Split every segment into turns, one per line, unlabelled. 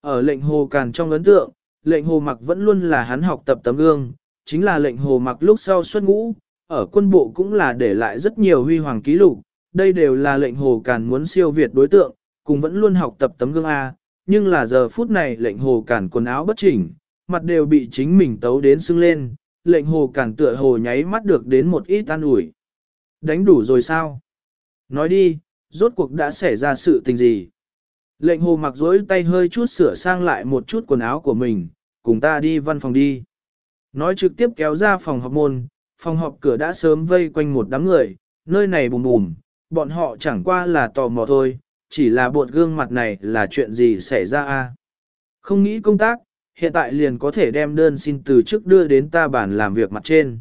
Ở lệnh hồ càn trong ấn tượng, lệnh hồ mặc vẫn luôn là hắn học tập tấm gương, chính là lệnh hồ mặc lúc sau xuất ngũ, ở quân bộ cũng là để lại rất nhiều huy hoàng ký lục, đây đều là lệnh hồ càn muốn siêu việt đối tượng, cùng vẫn luôn học tập tấm gương A, nhưng là giờ phút này lệnh hồ càn quần áo bất chỉnh, mặt đều bị chính mình tấu đến sưng lên, lệnh hồ càn tựa hồ nháy mắt được đến một ít an ủi. Đánh đủ rồi sao? Nói đi, rốt cuộc đã xảy ra sự tình gì? Lệnh hồ mặc dối tay hơi chút sửa sang lại một chút quần áo của mình, cùng ta đi văn phòng đi. Nói trực tiếp kéo ra phòng họp môn, phòng họp cửa đã sớm vây quanh một đám người, nơi này bùm bùm, bọn họ chẳng qua là tò mò thôi, chỉ là bột gương mặt này là chuyện gì xảy ra a? Không nghĩ công tác, hiện tại liền có thể đem đơn xin từ chức đưa đến ta bản làm việc mặt trên.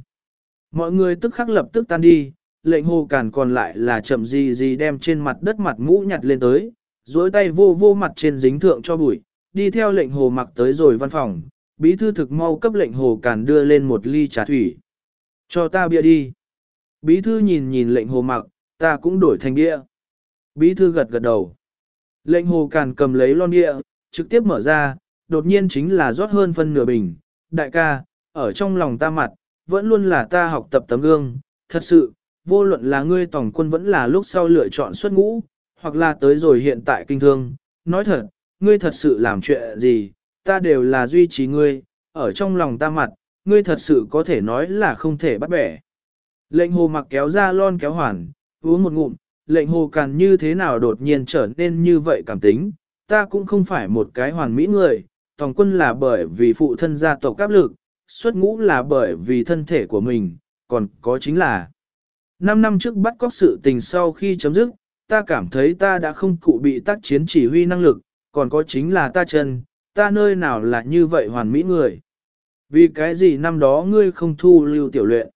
Mọi người tức khắc lập tức tan đi, lệnh hồ càn còn lại là chậm gì gì đem trên mặt đất mặt mũ nhặt lên tới, duỗi tay vô vô mặt trên dính thượng cho bụi, đi theo lệnh hồ mặc tới rồi văn phòng, bí thư thực mau cấp lệnh hồ càn đưa lên một ly trà thủy. Cho ta bia đi. Bí thư nhìn nhìn lệnh hồ mặc, ta cũng đổi thành bia. Bí thư gật gật đầu. Lệnh hồ càn cầm lấy lon bia, trực tiếp mở ra, đột nhiên chính là rót hơn phân nửa bình. Đại ca, ở trong lòng ta mặt, vẫn luôn là ta học tập tấm gương, thật sự, vô luận là ngươi tổng quân vẫn là lúc sau lựa chọn xuất ngũ, hoặc là tới rồi hiện tại kinh thương, nói thật, ngươi thật sự làm chuyện gì, ta đều là duy trì ngươi, ở trong lòng ta mặt, ngươi thật sự có thể nói là không thể bắt bẻ. Lệnh hồ mặc kéo ra lon kéo hoàn, uống một ngụm, lệnh hồ càn như thế nào đột nhiên trở nên như vậy cảm tính, ta cũng không phải một cái hoàn mỹ người, tòng quân là bởi vì phụ thân gia tộc áp lực, xuất ngũ là bởi vì thân thể của mình, còn có chính là Năm năm trước bắt cóc sự tình sau khi chấm dứt, ta cảm thấy ta đã không cụ bị tác chiến chỉ huy năng lực, còn có chính là ta chân, ta nơi nào là như vậy hoàn mỹ người. Vì cái gì năm đó ngươi không thu lưu tiểu luyện?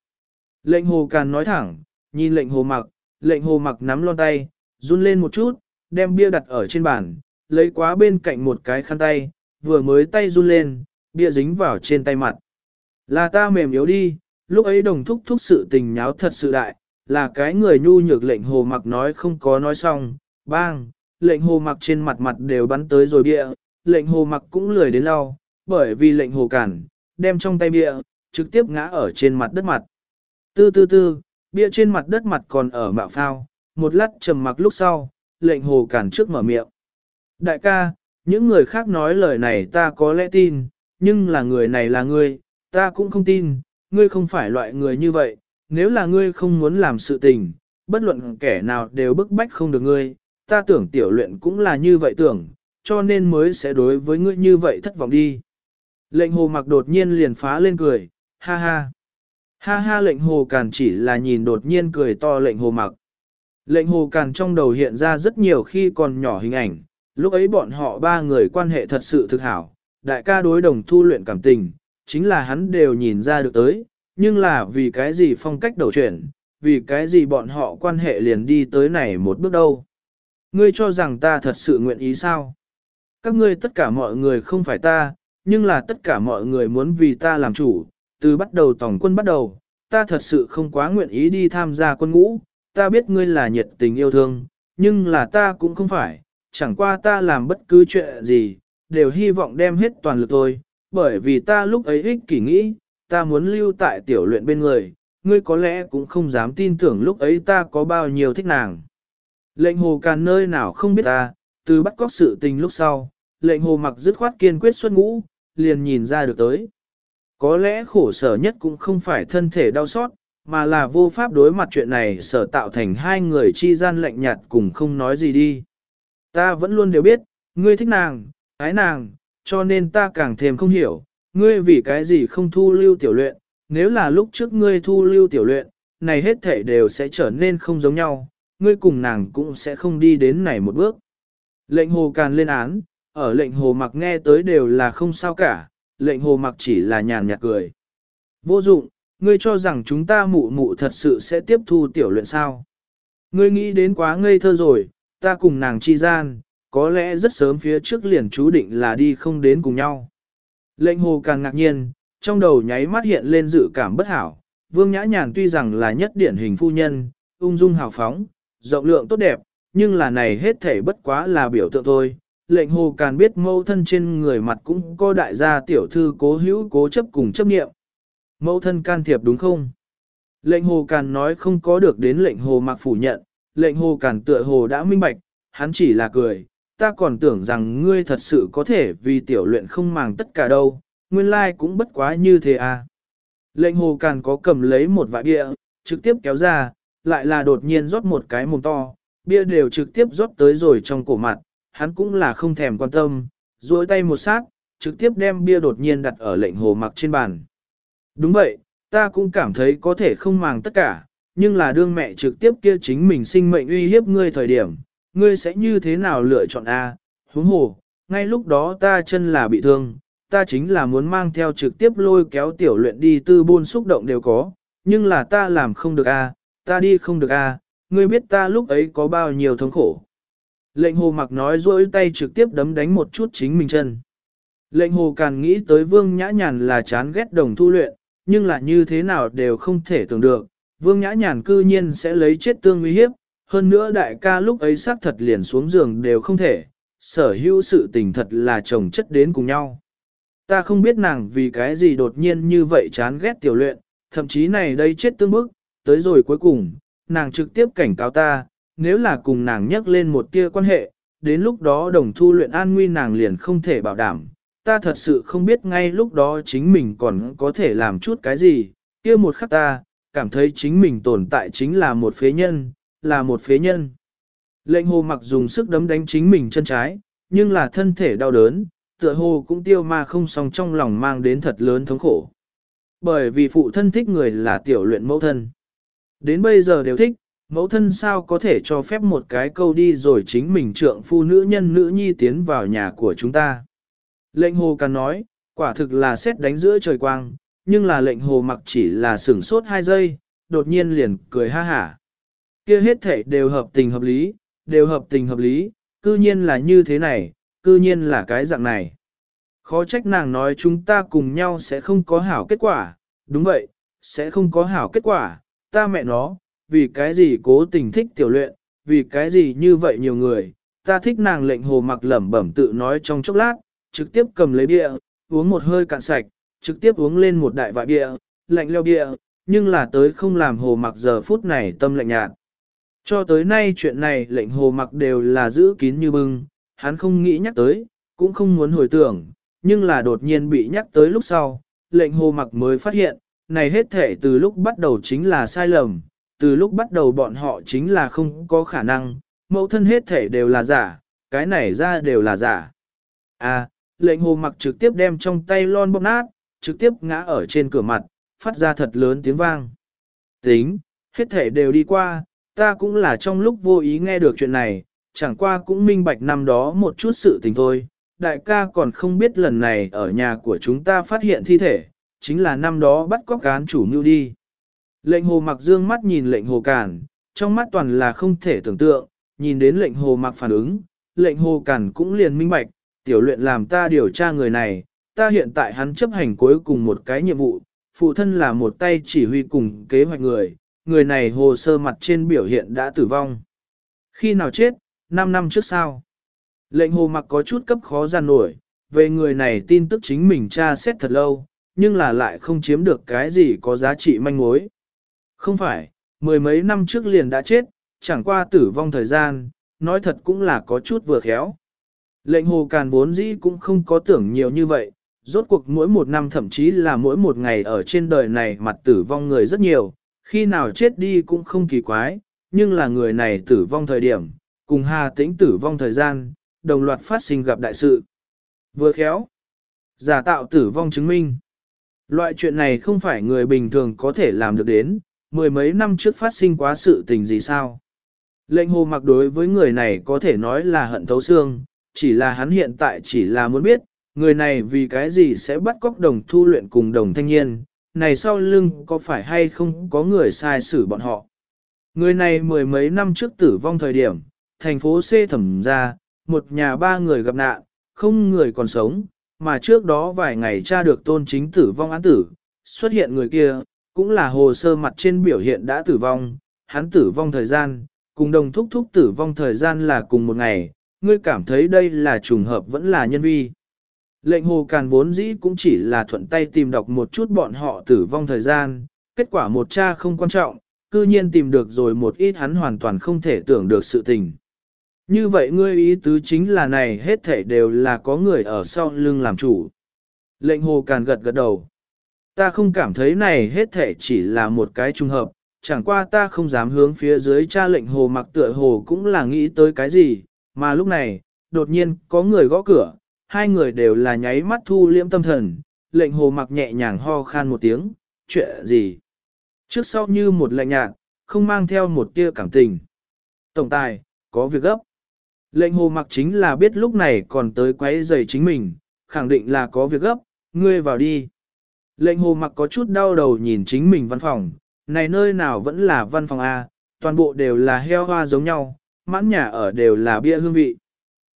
Lệnh hồ càn nói thẳng, nhìn lệnh hồ mặc, lệnh hồ mặc nắm lon tay, run lên một chút, đem bia đặt ở trên bàn, lấy quá bên cạnh một cái khăn tay, vừa mới tay run lên, bia dính vào trên tay mặt. Là ta mềm yếu đi, lúc ấy đồng thúc thúc sự tình nháo thật sự đại, là cái người nhu nhược lệnh hồ mặc nói không có nói xong, bang, lệnh hồ mặc trên mặt mặt đều bắn tới rồi bịa, lệnh hồ mặc cũng lười đến lau, bởi vì lệnh hồ cản, đem trong tay bịa, trực tiếp ngã ở trên mặt đất mặt. Tư tư tư, bịa trên mặt đất mặt còn ở mạo phao, một lát trầm mặc lúc sau, lệnh hồ cản trước mở miệng. Đại ca, những người khác nói lời này ta có lẽ tin, nhưng là người này là ngươi, ta cũng không tin, ngươi không phải loại người như vậy, nếu là ngươi không muốn làm sự tình, bất luận kẻ nào đều bức bách không được ngươi, ta tưởng tiểu luyện cũng là như vậy tưởng, cho nên mới sẽ đối với ngươi như vậy thất vọng đi. Lệnh hồ mặc đột nhiên liền phá lên cười, ha ha. Ha ha lệnh hồ càn chỉ là nhìn đột nhiên cười to lệnh hồ mặc. Lệnh hồ càn trong đầu hiện ra rất nhiều khi còn nhỏ hình ảnh, lúc ấy bọn họ ba người quan hệ thật sự thực hảo, đại ca đối đồng thu luyện cảm tình, chính là hắn đều nhìn ra được tới, nhưng là vì cái gì phong cách đầu chuyển, vì cái gì bọn họ quan hệ liền đi tới này một bước đâu. Ngươi cho rằng ta thật sự nguyện ý sao? Các ngươi tất cả mọi người không phải ta, nhưng là tất cả mọi người muốn vì ta làm chủ, từ bắt đầu tổng quân bắt đầu, ta thật sự không quá nguyện ý đi tham gia quân ngũ, ta biết ngươi là nhiệt tình yêu thương, nhưng là ta cũng không phải, chẳng qua ta làm bất cứ chuyện gì, đều hy vọng đem hết toàn lực thôi, bởi vì ta lúc ấy ích kỷ nghĩ, ta muốn lưu tại tiểu luyện bên người, ngươi có lẽ cũng không dám tin tưởng lúc ấy ta có bao nhiêu thích nàng. Lệnh hồ càn nơi nào không biết ta, từ bắt cóc sự tình lúc sau, lệnh hồ mặc dứt khoát kiên quyết xuất ngũ, liền nhìn ra được tới. Có lẽ khổ sở nhất cũng không phải thân thể đau xót, mà là vô pháp đối mặt chuyện này sở tạo thành hai người chi gian lạnh nhạt cùng không nói gì đi. Ta vẫn luôn đều biết, ngươi thích nàng, ái nàng, cho nên ta càng thêm không hiểu, ngươi vì cái gì không thu lưu tiểu luyện, nếu là lúc trước ngươi thu lưu tiểu luyện, này hết thể đều sẽ trở nên không giống nhau, ngươi cùng nàng cũng sẽ không đi đến này một bước. Lệnh hồ càn lên án, ở lệnh hồ mặc nghe tới đều là không sao cả, lệnh hồ mặc chỉ là nhàn nhạt cười. Vô dụng, ngươi cho rằng chúng ta mụ mụ thật sự sẽ tiếp thu tiểu luyện sao. Ngươi nghĩ đến quá ngây thơ rồi, ta cùng nàng chi gian, có lẽ rất sớm phía trước liền chú định là đi không đến cùng nhau. Lệnh hồ càng ngạc nhiên, trong đầu nháy mắt hiện lên dự cảm bất hảo. Vương Nhã Nhàn tuy rằng là nhất điển hình phu nhân, ung dung hào phóng, rộng lượng tốt đẹp, nhưng là này hết thể bất quá là biểu tượng thôi. lệnh hồ càng biết mẫu thân trên người mặt cũng có đại gia tiểu thư cố hữu cố chấp cùng chấp nghiệm. Mẫu thân can thiệp đúng không? Lệnh hồ càn nói không có được đến lệnh hồ mặc phủ nhận, lệnh hồ càn tựa hồ đã minh bạch, hắn chỉ là cười, ta còn tưởng rằng ngươi thật sự có thể vì tiểu luyện không màng tất cả đâu, nguyên lai cũng bất quá như thế à. Lệnh hồ càn có cầm lấy một vại bia, trực tiếp kéo ra, lại là đột nhiên rót một cái mồm to, bia đều trực tiếp rót tới rồi trong cổ mặt, hắn cũng là không thèm quan tâm, duỗi tay một sát, trực tiếp đem bia đột nhiên đặt ở lệnh hồ mặc trên bàn. Đúng vậy, ta cũng cảm thấy có thể không màng tất cả, nhưng là đương mẹ trực tiếp kia chính mình sinh mệnh uy hiếp ngươi thời điểm, ngươi sẽ như thế nào lựa chọn A, huống hồ, ngay lúc đó ta chân là bị thương, ta chính là muốn mang theo trực tiếp lôi kéo tiểu luyện đi tư buôn xúc động đều có, nhưng là ta làm không được A, ta đi không được A, ngươi biết ta lúc ấy có bao nhiêu thống khổ. Lệnh hồ mặc nói dỗi tay trực tiếp đấm đánh một chút chính mình chân. Lệnh hồ càng nghĩ tới vương nhã nhàn là chán ghét đồng thu luyện, nhưng là như thế nào đều không thể tưởng được, vương nhã nhàn cư nhiên sẽ lấy chết tương uy hiếp, hơn nữa đại ca lúc ấy xác thật liền xuống giường đều không thể, sở hữu sự tình thật là chồng chất đến cùng nhau. Ta không biết nàng vì cái gì đột nhiên như vậy chán ghét tiểu luyện, thậm chí này đây chết tương bức, tới rồi cuối cùng, nàng trực tiếp cảnh cáo ta, nếu là cùng nàng nhắc lên một tia quan hệ, đến lúc đó đồng thu luyện an nguy nàng liền không thể bảo đảm. Ta thật sự không biết ngay lúc đó chính mình còn có thể làm chút cái gì, kia một khắc ta, cảm thấy chính mình tồn tại chính là một phế nhân, là một phế nhân. Lệnh hồ mặc dùng sức đấm đánh chính mình chân trái, nhưng là thân thể đau đớn, tựa hồ cũng tiêu ma không song trong lòng mang đến thật lớn thống khổ. Bởi vì phụ thân thích người là tiểu luyện mẫu thân. Đến bây giờ đều thích, mẫu thân sao có thể cho phép một cái câu đi rồi chính mình trượng phu nữ nhân nữ nhi tiến vào nhà của chúng ta. Lệnh hồ càng nói, quả thực là xét đánh giữa trời quang, nhưng là lệnh hồ mặc chỉ là sửng sốt hai giây, đột nhiên liền cười ha hả. Kia hết thể đều hợp tình hợp lý, đều hợp tình hợp lý, cư nhiên là như thế này, cư nhiên là cái dạng này. Khó trách nàng nói chúng ta cùng nhau sẽ không có hảo kết quả, đúng vậy, sẽ không có hảo kết quả, ta mẹ nó, vì cái gì cố tình thích tiểu luyện, vì cái gì như vậy nhiều người, ta thích nàng lệnh hồ mặc lẩm bẩm tự nói trong chốc lát, trực tiếp cầm lấy bia, uống một hơi cạn sạch, trực tiếp uống lên một đại vại bia, lạnh leo bia, nhưng là tới không làm hồ mặc giờ phút này tâm lạnh nhạt. Cho tới nay chuyện này lệnh hồ mặc đều là giữ kín như bưng, hắn không nghĩ nhắc tới, cũng không muốn hồi tưởng, nhưng là đột nhiên bị nhắc tới lúc sau, lệnh hồ mặc mới phát hiện, này hết thể từ lúc bắt đầu chính là sai lầm, từ lúc bắt đầu bọn họ chính là không có khả năng, mẫu thân hết thể đều là giả, cái này ra đều là giả. À, lệnh hồ mặc trực tiếp đem trong tay lon bóp nát, trực tiếp ngã ở trên cửa mặt, phát ra thật lớn tiếng vang. Tính, hết thể đều đi qua, ta cũng là trong lúc vô ý nghe được chuyện này, chẳng qua cũng minh bạch năm đó một chút sự tình thôi. Đại ca còn không biết lần này ở nhà của chúng ta phát hiện thi thể, chính là năm đó bắt cóc cán chủ mưu đi. Lệnh hồ mặc dương mắt nhìn lệnh hồ cản, trong mắt toàn là không thể tưởng tượng, nhìn đến lệnh hồ mặc phản ứng, lệnh hồ cản cũng liền minh bạch, tiểu luyện làm ta điều tra người này, ta hiện tại hắn chấp hành cuối cùng một cái nhiệm vụ, phụ thân là một tay chỉ huy cùng kế hoạch người, người này hồ sơ mặt trên biểu hiện đã tử vong. Khi nào chết, 5 năm trước sao? Lệnh hồ mặc có chút cấp khó gian nổi, về người này tin tức chính mình tra xét thật lâu, nhưng là lại không chiếm được cái gì có giá trị manh mối. Không phải, mười mấy năm trước liền đã chết, chẳng qua tử vong thời gian, nói thật cũng là có chút vừa khéo. Lệnh hồ càn vốn dĩ cũng không có tưởng nhiều như vậy, rốt cuộc mỗi một năm thậm chí là mỗi một ngày ở trên đời này mặt tử vong người rất nhiều, khi nào chết đi cũng không kỳ quái, nhưng là người này tử vong thời điểm, cùng Hà Tĩnh tử vong thời gian, đồng loạt phát sinh gặp đại sự. Vừa khéo, giả tạo tử vong chứng minh. Loại chuyện này không phải người bình thường có thể làm được đến, mười mấy năm trước phát sinh quá sự tình gì sao. Lệnh hồ mặc đối với người này có thể nói là hận thấu xương, chỉ là hắn hiện tại chỉ là muốn biết, người này vì cái gì sẽ bắt cóc đồng thu luyện cùng đồng thanh niên, này sau lưng có phải hay không có người sai xử bọn họ. Người này mười mấy năm trước tử vong thời điểm, thành phố C thẩm ra, một nhà ba người gặp nạn, không người còn sống, mà trước đó vài ngày tra được tôn chính tử vong án tử, xuất hiện người kia, cũng là hồ sơ mặt trên biểu hiện đã tử vong, hắn tử vong thời gian, cùng đồng thúc thúc tử vong thời gian là cùng một ngày, ngươi cảm thấy đây là trùng hợp vẫn là nhân vi. Lệnh hồ càn vốn dĩ cũng chỉ là thuận tay tìm đọc một chút bọn họ tử vong thời gian, kết quả một cha không quan trọng, cư nhiên tìm được rồi một ít hắn hoàn toàn không thể tưởng được sự tình. Như vậy ngươi ý tứ chính là này hết thể đều là có người ở sau lưng làm chủ. Lệnh hồ càn gật gật đầu. Ta không cảm thấy này hết thể chỉ là một cái trùng hợp, chẳng qua ta không dám hướng phía dưới cha lệnh hồ mặc tựa hồ cũng là nghĩ tới cái gì, mà lúc này, đột nhiên có người gõ cửa, hai người đều là nháy mắt thu liễm tâm thần, lệnh hồ mặc nhẹ nhàng ho khan một tiếng, chuyện gì? Trước sau như một lệnh nhạt, không mang theo một tia cảm tình. Tổng tài, có việc gấp. Lệnh hồ mặc chính là biết lúc này còn tới quấy giày chính mình, khẳng định là có việc gấp, ngươi vào đi. Lệnh hồ mặc có chút đau đầu nhìn chính mình văn phòng, này nơi nào vẫn là văn phòng A, toàn bộ đều là heo hoa giống nhau, mãn nhà ở đều là bia hương vị.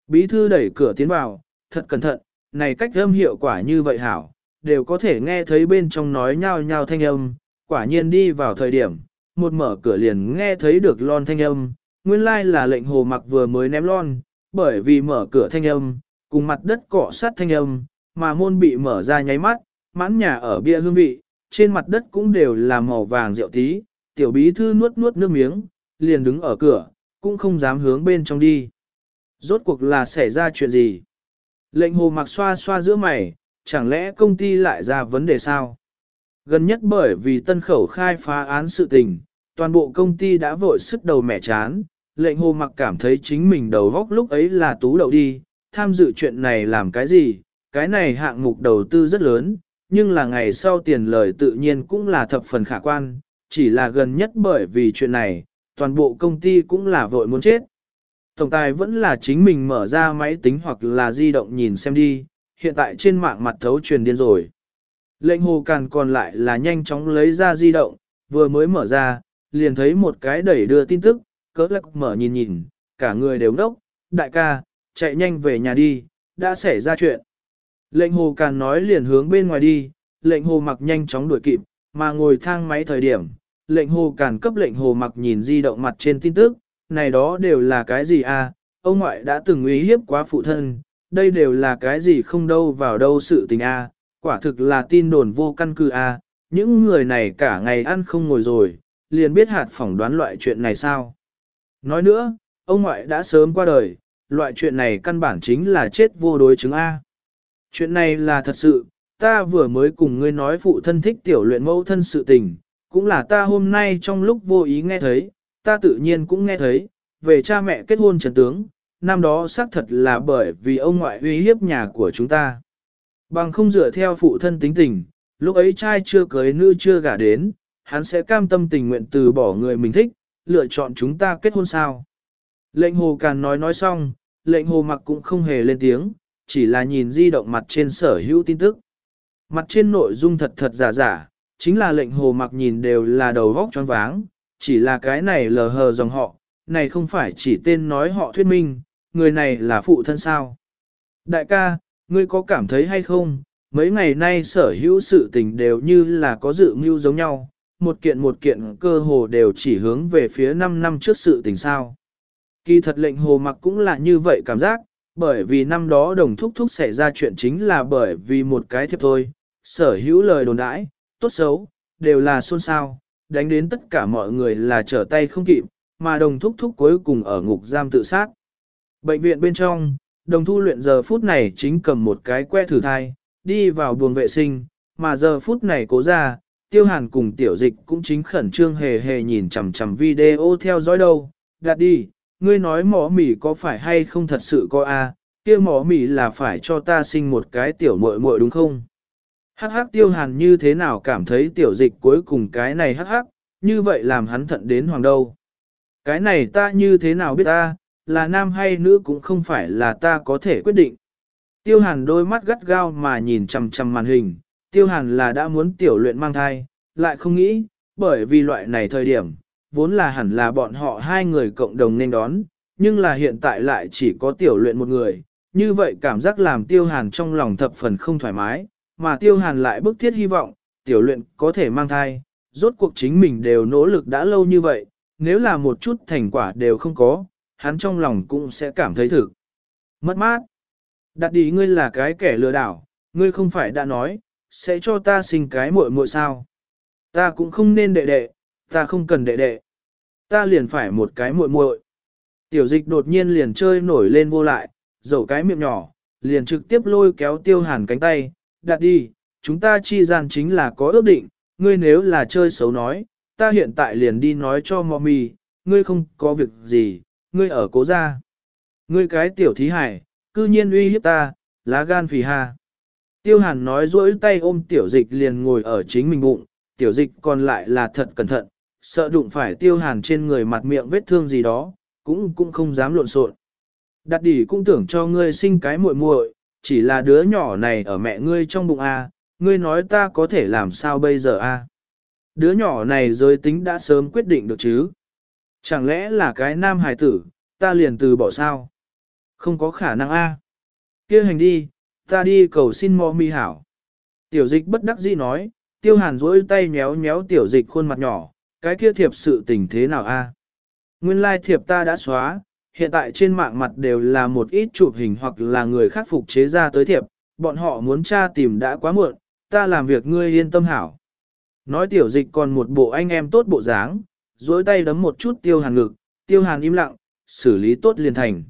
Bí thư đẩy cửa tiến vào, thật cẩn thận, này cách âm hiệu quả như vậy hảo, đều có thể nghe thấy bên trong nói nhao nhao thanh âm, quả nhiên đi vào thời điểm, một mở cửa liền nghe thấy được lon thanh âm, nguyên lai like là lệnh hồ mặc vừa mới ném lon, bởi vì mở cửa thanh âm, cùng mặt đất cọ sát thanh âm, mà môn bị mở ra nháy mắt, mãn nhà ở bia hương vị, trên mặt đất cũng đều là màu vàng rượu tí, tiểu bí thư nuốt nuốt nước miếng, liền đứng ở cửa, cũng không dám hướng bên trong đi. Rốt cuộc là xảy ra chuyện gì? Lệnh hồ mặc xoa xoa giữa mày, chẳng lẽ công ty lại ra vấn đề sao? Gần nhất bởi vì tân khẩu khai phá án sự tình, toàn bộ công ty đã vội sức đầu mẻ chán, lệnh hồ mặc cảm thấy chính mình đầu góc lúc ấy là tú đậu đi, tham dự chuyện này làm cái gì, cái này hạng mục đầu tư rất lớn, nhưng là ngày sau tiền lời tự nhiên cũng là thập phần khả quan, chỉ là gần nhất bởi vì chuyện này, toàn bộ công ty cũng là vội muốn chết. Tổng tài vẫn là chính mình mở ra máy tính hoặc là di động nhìn xem đi, hiện tại trên mạng mặt thấu truyền điên rồi. Lệnh hồ càn còn lại là nhanh chóng lấy ra di động, vừa mới mở ra, liền thấy một cái đẩy đưa tin tức, cỡ lắc mở nhìn nhìn, cả người đều đốc, đại ca, chạy nhanh về nhà đi, đã xảy ra chuyện. Lệnh hồ càn nói liền hướng bên ngoài đi, lệnh hồ mặc nhanh chóng đuổi kịp, mà ngồi thang máy thời điểm, lệnh hồ càn cấp lệnh hồ mặc nhìn di động mặt trên tin tức, này đó đều là cái gì à, ông ngoại đã từng uy hiếp quá phụ thân, đây đều là cái gì không đâu vào đâu sự tình a, à. quả thực là tin đồn vô căn cứ a, à. những người này cả ngày ăn không ngồi rồi, liền biết hạt phỏng đoán loại chuyện này sao. Nói nữa, ông ngoại đã sớm qua đời, loại chuyện này căn bản chính là chết vô đối chứng A. Chuyện này là thật sự, ta vừa mới cùng ngươi nói phụ thân thích tiểu luyện mẫu thân sự tình, cũng là ta hôm nay trong lúc vô ý nghe thấy, ta tự nhiên cũng nghe thấy, về cha mẹ kết hôn trần tướng, năm đó xác thật là bởi vì ông ngoại uy hiếp nhà của chúng ta. Bằng không dựa theo phụ thân tính tình, lúc ấy trai chưa cưới nữ chưa gả đến, hắn sẽ cam tâm tình nguyện từ bỏ người mình thích, lựa chọn chúng ta kết hôn sao. Lệnh hồ càn nói nói xong, lệnh hồ mặc cũng không hề lên tiếng, chỉ là nhìn di động mặt trên sở hữu tin tức. Mặt trên nội dung thật thật giả giả, chính là lệnh hồ mặc nhìn đều là đầu vóc choáng váng, chỉ là cái này lờ hờ dòng họ, này không phải chỉ tên nói họ thuyết minh, người này là phụ thân sao. Đại ca, ngươi có cảm thấy hay không, mấy ngày nay sở hữu sự tình đều như là có dự mưu giống nhau, một kiện một kiện cơ hồ đều chỉ hướng về phía 5 năm trước sự tình sao. Kỳ thật lệnh hồ mặc cũng là như vậy cảm giác, bởi vì năm đó đồng thúc thúc xảy ra chuyện chính là bởi vì một cái thiệp thôi, sở hữu lời đồn đãi, tốt xấu, đều là xôn xao, đánh đến tất cả mọi người là trở tay không kịp, mà đồng thúc thúc cuối cùng ở ngục giam tự sát. Bệnh viện bên trong, đồng thu luyện giờ phút này chính cầm một cái que thử thai, đi vào buồng vệ sinh, mà giờ phút này cố ra, tiêu hàn cùng tiểu dịch cũng chính khẩn trương hề hề nhìn chằm chằm video theo dõi đâu, gạt đi, ngươi nói mỏ mỉ có phải hay không thật sự có a kia mỏ mỉ là phải cho ta sinh một cái tiểu muội muội đúng không? Hắc hắc tiêu hàn như thế nào cảm thấy tiểu dịch cuối cùng cái này hắc hắc, như vậy làm hắn thận đến hoàng đâu. Cái này ta như thế nào biết ta, là nam hay nữ cũng không phải là ta có thể quyết định. Tiêu hàn đôi mắt gắt gao mà nhìn chằm chằm màn hình, tiêu hàn là đã muốn tiểu luyện mang thai, lại không nghĩ, bởi vì loại này thời điểm, vốn là hẳn là bọn họ hai người cộng đồng nên đón, nhưng là hiện tại lại chỉ có tiểu luyện một người, như vậy cảm giác làm tiêu hàn trong lòng thập phần không thoải mái, mà tiêu hàn lại bức thiết hy vọng, tiểu luyện có thể mang thai, rốt cuộc chính mình đều nỗ lực đã lâu như vậy, nếu là một chút thành quả đều không có, hắn trong lòng cũng sẽ cảm thấy thực. Mất mát. Đặt đi ngươi là cái kẻ lừa đảo, ngươi không phải đã nói, sẽ cho ta sinh cái muội muội sao. Ta cũng không nên đệ đệ, ta không cần đệ đệ. Ta liền phải một cái muội muội. Tiểu dịch đột nhiên liền chơi nổi lên vô lại, dầu cái miệng nhỏ, liền trực tiếp lôi kéo tiêu hàn cánh tay, đặt đi, chúng ta chi gian chính là có ước định, ngươi nếu là chơi xấu nói, ta hiện tại liền đi nói cho mommy mì, ngươi không có việc gì, ngươi ở cố gia. Ngươi cái tiểu thí hải, cư nhiên uy hiếp ta, lá gan phì ha. Tiêu hàn nói dỗi tay ôm tiểu dịch liền ngồi ở chính mình bụng, tiểu dịch còn lại là thật cẩn thận, sợ đụng phải tiêu hàn trên người mặt miệng vết thương gì đó, cũng cũng không dám lộn xộn. Đặt đỉ cũng tưởng cho ngươi sinh cái muội muội, chỉ là đứa nhỏ này ở mẹ ngươi trong bụng a, ngươi nói ta có thể làm sao bây giờ a? Đứa nhỏ này giới tính đã sớm quyết định được chứ? Chẳng lẽ là cái nam hài tử, ta liền từ bỏ sao? Không có khả năng a. Kia hành đi, ta đi cầu xin mò mi hảo. Tiểu dịch bất đắc dĩ nói, tiêu hàn rỗi tay méo méo tiểu dịch khuôn mặt nhỏ, cái kia thiệp sự tình thế nào a? Nguyên lai thiệp ta đã xóa, hiện tại trên mạng mặt đều là một ít chụp hình hoặc là người khác phục chế ra tới thiệp, bọn họ muốn tra tìm đã quá muộn, ta làm việc ngươi yên tâm hảo. Nói tiểu dịch còn một bộ anh em tốt bộ dáng, dối tay đấm một chút tiêu hàn ngực, tiêu hàn im lặng, xử lý tốt liền thành.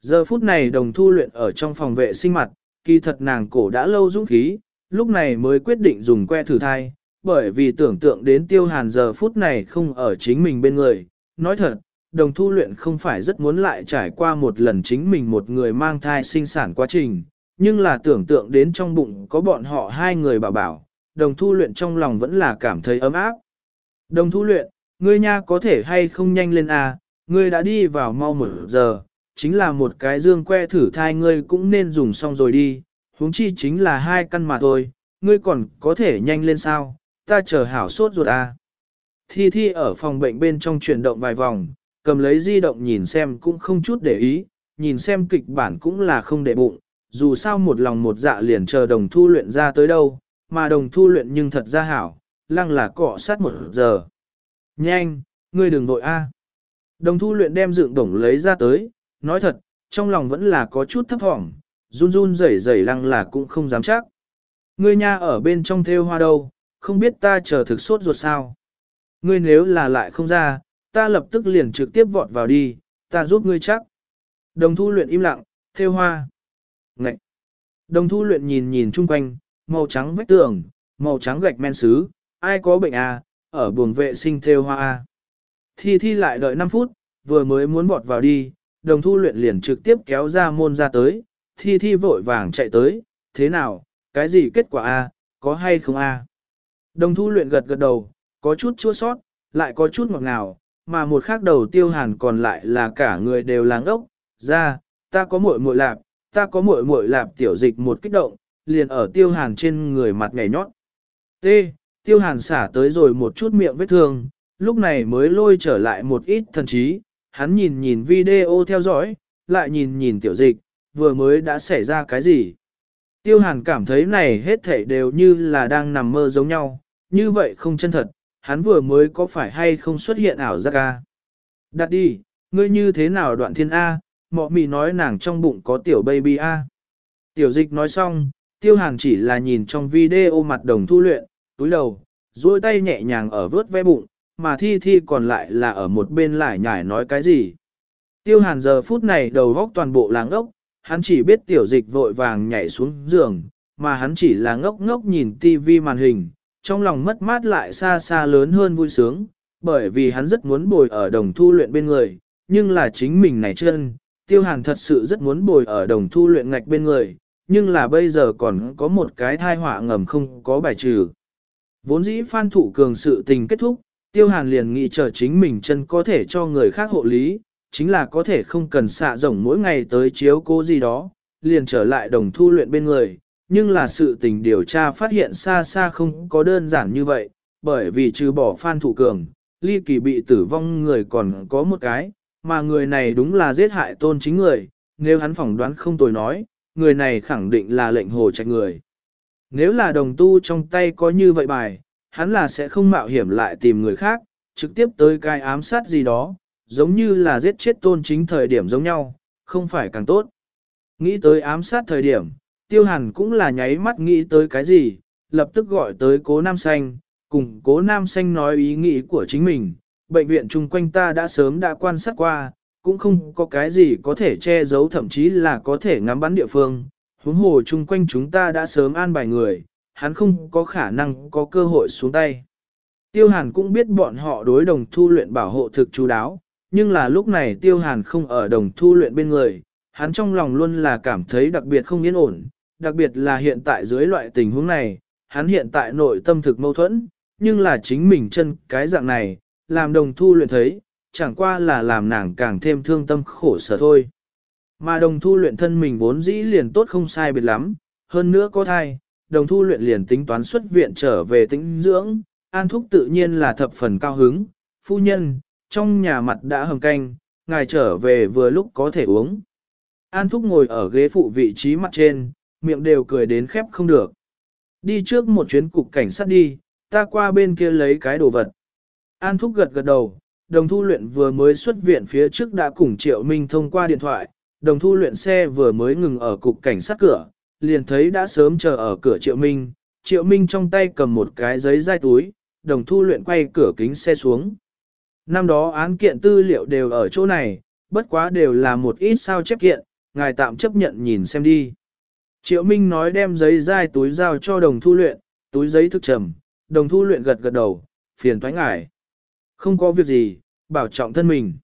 Giờ phút này đồng thu luyện ở trong phòng vệ sinh mặt, kỳ thật nàng cổ đã lâu dũng khí, lúc này mới quyết định dùng que thử thai, bởi vì tưởng tượng đến tiêu hàn giờ phút này không ở chính mình bên người. Nói thật, đồng thu luyện không phải rất muốn lại trải qua một lần chính mình một người mang thai sinh sản quá trình, nhưng là tưởng tượng đến trong bụng có bọn họ hai người bảo bảo, đồng thu luyện trong lòng vẫn là cảm thấy ấm áp. Đồng thu luyện, ngươi nha có thể hay không nhanh lên à, ngươi đã đi vào mau một giờ, chính là một cái dương que thử thai ngươi cũng nên dùng xong rồi đi, huống chi chính là hai căn mà thôi, ngươi còn có thể nhanh lên sao, ta chờ hảo sốt ruột à. Thi Thi ở phòng bệnh bên trong chuyển động vài vòng, cầm lấy di động nhìn xem cũng không chút để ý, nhìn xem kịch bản cũng là không để bụng, dù sao một lòng một dạ liền chờ đồng thu luyện ra tới đâu, mà đồng thu luyện nhưng thật ra hảo, lăng là cọ sát một giờ. Nhanh, ngươi đừng vội a. Đồng thu luyện đem dựng đồng lấy ra tới, nói thật, trong lòng vẫn là có chút thấp thỏm, run run rẩy rẩy lăng là cũng không dám chắc. Ngươi nha ở bên trong theo hoa đâu, không biết ta chờ thực sốt ruột sao. Ngươi nếu là lại không ra, ta lập tức liền trực tiếp vọt vào đi, ta giúp ngươi chắc. Đồng thu luyện im lặng, theo hoa. Ngậy! Đồng thu luyện nhìn nhìn chung quanh, màu trắng vách tường, màu trắng gạch men sứ, ai có bệnh à, ở buồng vệ sinh theo hoa à. Thi thi lại đợi 5 phút, vừa mới muốn vọt vào đi, đồng thu luyện liền trực tiếp kéo ra môn ra tới, thi thi vội vàng chạy tới, thế nào, cái gì kết quả a à, có hay không a à? Đồng thu luyện gật gật đầu, có chút chua sót, lại có chút ngọt ngào, mà một khác đầu tiêu hàn còn lại là cả người đều làng ốc, ra, ta có muội muội lạp, ta có muội muội lạp tiểu dịch một kích động, liền ở tiêu hàn trên người mặt nhảy nhót. T. Tiêu hàn xả tới rồi một chút miệng vết thương, lúc này mới lôi trở lại một ít thần trí, hắn nhìn nhìn video theo dõi, lại nhìn nhìn tiểu dịch, vừa mới đã xảy ra cái gì. Tiêu hàn cảm thấy này hết thảy đều như là đang nằm mơ giống nhau, như vậy không chân thật, hắn vừa mới có phải hay không xuất hiện ảo giác a? Đặt đi, ngươi như thế nào đoạn thiên A, mọ mì nói nàng trong bụng có tiểu baby A. Tiểu dịch nói xong, tiêu hàn chỉ là nhìn trong video mặt đồng thu luyện, túi đầu, duỗi tay nhẹ nhàng ở vớt ve bụng, mà thi thi còn lại là ở một bên lại nhải nói cái gì. Tiêu hàn giờ phút này đầu góc toàn bộ láng ốc, hắn chỉ biết tiểu dịch vội vàng nhảy xuống giường, mà hắn chỉ là ngốc ngốc nhìn tivi màn hình, trong lòng mất mát lại xa xa lớn hơn vui sướng, bởi vì hắn rất muốn bồi ở đồng thu luyện bên người, nhưng là chính mình này chân, tiêu hàn thật sự rất muốn bồi ở đồng thu luyện ngạch bên người, nhưng là bây giờ còn có một cái thai họa ngầm không có bài trừ. Vốn dĩ phan thụ cường sự tình kết thúc, tiêu hàn liền nghĩ chờ chính mình chân có thể cho người khác hộ lý, chính là có thể không cần xạ rồng mỗi ngày tới chiếu cố gì đó, liền trở lại đồng thu luyện bên người, nhưng là sự tình điều tra phát hiện xa xa không có đơn giản như vậy, bởi vì trừ bỏ phan thủ cường, ly kỳ bị tử vong người còn có một cái, mà người này đúng là giết hại tôn chính người, nếu hắn phỏng đoán không tồi nói, người này khẳng định là lệnh hồ trạch người. Nếu là đồng tu trong tay có như vậy bài, hắn là sẽ không mạo hiểm lại tìm người khác, trực tiếp tới cái ám sát gì đó, giống như là giết chết tôn chính thời điểm giống nhau, không phải càng tốt. Nghĩ tới ám sát thời điểm, tiêu hàn cũng là nháy mắt nghĩ tới cái gì, lập tức gọi tới cố nam xanh, cùng cố nam xanh nói ý nghĩ của chính mình. Bệnh viện chung quanh ta đã sớm đã quan sát qua, cũng không có cái gì có thể che giấu thậm chí là có thể ngắm bắn địa phương. Huống hồ chung quanh chúng ta đã sớm an bài người, hắn không có khả năng có cơ hội xuống tay. Tiêu Hàn cũng biết bọn họ đối đồng thu luyện bảo hộ thực chú đáo, nhưng là lúc này Tiêu Hàn không ở đồng thu luyện bên người, hắn trong lòng luôn là cảm thấy đặc biệt không yên ổn, đặc biệt là hiện tại dưới loại tình huống này, hắn hiện tại nội tâm thực mâu thuẫn, nhưng là chính mình chân cái dạng này, làm đồng thu luyện thấy, chẳng qua là làm nàng càng thêm thương tâm khổ sở thôi. Mà đồng thu luyện thân mình vốn dĩ liền tốt không sai biệt lắm, hơn nữa có thai, đồng thu luyện liền tính toán xuất viện trở về tĩnh dưỡng, an thúc tự nhiên là thập phần cao hứng, phu nhân, trong nhà mặt đã hầm canh, ngài trở về vừa lúc có thể uống. An thúc ngồi ở ghế phụ vị trí mặt trên, miệng đều cười đến khép không được. Đi trước một chuyến cục cảnh sát đi, ta qua bên kia lấy cái đồ vật. An thúc gật gật đầu, đồng thu luyện vừa mới xuất viện phía trước đã cùng Triệu Minh thông qua điện thoại, đồng thu luyện xe vừa mới ngừng ở cục cảnh sát cửa, liền thấy đã sớm chờ ở cửa Triệu Minh, Triệu Minh trong tay cầm một cái giấy dai túi, đồng thu luyện quay cửa kính xe xuống. Năm đó án kiện tư liệu đều ở chỗ này, bất quá đều là một ít sao chép kiện, ngài tạm chấp nhận nhìn xem đi. Triệu Minh nói đem giấy dai túi giao cho đồng thu luyện, túi giấy thức trầm, đồng thu luyện gật gật đầu, phiền thoái ngại. Không có việc gì, bảo trọng thân mình.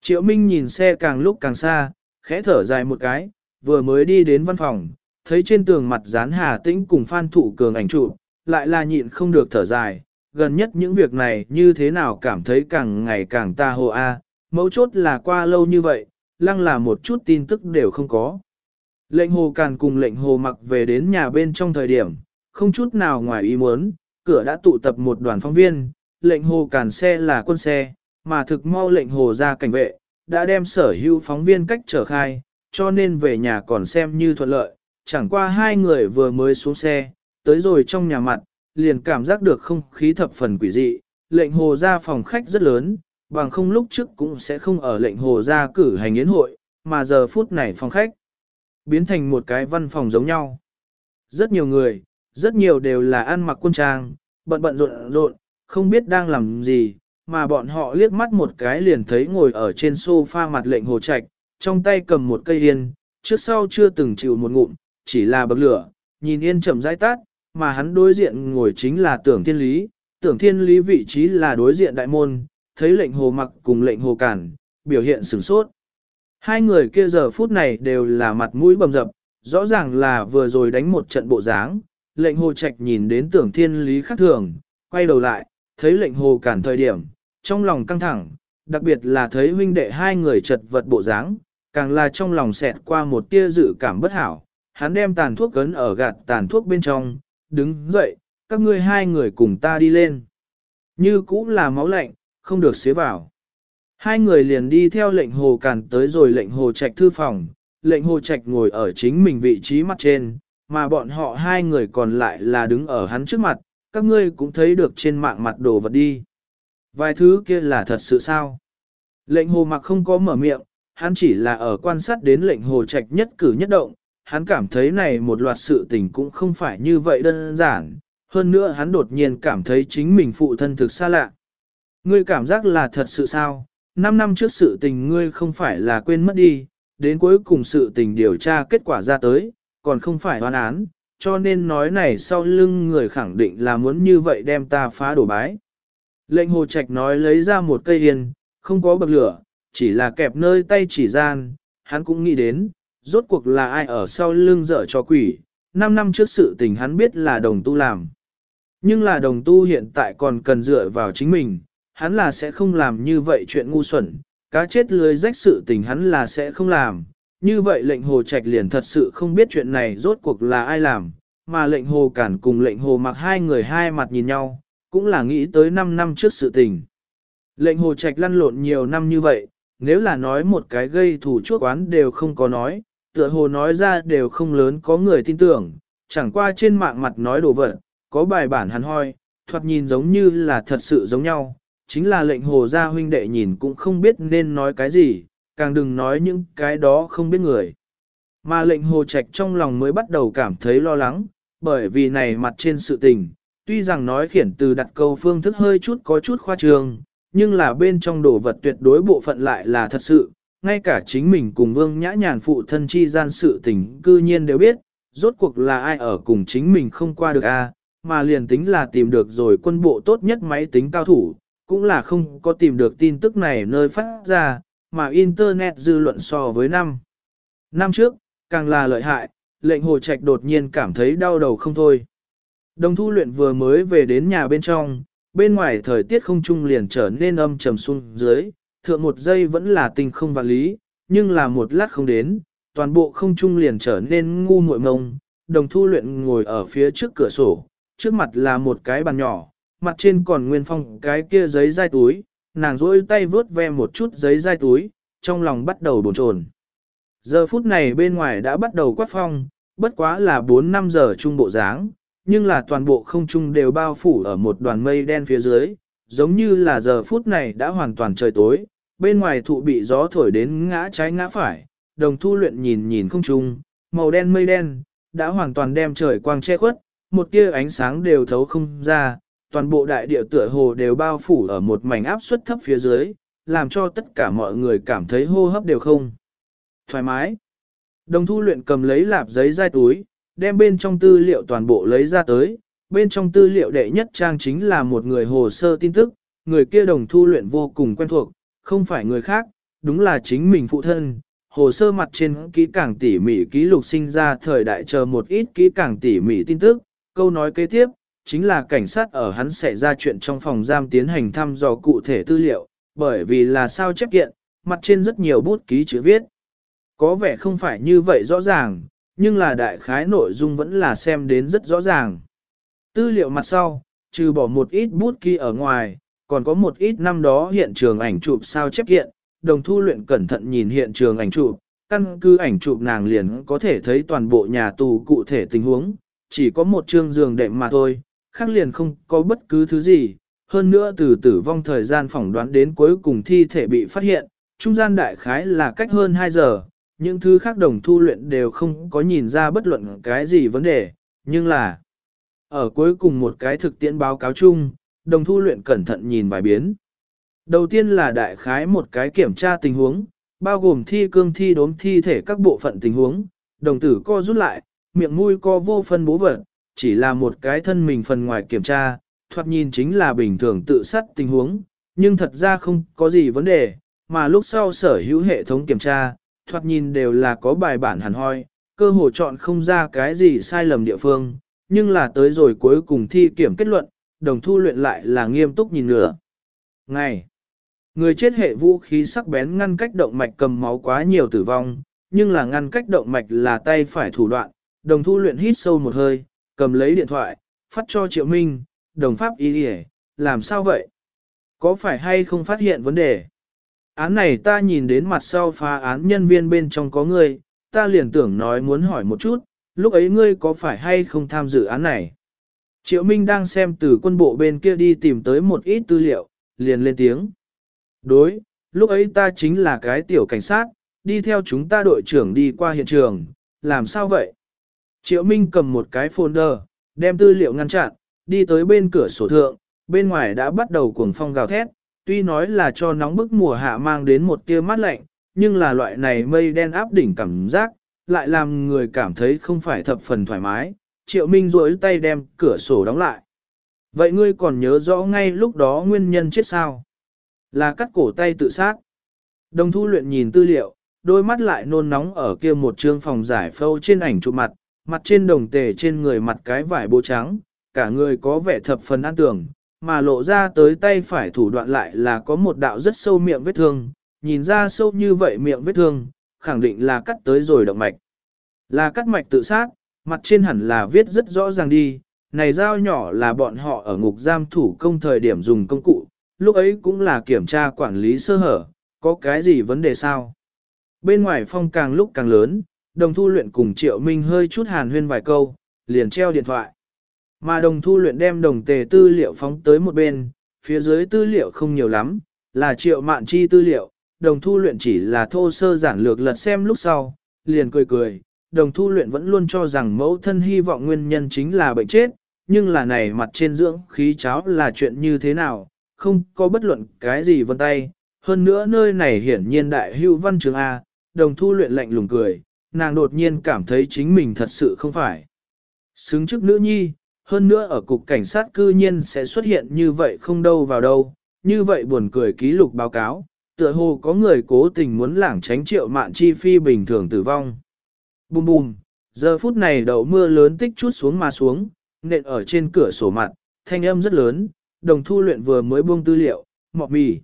Triệu Minh nhìn xe càng lúc càng xa, khẽ thở dài một cái, vừa mới đi đến văn phòng, thấy trên tường mặt dán Hà Tĩnh cùng Phan Thụ Cường ảnh trụ, lại là nhịn không được thở dài, gần nhất những việc này như thế nào cảm thấy càng ngày càng ta hồ a, mấu chốt là qua lâu như vậy, lăng là một chút tin tức đều không có. Lệnh hồ càn cùng lệnh hồ mặc về đến nhà bên trong thời điểm, không chút nào ngoài ý muốn, cửa đã tụ tập một đoàn phóng viên, lệnh hồ càn xe là quân xe, mà thực mau lệnh hồ ra cảnh vệ, đã đem sở hữu phóng viên cách trở khai, cho nên về nhà còn xem như thuận lợi, chẳng qua hai người vừa mới xuống xe, tới rồi trong nhà mặt, liền cảm giác được không khí thập phần quỷ dị, lệnh hồ ra phòng khách rất lớn, bằng không lúc trước cũng sẽ không ở lệnh hồ ra cử hành yến hội, mà giờ phút này phòng khách biến thành một cái văn phòng giống nhau. Rất nhiều người, rất nhiều đều là ăn mặc quân trang, bận bận rộn rộn, không biết đang làm gì, mà bọn họ liếc mắt một cái liền thấy ngồi ở trên sofa mặt lệnh hồ trạch, trong tay cầm một cây yên, trước sau chưa từng chịu một ngụm, chỉ là bậc lửa, nhìn yên chậm rãi tát, mà hắn đối diện ngồi chính là tưởng thiên lý, tưởng thiên lý vị trí là đối diện đại môn, thấy lệnh hồ mặc cùng lệnh hồ cản, biểu hiện sửng sốt. Hai người kia giờ phút này đều là mặt mũi bầm dập, rõ ràng là vừa rồi đánh một trận bộ dáng, lệnh hồ trạch nhìn đến tưởng thiên lý khác thường, quay đầu lại, thấy lệnh hồ cản thời điểm, trong lòng căng thẳng, đặc biệt là thấy huynh đệ hai người chật vật bộ dáng, càng là trong lòng xẹt qua một tia dự cảm bất hảo, hắn đem tàn thuốc cấn ở gạt tàn thuốc bên trong, đứng dậy, các ngươi hai người cùng ta đi lên. Như cũ là máu lạnh, không được xế vào. Hai người liền đi theo lệnh hồ càn tới rồi lệnh hồ trạch thư phòng, lệnh hồ trạch ngồi ở chính mình vị trí mặt trên, mà bọn họ hai người còn lại là đứng ở hắn trước mặt, các ngươi cũng thấy được trên mạng mặt đồ vật đi. Vài thứ kia là thật sự sao? Lệnh hồ mặc không có mở miệng, hắn chỉ là ở quan sát đến lệnh hồ trạch nhất cử nhất động, hắn cảm thấy này một loạt sự tình cũng không phải như vậy đơn giản, hơn nữa hắn đột nhiên cảm thấy chính mình phụ thân thực xa lạ. Ngươi cảm giác là thật sự sao? Năm năm trước sự tình ngươi không phải là quên mất đi, đến cuối cùng sự tình điều tra kết quả ra tới, còn không phải hoàn án, cho nên nói này sau lưng người khẳng định là muốn như vậy đem ta phá đổ bái. Lệnh hồ trạch nói lấy ra một cây yên, không có bậc lửa, chỉ là kẹp nơi tay chỉ gian, hắn cũng nghĩ đến, rốt cuộc là ai ở sau lưng dở cho quỷ, 5 năm trước sự tình hắn biết là đồng tu làm. Nhưng là đồng tu hiện tại còn cần dựa vào chính mình, hắn là sẽ không làm như vậy chuyện ngu xuẩn, cá chết lưới rách sự tình hắn là sẽ không làm. Như vậy lệnh hồ trạch liền thật sự không biết chuyện này rốt cuộc là ai làm, mà lệnh hồ cản cùng lệnh hồ mặc hai người hai mặt nhìn nhau, cũng là nghĩ tới 5 năm trước sự tình. Lệnh hồ trạch lăn lộn nhiều năm như vậy, nếu là nói một cái gây thủ chuốc oán đều không có nói, tựa hồ nói ra đều không lớn có người tin tưởng, chẳng qua trên mạng mặt nói đồ vật, có bài bản hắn hoi, thoạt nhìn giống như là thật sự giống nhau, chính là lệnh hồ gia huynh đệ nhìn cũng không biết nên nói cái gì, càng đừng nói những cái đó không biết người. Mà lệnh hồ trạch trong lòng mới bắt đầu cảm thấy lo lắng, bởi vì này mặt trên sự tình, tuy rằng nói khiển từ đặt câu phương thức hơi chút có chút khoa trương, nhưng là bên trong đồ vật tuyệt đối bộ phận lại là thật sự, ngay cả chính mình cùng vương nhã nhàn phụ thân chi gian sự tình cư nhiên đều biết, rốt cuộc là ai ở cùng chính mình không qua được a mà liền tính là tìm được rồi quân bộ tốt nhất máy tính cao thủ, cũng là không có tìm được tin tức này nơi phát ra, mà Internet dư luận so với năm. Năm trước, càng là lợi hại, lệnh hồ trạch đột nhiên cảm thấy đau đầu không thôi. Đồng thu luyện vừa mới về đến nhà bên trong, bên ngoài thời tiết không trung liền trở nên âm trầm xuống dưới, thượng một giây vẫn là tình không vạn lý, nhưng là một lát không đến, toàn bộ không trung liền trở nên ngu muội mông. Đồng thu luyện ngồi ở phía trước cửa sổ, trước mặt là một cái bàn nhỏ, mặt trên còn nguyên phong cái kia giấy dai túi, nàng rỗi tay vướt ve một chút giấy dai túi, trong lòng bắt đầu bồn chồn. Giờ phút này bên ngoài đã bắt đầu quát phong, bất quá là 4-5 giờ trung bộ dáng, nhưng là toàn bộ không trung đều bao phủ ở một đoàn mây đen phía dưới, giống như là giờ phút này đã hoàn toàn trời tối, bên ngoài thụ bị gió thổi đến ngã trái ngã phải, đồng thu luyện nhìn nhìn không trung, màu đen mây đen, đã hoàn toàn đem trời quang che khuất, một tia ánh sáng đều thấu không ra, toàn bộ đại địa tựa hồ đều bao phủ ở một mảnh áp suất thấp phía dưới, làm cho tất cả mọi người cảm thấy hô hấp đều không thoải mái. Đồng thu luyện cầm lấy lạp giấy dai túi, đem bên trong tư liệu toàn bộ lấy ra tới, bên trong tư liệu đệ nhất trang chính là một người hồ sơ tin tức, người kia đồng thu luyện vô cùng quen thuộc, không phải người khác, đúng là chính mình phụ thân. Hồ sơ mặt trên kỹ càng tỉ mỉ ký lục sinh ra thời đại chờ một ít kỹ càng tỉ mỉ tin tức, câu nói kế tiếp, chính là cảnh sát ở hắn xảy ra chuyện trong phòng giam tiến hành thăm dò cụ thể tư liệu, bởi vì là sao chép kiện, mặt trên rất nhiều bút ký chữ viết. Có vẻ không phải như vậy rõ ràng, nhưng là đại khái nội dung vẫn là xem đến rất rõ ràng. Tư liệu mặt sau, trừ bỏ một ít bút ký ở ngoài, còn có một ít năm đó hiện trường ảnh chụp sao chép kiện, đồng thu luyện cẩn thận nhìn hiện trường ảnh chụp, căn cứ ảnh chụp nàng liền có thể thấy toàn bộ nhà tù cụ thể tình huống, chỉ có một chương giường đệm mà thôi, khác liền không có bất cứ thứ gì, hơn nữa từ tử vong thời gian phỏng đoán đến cuối cùng thi thể bị phát hiện, trung gian đại khái là cách hơn 2 giờ, những thứ khác đồng thu luyện đều không có nhìn ra bất luận cái gì vấn đề, nhưng là ở cuối cùng một cái thực tiễn báo cáo chung, đồng thu luyện cẩn thận nhìn vài biến. Đầu tiên là đại khái một cái kiểm tra tình huống, bao gồm thi cương thi đốm thi thể các bộ phận tình huống, đồng tử co rút lại, miệng mũi co vô phân bố vật, chỉ là một cái thân mình phần ngoài kiểm tra, thoạt nhìn chính là bình thường tự sát tình huống, nhưng thật ra không có gì vấn đề, mà lúc sau sở hữu hệ thống kiểm tra, thoạt nhìn đều là có bài bản hẳn hoi, cơ hồ chọn không ra cái gì sai lầm địa phương, nhưng là tới rồi cuối cùng thi kiểm kết luận, đồng thu luyện lại là nghiêm túc nhìn nữa. Ngày, người chết hệ vũ khí sắc bén ngăn cách động mạch cầm máu quá nhiều tử vong, nhưng là ngăn cách động mạch là tay phải thủ đoạn, đồng thu luyện hít sâu một hơi, cầm lấy điện thoại, phát cho Triệu Minh, đồng pháp ý đi làm sao vậy? Có phải hay không phát hiện vấn đề? Án này ta nhìn đến mặt sau phá án nhân viên bên trong có ngươi, ta liền tưởng nói muốn hỏi một chút, lúc ấy ngươi có phải hay không tham dự án này? Triệu Minh đang xem từ quân bộ bên kia đi tìm tới một ít tư liệu, liền lên tiếng. Đối, lúc ấy ta chính là cái tiểu cảnh sát, đi theo chúng ta đội trưởng đi qua hiện trường, làm sao vậy? Triệu Minh cầm một cái folder, đem tư liệu ngăn chặn, đi tới bên cửa sổ thượng, bên ngoài đã bắt đầu cuồng phong gào thét, tuy nói là cho nóng bức mùa hạ mang đến một tia mát lạnh, nhưng là loại này mây đen áp đỉnh cảm giác, lại làm người cảm thấy không phải thập phần thoải mái. Triệu Minh duỗi tay đem cửa sổ đóng lại. Vậy ngươi còn nhớ rõ ngay lúc đó nguyên nhân chết sao? Là cắt cổ tay tự sát. Đồng thu luyện nhìn tư liệu, đôi mắt lại nôn nóng ở kia một trương phòng giải phâu trên ảnh chụp mặt, mặt trên đồng tề trên người mặt cái vải bố trắng, cả người có vẻ thập phần an tưởng, mà lộ ra tới tay phải thủ đoạn lại là có một đạo rất sâu miệng vết thương, nhìn ra sâu như vậy miệng vết thương, khẳng định là cắt tới rồi động mạch. Là cắt mạch tự sát, mặt trên hẳn là viết rất rõ ràng đi, này dao nhỏ là bọn họ ở ngục giam thủ công thời điểm dùng công cụ, lúc ấy cũng là kiểm tra quản lý sơ hở, có cái gì vấn đề sao? Bên ngoài phong càng lúc càng lớn, đồng thu luyện cùng triệu minh hơi chút hàn huyên vài câu, liền treo điện thoại. Mà đồng thu luyện đem đồng tề tư liệu phóng tới một bên, phía dưới tư liệu không nhiều lắm, là triệu mạn chi tư liệu, đồng thu luyện chỉ là thô sơ giản lược lật xem lúc sau, liền cười cười, đồng thu luyện vẫn luôn cho rằng mẫu thân hy vọng nguyên nhân chính là bệnh chết, nhưng là này mặt trên dưỡng khí cháo là chuyện như thế nào, không có bất luận cái gì vân tay. Hơn nữa nơi này hiển nhiên đại hưu văn trường A, đồng thu luyện lạnh lùng cười, nàng đột nhiên cảm thấy chính mình thật sự không phải. Xứng trước nữ nhi, hơn nữa ở cục cảnh sát cư nhiên sẽ xuất hiện như vậy không đâu vào đâu, như vậy buồn cười ký lục báo cáo, tựa hồ có người cố tình muốn lảng tránh triệu mạn chi phi bình thường tử vong. Bùm bùm, giờ phút này đậu mưa lớn tích chút xuống mà xuống, nện ở trên cửa sổ mặt, thanh âm rất lớn, đồng thu luyện vừa mới buông tư liệu, mọc mì.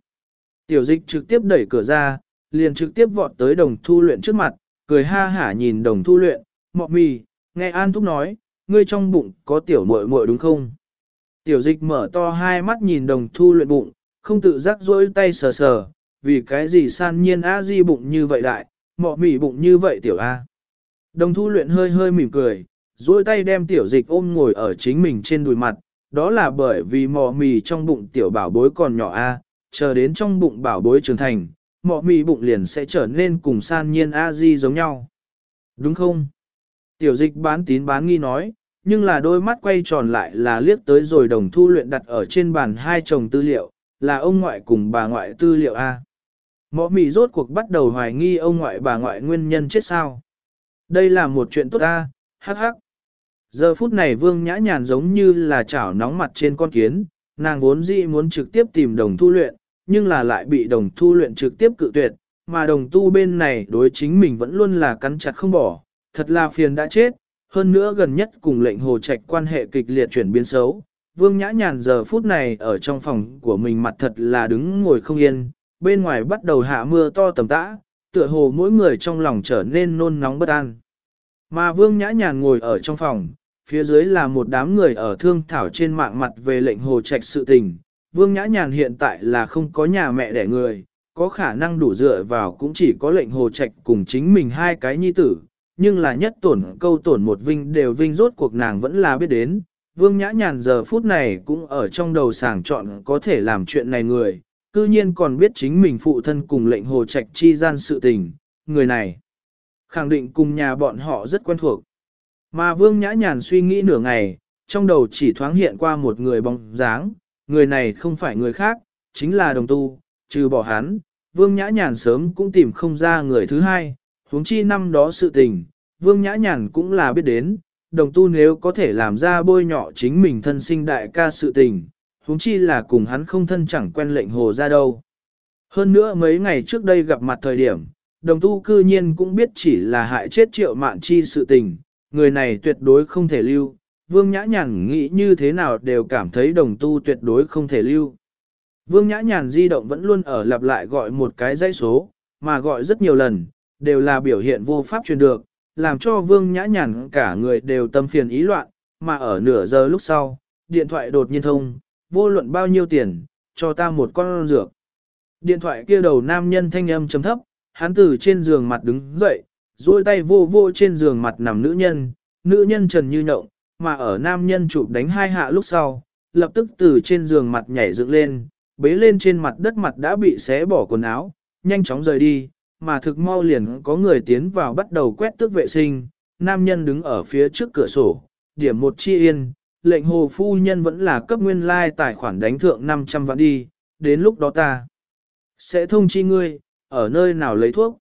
Tiểu dịch trực tiếp đẩy cửa ra, liền trực tiếp vọt tới đồng thu luyện trước mặt, cười ha hả nhìn đồng thu luyện, mọ mì, nghe An Thúc nói, ngươi trong bụng có tiểu muội muội đúng không? Tiểu dịch mở to hai mắt nhìn đồng thu luyện bụng, không tự giác rỗi tay sờ sờ, vì cái gì san nhiên a di bụng như vậy đại, mọ Mì bụng như vậy tiểu a. Đồng thu luyện hơi hơi mỉm cười, duỗi tay đem tiểu dịch ôm ngồi ở chính mình trên đùi mặt, đó là bởi vì mọ mì trong bụng tiểu bảo bối còn nhỏ a, chờ đến trong bụng bảo bối trưởng thành, mọ mì bụng liền sẽ trở nên cùng san nhiên a di giống nhau. Đúng không? Tiểu dịch bán tín bán nghi nói, nhưng là đôi mắt quay tròn lại là liếc tới rồi đồng thu luyện đặt ở trên bàn hai chồng tư liệu, là ông ngoại cùng bà ngoại tư liệu A. Mọ mì rốt cuộc bắt đầu hoài nghi ông ngoại bà ngoại nguyên nhân chết sao. Đây là một chuyện tốt A, hắc hắc. Giờ phút này vương nhã nhàn giống như là chảo nóng mặt trên con kiến, nàng vốn dĩ muốn trực tiếp tìm đồng thu luyện, nhưng là lại bị đồng thu luyện trực tiếp cự tuyệt, mà đồng tu bên này đối chính mình vẫn luôn là cắn chặt không bỏ, thật là phiền đã chết, hơn nữa gần nhất cùng lệnh hồ trạch quan hệ kịch liệt chuyển biến xấu. Vương Nhã Nhàn giờ phút này ở trong phòng của mình mặt thật là đứng ngồi không yên, bên ngoài bắt đầu hạ mưa to tầm tã, tựa hồ mỗi người trong lòng trở nên nôn nóng bất an. Mà Vương Nhã Nhàn ngồi ở trong phòng, phía dưới là một đám người ở thương thảo trên mạng mặt về lệnh hồ trạch sự tình. Vương Nhã Nhàn hiện tại là không có nhà mẹ đẻ người, có khả năng đủ dựa vào cũng chỉ có lệnh hồ trạch cùng chính mình hai cái nhi tử, nhưng là nhất tổn câu tổn một vinh đều vinh rốt cuộc nàng vẫn là biết đến. Vương Nhã Nhàn giờ phút này cũng ở trong đầu sàng chọn có thể làm chuyện này người, cư nhiên còn biết chính mình phụ thân cùng lệnh hồ trạch chi gian sự tình, người này khẳng định cùng nhà bọn họ rất quen thuộc. Mà Vương Nhã Nhàn suy nghĩ nửa ngày, trong đầu chỉ thoáng hiện qua một người bóng dáng, người này không phải người khác, chính là đồng tu, trừ bỏ hắn, Vương Nhã Nhàn sớm cũng tìm không ra người thứ hai, huống chi năm đó sự tình, Vương Nhã Nhàn cũng là biết đến, đồng tu nếu có thể làm ra bôi nhọ chính mình thân sinh đại ca sự tình, huống chi là cùng hắn không thân chẳng quen lệnh hồ ra đâu. Hơn nữa mấy ngày trước đây gặp mặt thời điểm, đồng tu cư nhiên cũng biết chỉ là hại chết triệu mạn chi sự tình, người này tuyệt đối không thể lưu. Vương Nhã Nhàn nghĩ như thế nào đều cảm thấy đồng tu tuyệt đối không thể lưu. Vương Nhã Nhàn di động vẫn luôn ở lặp lại gọi một cái dãy số, mà gọi rất nhiều lần, đều là biểu hiện vô pháp truyền được, làm cho Vương Nhã Nhàn cả người đều tâm phiền ý loạn, mà ở nửa giờ lúc sau, điện thoại đột nhiên thông, vô luận bao nhiêu tiền, cho ta một con dược. Điện thoại kia đầu nam nhân thanh âm trầm thấp, hắn từ trên giường mặt đứng dậy, duỗi tay vô vô trên giường mặt nằm nữ nhân, nữ nhân trần như nhộng, mà ở nam nhân chụp đánh hai hạ lúc sau, lập tức từ trên giường mặt nhảy dựng lên, bế lên trên mặt đất mặt đã bị xé bỏ quần áo, nhanh chóng rời đi, mà thực mau liền có người tiến vào bắt đầu quét tước vệ sinh, nam nhân đứng ở phía trước cửa sổ, điểm một chi yên, lệnh hồ phu nhân vẫn là cấp nguyên lai like tài khoản đánh thượng 500 vạn đi, đến lúc đó ta sẽ thông chi ngươi, ở nơi nào lấy thuốc.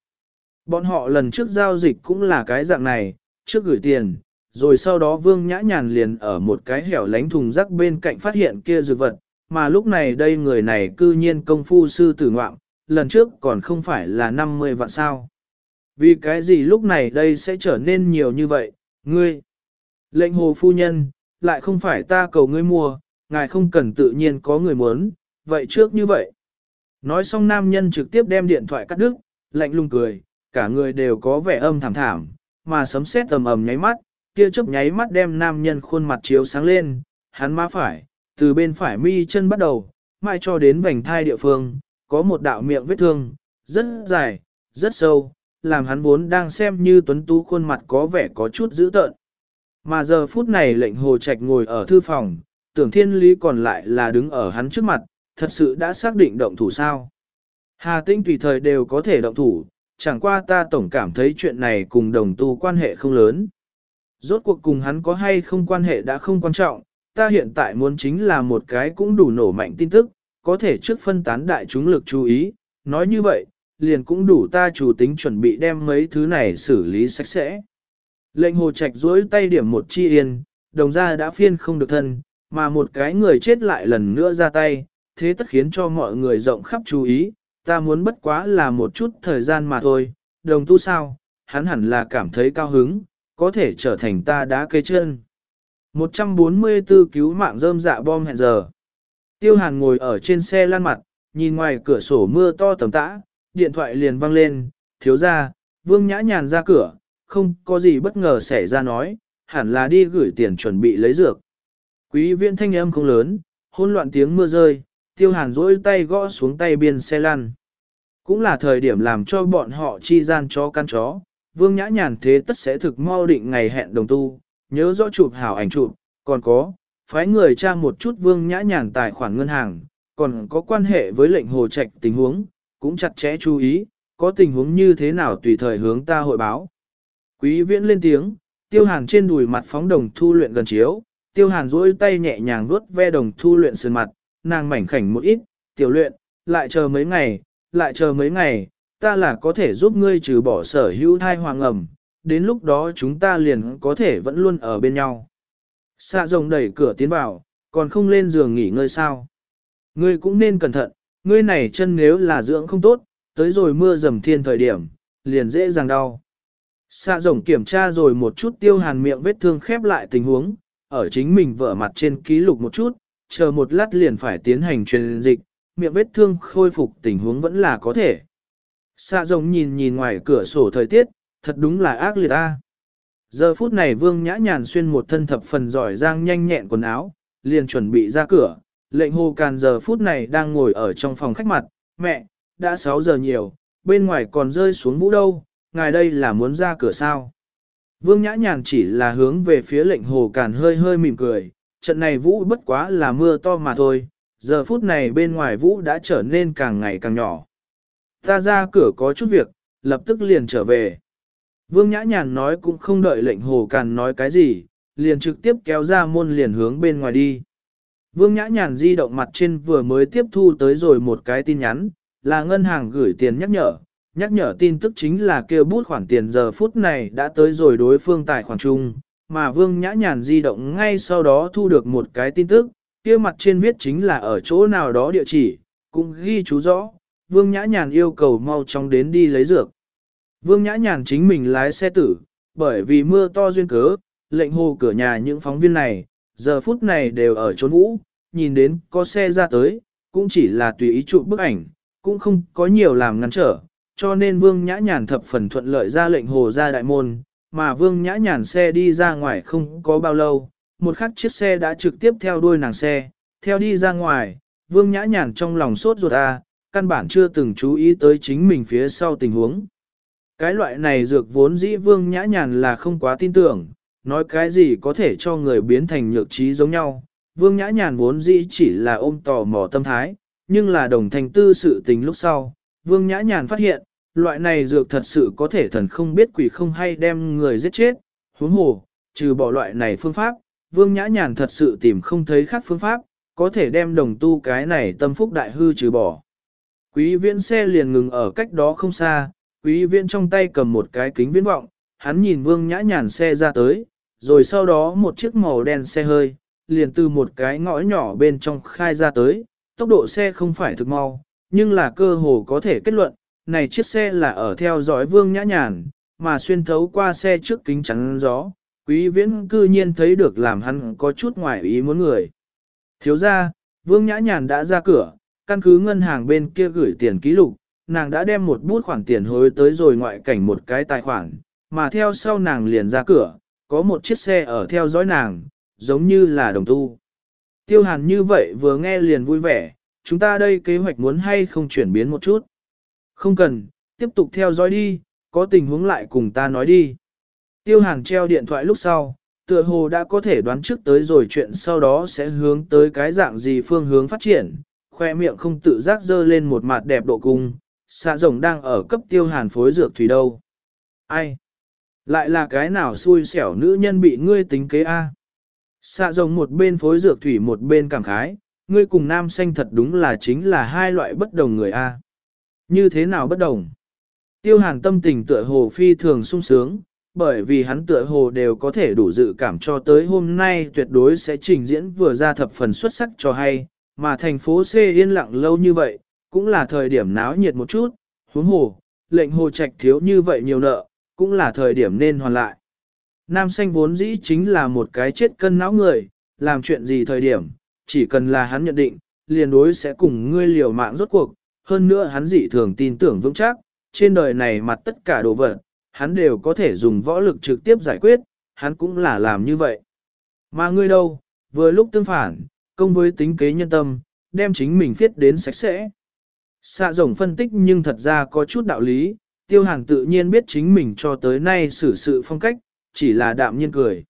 Bọn họ lần trước giao dịch cũng là cái dạng này, trước gửi tiền, rồi sau đó vương nhã nhàn liền ở một cái hẻo lánh thùng rác bên cạnh phát hiện kia dược vật, mà lúc này đây người này cư nhiên công phu sư tử ngoạm, lần trước còn không phải là 50 vạn sao. Vì cái gì lúc này đây sẽ trở nên nhiều như vậy, ngươi, lệnh hồ phu nhân, lại không phải ta cầu ngươi mua, ngài không cần tự nhiên có người muốn, vậy trước như vậy. Nói xong nam nhân trực tiếp đem điện thoại cắt đứt, lạnh lùng cười, cả người đều có vẻ âm thảm thảm, mà sấm sét tầm ầm nháy mắt, kia chớp nháy mắt đem nam nhân khuôn mặt chiếu sáng lên, hắn má phải, từ bên phải mi chân bắt đầu, mai cho đến vành thai địa phương, có một đạo miệng vết thương, rất dài, rất sâu, làm hắn vốn đang xem như tuấn tú khuôn mặt có vẻ có chút dữ tợn. Mà giờ phút này lệnh hồ trạch ngồi ở thư phòng, tưởng thiên lý còn lại là đứng ở hắn trước mặt, thật sự đã xác định động thủ sao. Hà tinh tùy thời đều có thể động thủ, chẳng qua ta tổng cảm thấy chuyện này cùng đồng tu quan hệ không lớn. Rốt cuộc cùng hắn có hay không quan hệ đã không quan trọng, ta hiện tại muốn chính là một cái cũng đủ nổ mạnh tin tức, có thể trước phân tán đại chúng lực chú ý, nói như vậy, liền cũng đủ ta chủ tính chuẩn bị đem mấy thứ này xử lý sạch sẽ. Lệnh hồ trạch duỗi tay điểm một chi yên, đồng ra đã phiên không được thân, mà một cái người chết lại lần nữa ra tay, thế tất khiến cho mọi người rộng khắp chú ý, ta muốn bất quá là một chút thời gian mà thôi, đồng tu sao, hắn hẳn là cảm thấy cao hứng, có thể trở thành ta đá cây chân. 144 cứu mạng rơm dạ bom hẹn giờ. Tiêu hàn ngồi ở trên xe lăn mặt, nhìn ngoài cửa sổ mưa to tầm tã, điện thoại liền vang lên, thiếu ra, vương nhã nhàn ra cửa, không có gì bất ngờ xảy ra nói, hẳn là đi gửi tiền chuẩn bị lấy dược. Quý viện thanh âm không lớn, hỗn loạn tiếng mưa rơi, tiêu hàn rỗi tay gõ xuống tay biên xe lăn. Cũng là thời điểm làm cho bọn họ chi gian cho căn chó, vương nhã nhàn thế tất sẽ thực mau định ngày hẹn đồng tu, nhớ rõ chụp hảo ảnh chụp, còn có, phái người tra một chút vương nhã nhàn tài khoản ngân hàng, còn có quan hệ với lệnh hồ trạch tình huống, cũng chặt chẽ chú ý, có tình huống như thế nào tùy thời hướng ta hội báo. Quý viễn lên tiếng, tiêu hàn trên đùi mặt phóng đồng thu luyện gần chiếu, tiêu hàn duỗi tay nhẹ nhàng vuốt ve đồng thu luyện sườn mặt, nàng mảnh khảnh một ít, tiểu luyện, lại chờ mấy ngày, lại chờ mấy ngày, ta là có thể giúp ngươi trừ bỏ sở hữu thai hoàng ẩm, đến lúc đó chúng ta liền có thể vẫn luôn ở bên nhau. Xạ rồng đẩy cửa tiến vào, còn không lên giường nghỉ ngơi sao. Ngươi cũng nên cẩn thận, ngươi này chân nếu là dưỡng không tốt, tới rồi mưa dầm thiên thời điểm, liền dễ dàng đau. Xạ rồng kiểm tra rồi một chút tiêu hàn miệng vết thương khép lại tình huống, ở chính mình vỡ mặt trên ký lục một chút, chờ một lát liền phải tiến hành truyền dịch, miệng vết thương khôi phục tình huống vẫn là có thể. Xạ rồng nhìn nhìn ngoài cửa sổ thời tiết, thật đúng là ác liệt ta. Giờ phút này vương nhã nhàn xuyên một thân thập phần giỏi giang nhanh nhẹn quần áo, liền chuẩn bị ra cửa, lệnh hồ càn giờ phút này đang ngồi ở trong phòng khách mặt, mẹ, đã 6 giờ nhiều, bên ngoài còn rơi xuống vũ đâu, ngài đây là muốn ra cửa sao. Vương nhã nhàn chỉ là hướng về phía lệnh hồ càn hơi hơi mỉm cười, trận này vũ bất quá là mưa to mà thôi, giờ phút này bên ngoài vũ đã trở nên càng ngày càng nhỏ. Ta ra cửa có chút việc, lập tức liền trở về. Vương Nhã Nhàn nói cũng không đợi lệnh hồ càn nói cái gì, liền trực tiếp kéo ra môn liền hướng bên ngoài đi. Vương Nhã Nhàn di động mặt trên vừa mới tiếp thu tới rồi một cái tin nhắn, là ngân hàng gửi tiền nhắc nhở. Nhắc nhở tin tức chính là kêu bút khoản tiền giờ phút này đã tới rồi đối phương tài khoản chung, mà Vương Nhã Nhàn di động ngay sau đó thu được một cái tin tức, kia mặt trên viết chính là ở chỗ nào đó địa chỉ, cũng ghi chú rõ, Vương Nhã Nhàn yêu cầu mau chóng đến đi lấy dược. Vương Nhã Nhàn chính mình lái xe tử, bởi vì mưa to duyên cớ, lệnh hồ cửa nhà những phóng viên này, giờ phút này đều ở trốn vũ, nhìn đến có xe ra tới, cũng chỉ là tùy ý chụp bức ảnh, cũng không có nhiều làm ngăn trở, cho nên Vương Nhã Nhàn thập phần thuận lợi ra lệnh hồ ra đại môn, mà Vương Nhã Nhàn xe đi ra ngoài không có bao lâu, một khắc chiếc xe đã trực tiếp theo đuôi nàng xe, theo đi ra ngoài, Vương Nhã Nhàn trong lòng sốt ruột à, căn bản chưa từng chú ý tới chính mình phía sau tình huống. Cái loại này dược vốn dĩ vương nhã nhàn là không quá tin tưởng, nói cái gì có thể cho người biến thành nhược trí giống nhau. Vương nhã nhàn vốn dĩ chỉ là ôm tò mò tâm thái, nhưng là đồng thành tư sự tình lúc sau. Vương nhã nhàn phát hiện, loại này dược thật sự có thể thần không biết quỷ không hay đem người giết chết. Huống hồ, trừ bỏ loại này phương pháp, vương nhã nhàn thật sự tìm không thấy khác phương pháp, có thể đem đồng tu cái này tâm phúc đại hư trừ bỏ. Quý viễn xe liền ngừng ở cách đó không xa, quý viễn trong tay cầm một cái kính viễn vọng, hắn nhìn vương nhã nhàn xe ra tới, rồi sau đó một chiếc màu đen xe hơi, liền từ một cái ngõ nhỏ bên trong khai ra tới, tốc độ xe không phải thực mau, nhưng là cơ hồ có thể kết luận, này chiếc xe là ở theo dõi vương nhã nhàn, mà xuyên thấu qua xe trước kính chắn gió, quý viễn cư nhiên thấy được làm hắn có chút ngoài ý muốn người. Thiếu ra, vương nhã nhàn đã ra cửa, căn cứ ngân hàng bên kia gửi tiền ký lục, nàng đã đem một bút khoản tiền hối tới rồi ngoại cảnh một cái tài khoản, mà theo sau nàng liền ra cửa, có một chiếc xe ở theo dõi nàng, giống như là đồng tu. Tiêu hàn như vậy vừa nghe liền vui vẻ, chúng ta đây kế hoạch muốn hay không chuyển biến một chút. Không cần, tiếp tục theo dõi đi, có tình huống lại cùng ta nói đi. Tiêu hàn treo điện thoại lúc sau, tựa hồ đã có thể đoán trước tới rồi chuyện sau đó sẽ hướng tới cái dạng gì phương hướng phát triển, khoe miệng không tự giác dơ lên một mặt đẹp độ cung, xạ rồng đang ở cấp tiêu hàn phối dược thủy đâu. Ai? Lại là cái nào xui xẻo nữ nhân bị ngươi tính kế A? Xạ rồng một bên phối dược thủy một bên cảm khái, ngươi cùng nam xanh thật đúng là chính là hai loại bất đồng người A. Như thế nào bất đồng? Tiêu hàn tâm tình tựa hồ phi thường sung sướng, bởi vì hắn tựa hồ đều có thể đủ dự cảm cho tới hôm nay tuyệt đối sẽ trình diễn vừa ra thập phần xuất sắc cho hay, mà thành phố C yên lặng lâu như vậy, cũng là thời điểm náo nhiệt một chút, huống hồ, lệnh hồ trạch thiếu như vậy nhiều nợ, cũng là thời điểm nên hoàn lại. Nam xanh vốn dĩ chính là một cái chết cân não người, làm chuyện gì thời điểm, chỉ cần là hắn nhận định, liền đối sẽ cùng ngươi liều mạng rốt cuộc, hơn nữa hắn dị thường tin tưởng vững chắc, trên đời này mặt tất cả đồ vật, hắn đều có thể dùng võ lực trực tiếp giải quyết, hắn cũng là làm như vậy. Mà ngươi đâu, vừa lúc tương phản, công với tính kế nhân tâm, đem chính mình viết đến sạch sẽ. Xạ rồng phân tích nhưng thật ra có chút đạo lý, tiêu hàng tự nhiên biết chính mình cho tới nay xử sự phong cách, chỉ là đạm nhiên cười.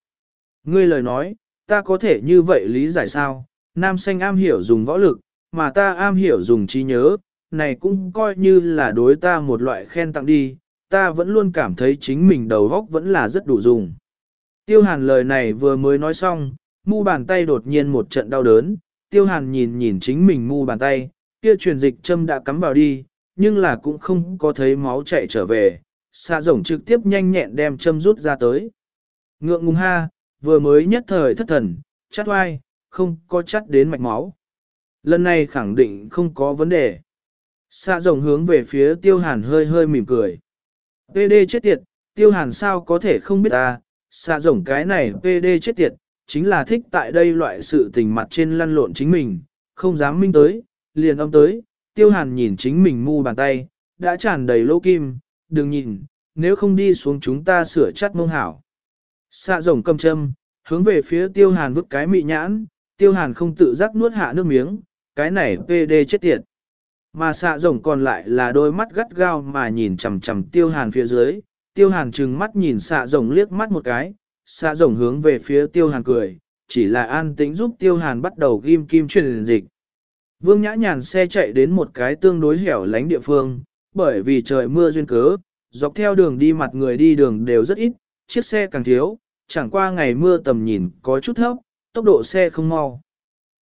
Ngươi lời nói, ta có thể như vậy lý giải sao, nam xanh am hiểu dùng võ lực, mà ta am hiểu dùng trí nhớ, này cũng coi như là đối ta một loại khen tặng đi, ta vẫn luôn cảm thấy chính mình đầu óc vẫn là rất đủ dùng. Tiêu hàn lời này vừa mới nói xong, mu bàn tay đột nhiên một trận đau đớn, tiêu hàn nhìn nhìn chính mình mu bàn tay, kia truyền dịch châm đã cắm vào đi, nhưng là cũng không có thấy máu chảy trở về, xạ rồng trực tiếp nhanh nhẹn đem châm rút ra tới. Ngượng ngùng ha, vừa mới nhất thời thất thần, chắt oai, không có chắt đến mạch máu. Lần này khẳng định không có vấn đề. Xạ rồng hướng về phía tiêu hàn hơi hơi mỉm cười. PD chết tiệt, tiêu hàn sao có thể không biết ta, xạ rồng cái này PD chết tiệt, chính là thích tại đây loại sự tình mặt trên lăn lộn chính mình, không dám minh tới, liền âm tới, tiêu hàn nhìn chính mình mu bàn tay, đã tràn đầy lỗ kim, đừng nhìn, nếu không đi xuống chúng ta sửa chắt mông hảo. Xạ rồng cầm châm, hướng về phía tiêu hàn vứt cái mị nhãn, tiêu hàn không tự giác nuốt hạ nước miếng, cái này PD chết tiệt. Mà xạ rồng còn lại là đôi mắt gắt gao mà nhìn chằm chằm tiêu hàn phía dưới, tiêu hàn trừng mắt nhìn xạ rồng liếc mắt một cái, xạ rồng hướng về phía tiêu hàn cười, chỉ là an tĩnh giúp tiêu hàn bắt đầu ghim kim truyền dịch. Vương nhã nhàn xe chạy đến một cái tương đối hẻo lánh địa phương, bởi vì trời mưa duyên cớ, dọc theo đường đi mặt người đi đường đều rất ít, chiếc xe càng thiếu, chẳng qua ngày mưa tầm nhìn có chút thấp, tốc độ xe không mau.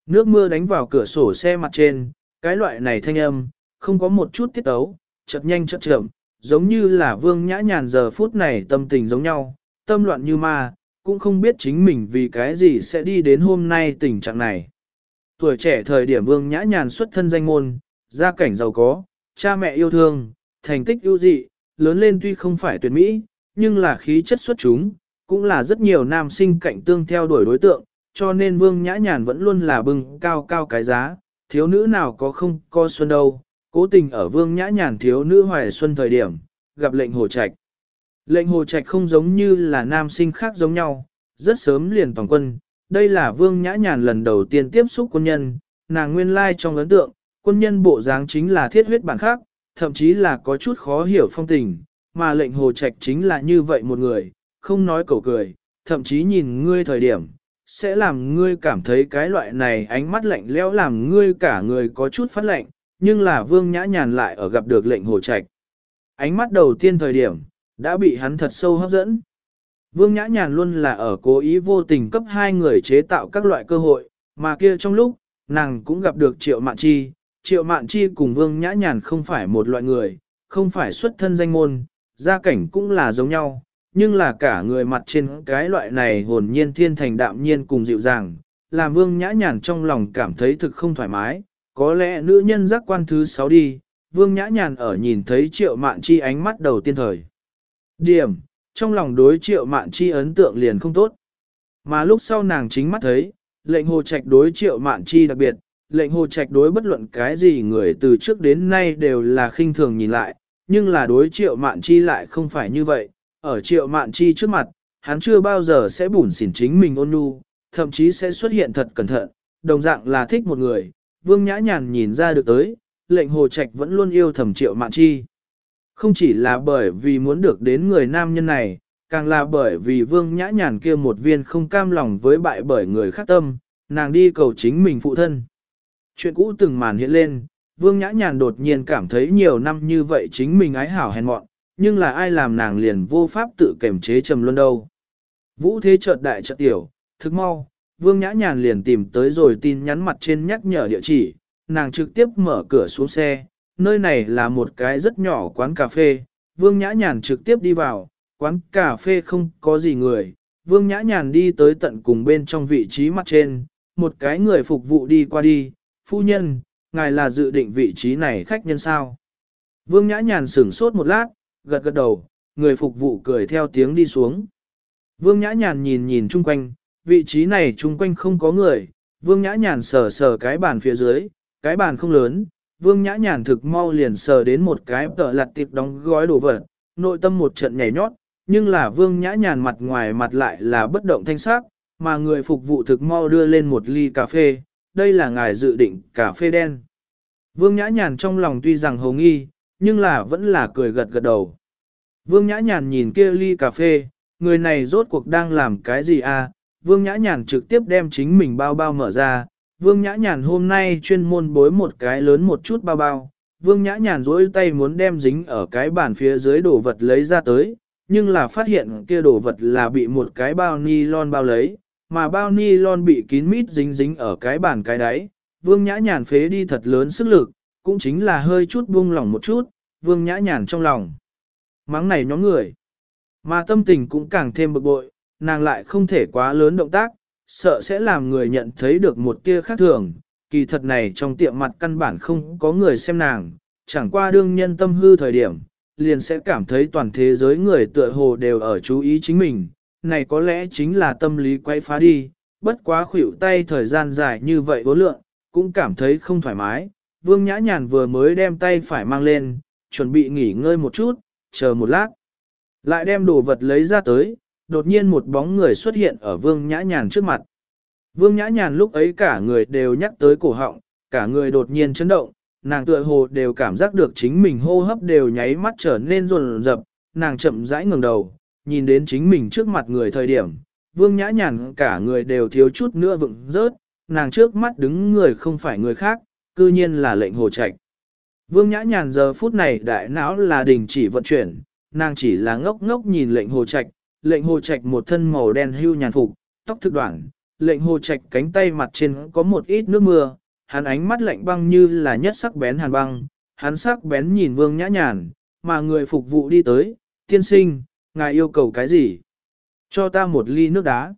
Nước mưa đánh vào cửa sổ xe mặt trên, cái loại này thanh âm, không có một chút tiết ấu, chợt nhanh chợt chậm, giống như là vương nhã nhàn giờ phút này tâm tình giống nhau, tâm loạn như ma, cũng không biết chính mình vì cái gì sẽ đi đến hôm nay tình trạng này. Tuổi trẻ thời điểm vương nhã nhàn xuất thân danh môn, gia cảnh giàu có, cha mẹ yêu thương, thành tích ưu dị, lớn lên tuy không phải tuyệt mỹ, nhưng là khí chất xuất chúng, cũng là rất nhiều nam sinh cạnh tương theo đuổi đối tượng, cho nên vương nhã nhàn vẫn luôn là bưng cao cao cái giá, thiếu nữ nào có không co xuân đâu, cố tình ở vương nhã nhàn thiếu nữ hoài xuân thời điểm, gặp lệnh hồ trạch. Lệnh hồ trạch không giống như là nam sinh khác giống nhau, rất sớm liền toàn quân, đây là vương nhã nhàn lần đầu tiên tiếp xúc quân nhân, nàng nguyên lai trong ấn tượng, quân nhân bộ dáng chính là thiết huyết bản khác, thậm chí là có chút khó hiểu phong tình, mà lệnh hồ trạch chính là như vậy một người, không nói cầu cười, thậm chí nhìn ngươi thời điểm, sẽ làm ngươi cảm thấy cái loại này ánh mắt lạnh lẽo làm ngươi cả người có chút phát lạnh, nhưng là vương nhã nhàn lại ở gặp được lệnh hồ trạch. Ánh mắt đầu tiên thời điểm, đã bị hắn thật sâu hấp dẫn. Vương nhã nhàn luôn là ở cố ý vô tình cấp hai người chế tạo các loại cơ hội, mà kia trong lúc, nàng cũng gặp được triệu mạn chi. Triệu mạn chi cùng vương nhã nhàn không phải một loại người, không phải xuất thân danh môn, gia cảnh cũng là giống nhau, nhưng là cả người mặt trên cái loại này hồn nhiên thiên thành đạm nhiên cùng dịu dàng, làm vương nhã nhàn trong lòng cảm thấy thực không thoải mái, có lẽ nữ nhân giác quan thứ sáu đi, vương nhã nhàn ở nhìn thấy triệu mạn chi ánh mắt đầu tiên thời. Điểm, trong lòng đối triệu mạn chi ấn tượng liền không tốt. Mà lúc sau nàng chính mắt thấy, lệnh hồ trạch đối triệu mạn chi đặc biệt, lệnh hồ trạch đối bất luận cái gì người từ trước đến nay đều là khinh thường nhìn lại, nhưng là đối triệu mạn chi lại không phải như vậy, ở triệu mạn chi trước mặt, hắn chưa bao giờ sẽ bủn xỉn chính mình ôn nhu, thậm chí sẽ xuất hiện thật cẩn thận, đồng dạng là thích một người, vương nhã nhàn nhìn ra được tới, lệnh hồ trạch vẫn luôn yêu thầm triệu mạn chi. Không chỉ là bởi vì muốn được đến người nam nhân này, càng là bởi vì vương nhã nhàn kia một viên không cam lòng với bại bởi người khác tâm, nàng đi cầu chính mình phụ thân. Chuyện cũ từng màn hiện lên, Vương Nhã Nhàn đột nhiên cảm thấy nhiều năm như vậy chính mình ái hảo hèn mọn, nhưng là ai làm nàng liền vô pháp tự kềm chế trầm luôn đâu. Vũ thế chợt đại chợt tiểu, thức mau, Vương Nhã Nhàn liền tìm tới rồi tin nhắn mặt trên nhắc nhở địa chỉ, nàng trực tiếp mở cửa xuống xe, nơi này là một cái rất nhỏ quán cà phê, Vương Nhã Nhàn trực tiếp đi vào, quán cà phê không có gì người, Vương Nhã Nhàn đi tới tận cùng bên trong vị trí mặt trên, một cái người phục vụ đi qua đi, phu nhân, ngài là dự định vị trí này khách nhân sao. Vương Nhã Nhàn sửng sốt một lát, gật gật đầu, người phục vụ cười theo tiếng đi xuống. Vương Nhã Nhàn nhìn nhìn chung quanh, vị trí này chung quanh không có người, Vương Nhã Nhàn sờ sờ cái bàn phía dưới, cái bàn không lớn, Vương Nhã Nhàn thực mau liền sờ đến một cái tờ lặt tiệp đóng gói đồ vật, nội tâm một trận nhảy nhót, nhưng là Vương Nhã Nhàn mặt ngoài mặt lại là bất động thanh sắc, mà người phục vụ thực mau đưa lên một ly cà phê, đây là ngài dự định cà phê đen. Vương Nhã Nhàn trong lòng tuy rằng hồng nghi, nhưng là vẫn là cười gật gật đầu. Vương Nhã Nhàn nhìn kia ly cà phê, người này rốt cuộc đang làm cái gì à? Vương Nhã Nhàn trực tiếp đem chính mình bao bao mở ra. Vương Nhã Nhàn hôm nay chuyên môn bối một cái lớn một chút bao bao. Vương Nhã Nhàn duỗi tay muốn đem dính ở cái bàn phía dưới đồ vật lấy ra tới, nhưng là phát hiện kia đồ vật là bị một cái bao ni lon bao lấy, mà bao ni lon bị kín mít dính dính ở cái bàn cái đáy. Vương Nhã Nhàn phế đi thật lớn sức lực, cũng chính là hơi chút buông lỏng một chút, Vương Nhã Nhàn trong lòng. Mắng này nhóm người. Mà tâm tình cũng càng thêm bực bội, nàng lại không thể quá lớn động tác, sợ sẽ làm người nhận thấy được một tia khác thường. Kỳ thật này trong tiệm mặt căn bản không có người xem nàng, chẳng qua đương nhân tâm hư thời điểm, liền sẽ cảm thấy toàn thế giới người tựa hồ đều ở chú ý chính mình. Này có lẽ chính là tâm lý quay phá đi, bất quá khuỷu tay thời gian dài như vậy vô lượng, cũng cảm thấy không thoải mái. Vương Nhã Nhàn vừa mới đem tay phải mang lên, chuẩn bị nghỉ ngơi một chút, chờ một lát. Lại đem đồ vật lấy ra tới, đột nhiên một bóng người xuất hiện ở vương nhã nhàn trước mặt. Vương nhã nhàn lúc ấy cả người đều nhắc tới cổ họng, cả người đột nhiên chấn động, nàng tựa hồ đều cảm giác được chính mình hô hấp đều nháy mắt trở nên rồn rập, nàng chậm rãi ngừng đầu, nhìn đến chính mình trước mặt người thời điểm, vương nhã nhàn cả người đều thiếu chút nữa vựng rớt, nàng trước mắt đứng người không phải người khác, cư nhiên là lệnh hồ trạch. Vương nhã nhàn giờ phút này đại não là đình chỉ vận chuyển, nàng chỉ là ngốc ngốc nhìn lệnh hồ trạch, lệnh hồ trạch một thân màu đen hưu nhàn phục, tóc thực đoạn, lệnh hồ trạch cánh tay mặt trên có một ít nước mưa, hắn ánh mắt lạnh băng như là nhất sắc bén hàn băng, hắn sắc bén nhìn vương nhã nhàn, mà người phục vụ đi tới, tiên sinh, ngài yêu cầu cái gì? Cho ta một ly nước đá.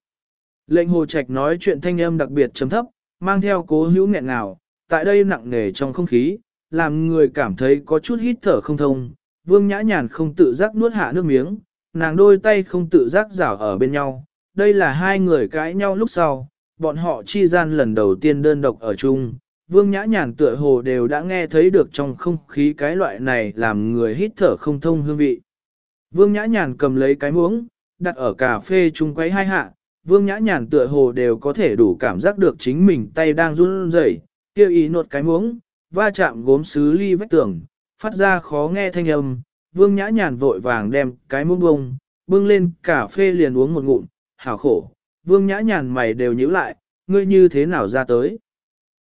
Lệnh hồ trạch nói chuyện thanh âm đặc biệt chấm thấp, mang theo cố hữu nghẹn nào, tại đây nặng nề trong không khí, làm người cảm thấy có chút hít thở không thông, vương nhã nhàn không tự giác nuốt hạ nước miếng, nàng đôi tay không tự giác rảo ở bên nhau, đây là hai người cãi nhau lúc sau, bọn họ chi gian lần đầu tiên đơn độc ở chung, vương nhã nhàn tựa hồ đều đã nghe thấy được trong không khí cái loại này làm người hít thở không thông hương vị. Vương nhã nhàn cầm lấy cái muỗng, đặt ở cà phê chung quấy hai hạ, vương nhã nhàn tựa hồ đều có thể đủ cảm giác được chính mình tay đang run rẩy, kêu ý nột cái muỗng, va chạm gốm sứ ly vách tường, phát ra khó nghe thanh âm, vương nhã nhàn vội vàng đem cái muỗng bông, bưng lên cà phê liền uống một ngụm, hảo khổ, vương nhã nhàn mày đều nhíu lại, ngươi như thế nào ra tới.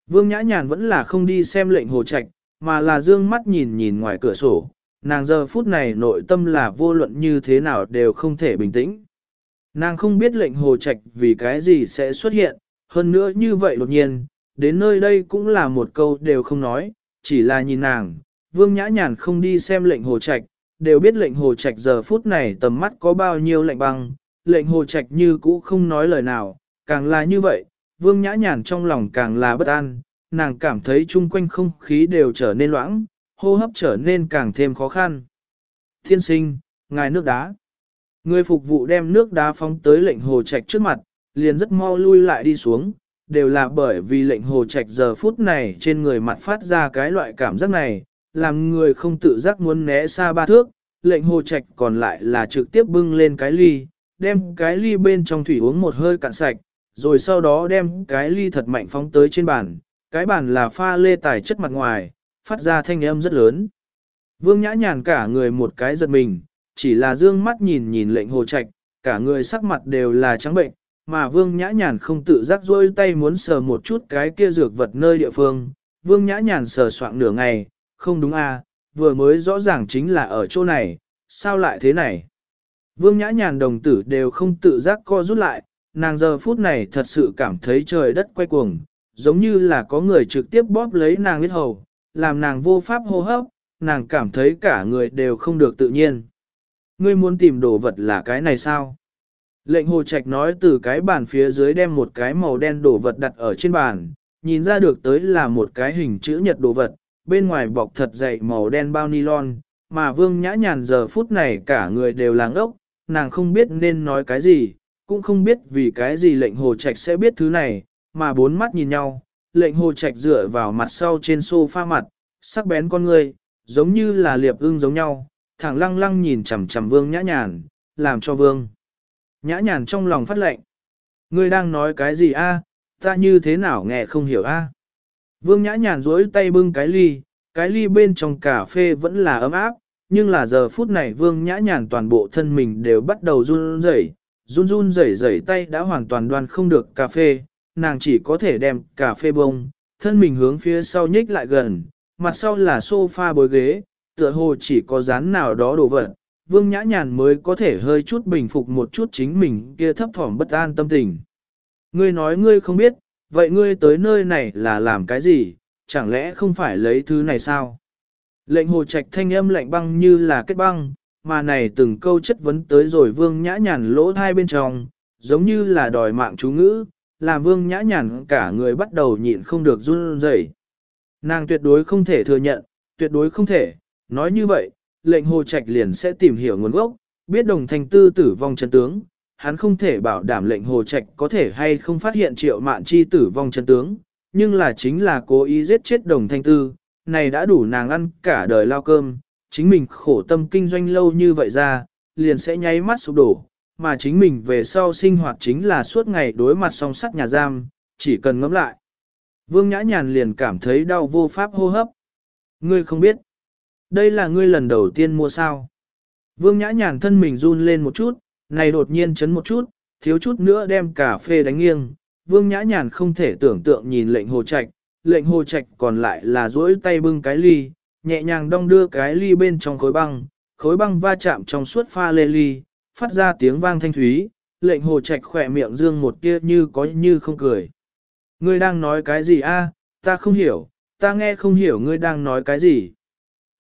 Vương nhã nhàn vẫn là không đi xem lệnh hồ trạch, mà là dương mắt nhìn nhìn ngoài cửa sổ, nàng giờ phút này nội tâm là vô luận như thế nào đều không thể bình tĩnh. Nàng không biết lệnh hồ trạch vì cái gì sẽ xuất hiện, hơn nữa như vậy đột nhiên, đến nơi đây cũng là một câu đều không nói, chỉ là nhìn nàng, vương nhã nhàn không đi xem lệnh hồ trạch, đều biết lệnh hồ trạch giờ phút này tầm mắt có bao nhiêu lạnh băng, lệnh hồ trạch như cũ không nói lời nào, càng là như vậy, vương nhã nhàn trong lòng càng là bất an, nàng cảm thấy chung quanh không khí đều trở nên loãng, hô hấp trở nên càng thêm khó khăn. Thiên sinh, ngài nước đá. Người phục vụ đem nước đá phóng tới lệnh hồ trạch trước mặt, liền rất mau lui lại đi xuống, đều là bởi vì lệnh hồ trạch giờ phút này trên người mặt phát ra cái loại cảm giác này, làm người không tự giác muốn né xa ba thước, lệnh hồ trạch còn lại là trực tiếp bưng lên cái ly, đem cái ly bên trong thủy uống một hơi cạn sạch, rồi sau đó đem cái ly thật mạnh phóng tới trên bàn, cái bàn là pha lê tài chất mặt ngoài, phát ra thanh âm rất lớn. Vương nhã nhàn cả người một cái giật mình, chỉ là dương mắt nhìn nhìn lệnh hồ trạch, cả người sắc mặt đều là trắng bệnh, mà vương nhã nhàn không tự giác rôi tay muốn sờ một chút cái kia dược vật nơi địa phương, vương nhã nhàn sờ soạng nửa ngày, không đúng à, vừa mới rõ ràng chính là ở chỗ này, sao lại thế này? Vương nhã nhàn đồng tử đều không tự giác co rút lại, nàng giờ phút này thật sự cảm thấy trời đất quay cuồng, giống như là có người trực tiếp bóp lấy nàng huyết hầu, làm nàng vô pháp hô hấp, nàng cảm thấy cả người đều không được tự nhiên. Ngươi muốn tìm đồ vật là cái này sao? Lệnh hồ trạch nói từ cái bàn phía dưới đem một cái màu đen đồ vật đặt ở trên bàn, nhìn ra được tới là một cái hình chữ nhật đồ vật, bên ngoài bọc thật dày màu đen bao nylon, mà vương nhã nhàn giờ phút này cả người đều làng ốc, nàng không biết nên nói cái gì, cũng không biết vì cái gì lệnh hồ trạch sẽ biết thứ này, mà bốn mắt nhìn nhau, lệnh hồ trạch dựa vào mặt sau trên sofa mặt, sắc bén con người, giống như là liệp ưng giống nhau, thẳng lăng lăng nhìn chằm chằm vương nhã nhàn, làm cho vương. Nhã nhàn trong lòng phát lệnh. Ngươi đang nói cái gì a? ta như thế nào nghe không hiểu a? Vương nhã nhàn duỗi tay bưng cái ly, cái ly bên trong cà phê vẫn là ấm áp, nhưng là giờ phút này vương nhã nhàn toàn bộ thân mình đều bắt đầu run rẩy, run run rẩy rẩy tay đã hoàn toàn đoan không được cà phê, nàng chỉ có thể đem cà phê bông, thân mình hướng phía sau nhích lại gần, mặt sau là sofa bồi ghế, tựa hồ chỉ có dán nào đó đồ vật, vương nhã nhàn mới có thể hơi chút bình phục một chút chính mình kia thấp thỏm bất an tâm tình. Ngươi nói ngươi không biết, vậy ngươi tới nơi này là làm cái gì, chẳng lẽ không phải lấy thứ này sao? Lệnh hồ trạch thanh âm lạnh băng như là kết băng, mà này từng câu chất vấn tới rồi vương nhã nhàn lỗ hai bên trong, giống như là đòi mạng chú ngữ, làm vương nhã nhàn cả người bắt đầu nhịn không được run rẩy. Nàng tuyệt đối không thể thừa nhận, tuyệt đối không thể, nói như vậy, lệnh hồ trạch liền sẽ tìm hiểu nguồn gốc, biết đồng thành tư tử vong chân tướng, hắn không thể bảo đảm lệnh hồ trạch có thể hay không phát hiện triệu mạn chi tử vong chân tướng, nhưng là chính là cố ý giết chết đồng thanh tư, này đã đủ nàng ăn cả đời lao cơm, chính mình khổ tâm kinh doanh lâu như vậy ra, liền sẽ nháy mắt sụp đổ, mà chính mình về sau sinh hoạt chính là suốt ngày đối mặt song sắt nhà giam, chỉ cần ngẫm lại. Vương Nhã Nhàn liền cảm thấy đau vô pháp hô hấp. Ngươi không biết. Đây là ngươi lần đầu tiên mua sao. Vương Nhã Nhàn thân mình run lên một chút, này đột nhiên chấn một chút, thiếu chút nữa đem cà phê đánh nghiêng. Vương Nhã Nhàn không thể tưởng tượng nhìn lệnh hồ trạch, lệnh hồ trạch còn lại là duỗi tay bưng cái ly, nhẹ nhàng đong đưa cái ly bên trong khối băng, khối băng va chạm trong suốt pha lê ly, phát ra tiếng vang thanh thúy, lệnh hồ trạch khỏe miệng dương một kia như có như không cười. Ngươi đang nói cái gì a? ta không hiểu, ta nghe không hiểu ngươi đang nói cái gì.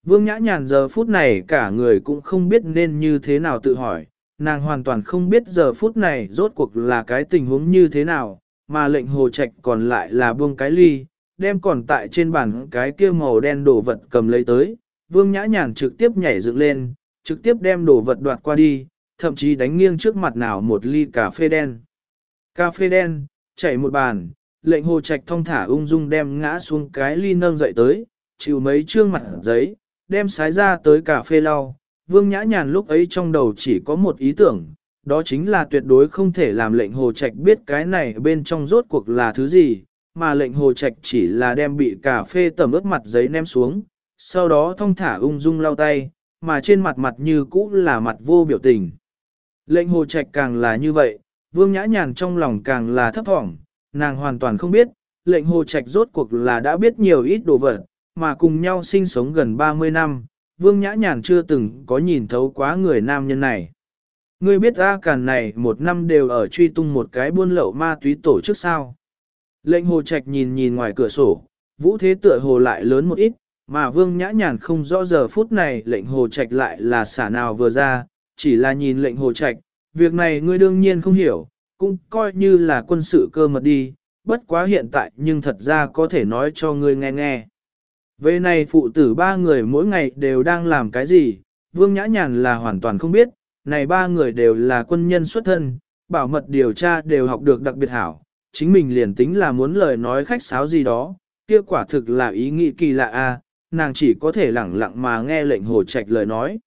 Vương Nhã Nhàn giờ phút này cả người cũng không biết nên như thế nào tự hỏi, nàng hoàn toàn không biết giờ phút này rốt cuộc là cái tình huống như thế nào, mà lệnh hồ trạch còn lại là buông cái ly, đem còn tại trên bàn cái kia màu đen đổ vật cầm lấy tới, Vương Nhã Nhàn trực tiếp nhảy dựng lên, trực tiếp đem đổ vật đoạt qua đi, thậm chí đánh nghiêng trước mặt nào một ly cà phê đen. Cà phê đen, chảy một bàn, lệnh hồ trạch thong thả ung dung đem ngã xuống cái ly nâng dậy tới, chịu mấy trương mặt giấy, đem sái ra tới cà phê lau. Vương Nhã Nhàn lúc ấy trong đầu chỉ có một ý tưởng, đó chính là tuyệt đối không thể làm lệnh hồ trạch biết cái này bên trong rốt cuộc là thứ gì, mà lệnh hồ trạch chỉ là đem bị cà phê tẩm ướt mặt giấy ném xuống, sau đó thong thả ung dung lau tay, mà trên mặt mặt như cũ là mặt vô biểu tình. Lệnh hồ trạch càng là như vậy, vương nhã nhàn trong lòng càng là thấp thỏm, nàng hoàn toàn không biết, lệnh hồ trạch rốt cuộc là đã biết nhiều ít đồ vật, mà cùng nhau sinh sống gần 30 năm, vương nhã nhàn chưa từng có nhìn thấu quá người nam nhân này. Ngươi biết ra càn này một năm đều ở truy tung một cái buôn lậu ma túy tổ chức sao. Lệnh hồ trạch nhìn nhìn ngoài cửa sổ, vũ thế tựa hồ lại lớn một ít, mà vương nhã nhàn không rõ giờ phút này lệnh hồ trạch lại là xả nào vừa ra, chỉ là nhìn lệnh hồ trạch, việc này ngươi đương nhiên không hiểu, cũng coi như là quân sự cơ mật đi, bất quá hiện tại nhưng thật ra có thể nói cho ngươi nghe nghe. Về này phụ tử ba người mỗi ngày đều đang làm cái gì, vương nhã nhàn là hoàn toàn không biết, này ba người đều là quân nhân xuất thân, bảo mật điều tra đều học được đặc biệt hảo, chính mình liền tính là muốn lời nói khách sáo gì đó, kia quả thực là ý nghĩ kỳ lạ a, nàng chỉ có thể lẳng lặng mà nghe lệnh hồ trạch lời nói.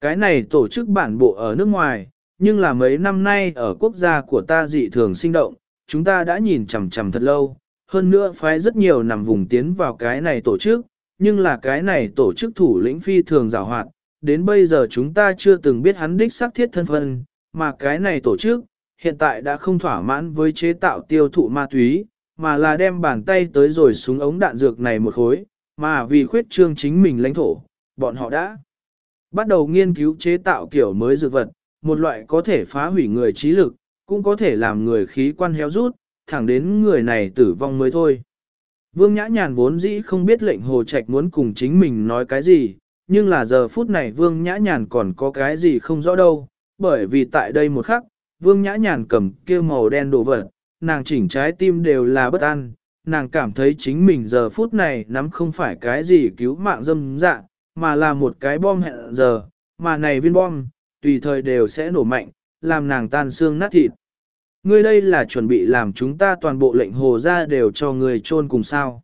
Cái này tổ chức bản bộ ở nước ngoài, nhưng là mấy năm nay ở quốc gia của ta dị thường sinh động, chúng ta đã nhìn chằm chằm thật lâu, hơn nữa phái rất nhiều nằm vùng tiến vào cái này tổ chức, nhưng là cái này tổ chức thủ lĩnh phi thường giảo hoạt, đến bây giờ chúng ta chưa từng biết hắn đích xác thiết thân phân, mà cái này tổ chức, hiện tại đã không thỏa mãn với chế tạo tiêu thụ ma túy, mà là đem bàn tay tới rồi súng ống đạn dược này một khối, mà vì khuyết trương chính mình lãnh thổ, bọn họ đã bắt đầu nghiên cứu chế tạo kiểu mới dược vật, một loại có thể phá hủy người trí lực, cũng có thể làm người khí quan héo rút, thẳng đến người này tử vong mới thôi. Vương Nhã Nhàn vốn dĩ không biết lệnh Hồ Trạch muốn cùng chính mình nói cái gì, nhưng là giờ phút này Vương Nhã Nhàn còn có cái gì không rõ đâu, bởi vì tại đây một khắc, Vương Nhã Nhàn cầm kia màu đen đồ vật, nàng chỉnh trái tim đều là bất an, nàng cảm thấy chính mình giờ phút này nắm không phải cái gì cứu mạng dâm dạ, mà là một cái bom hẹn giờ, mà này viên bom, tùy thời đều sẽ nổ mạnh, làm nàng tan xương nát thịt. Ngươi đây là chuẩn bị làm chúng ta toàn bộ lệnh hồ ra đều cho người chôn cùng sao.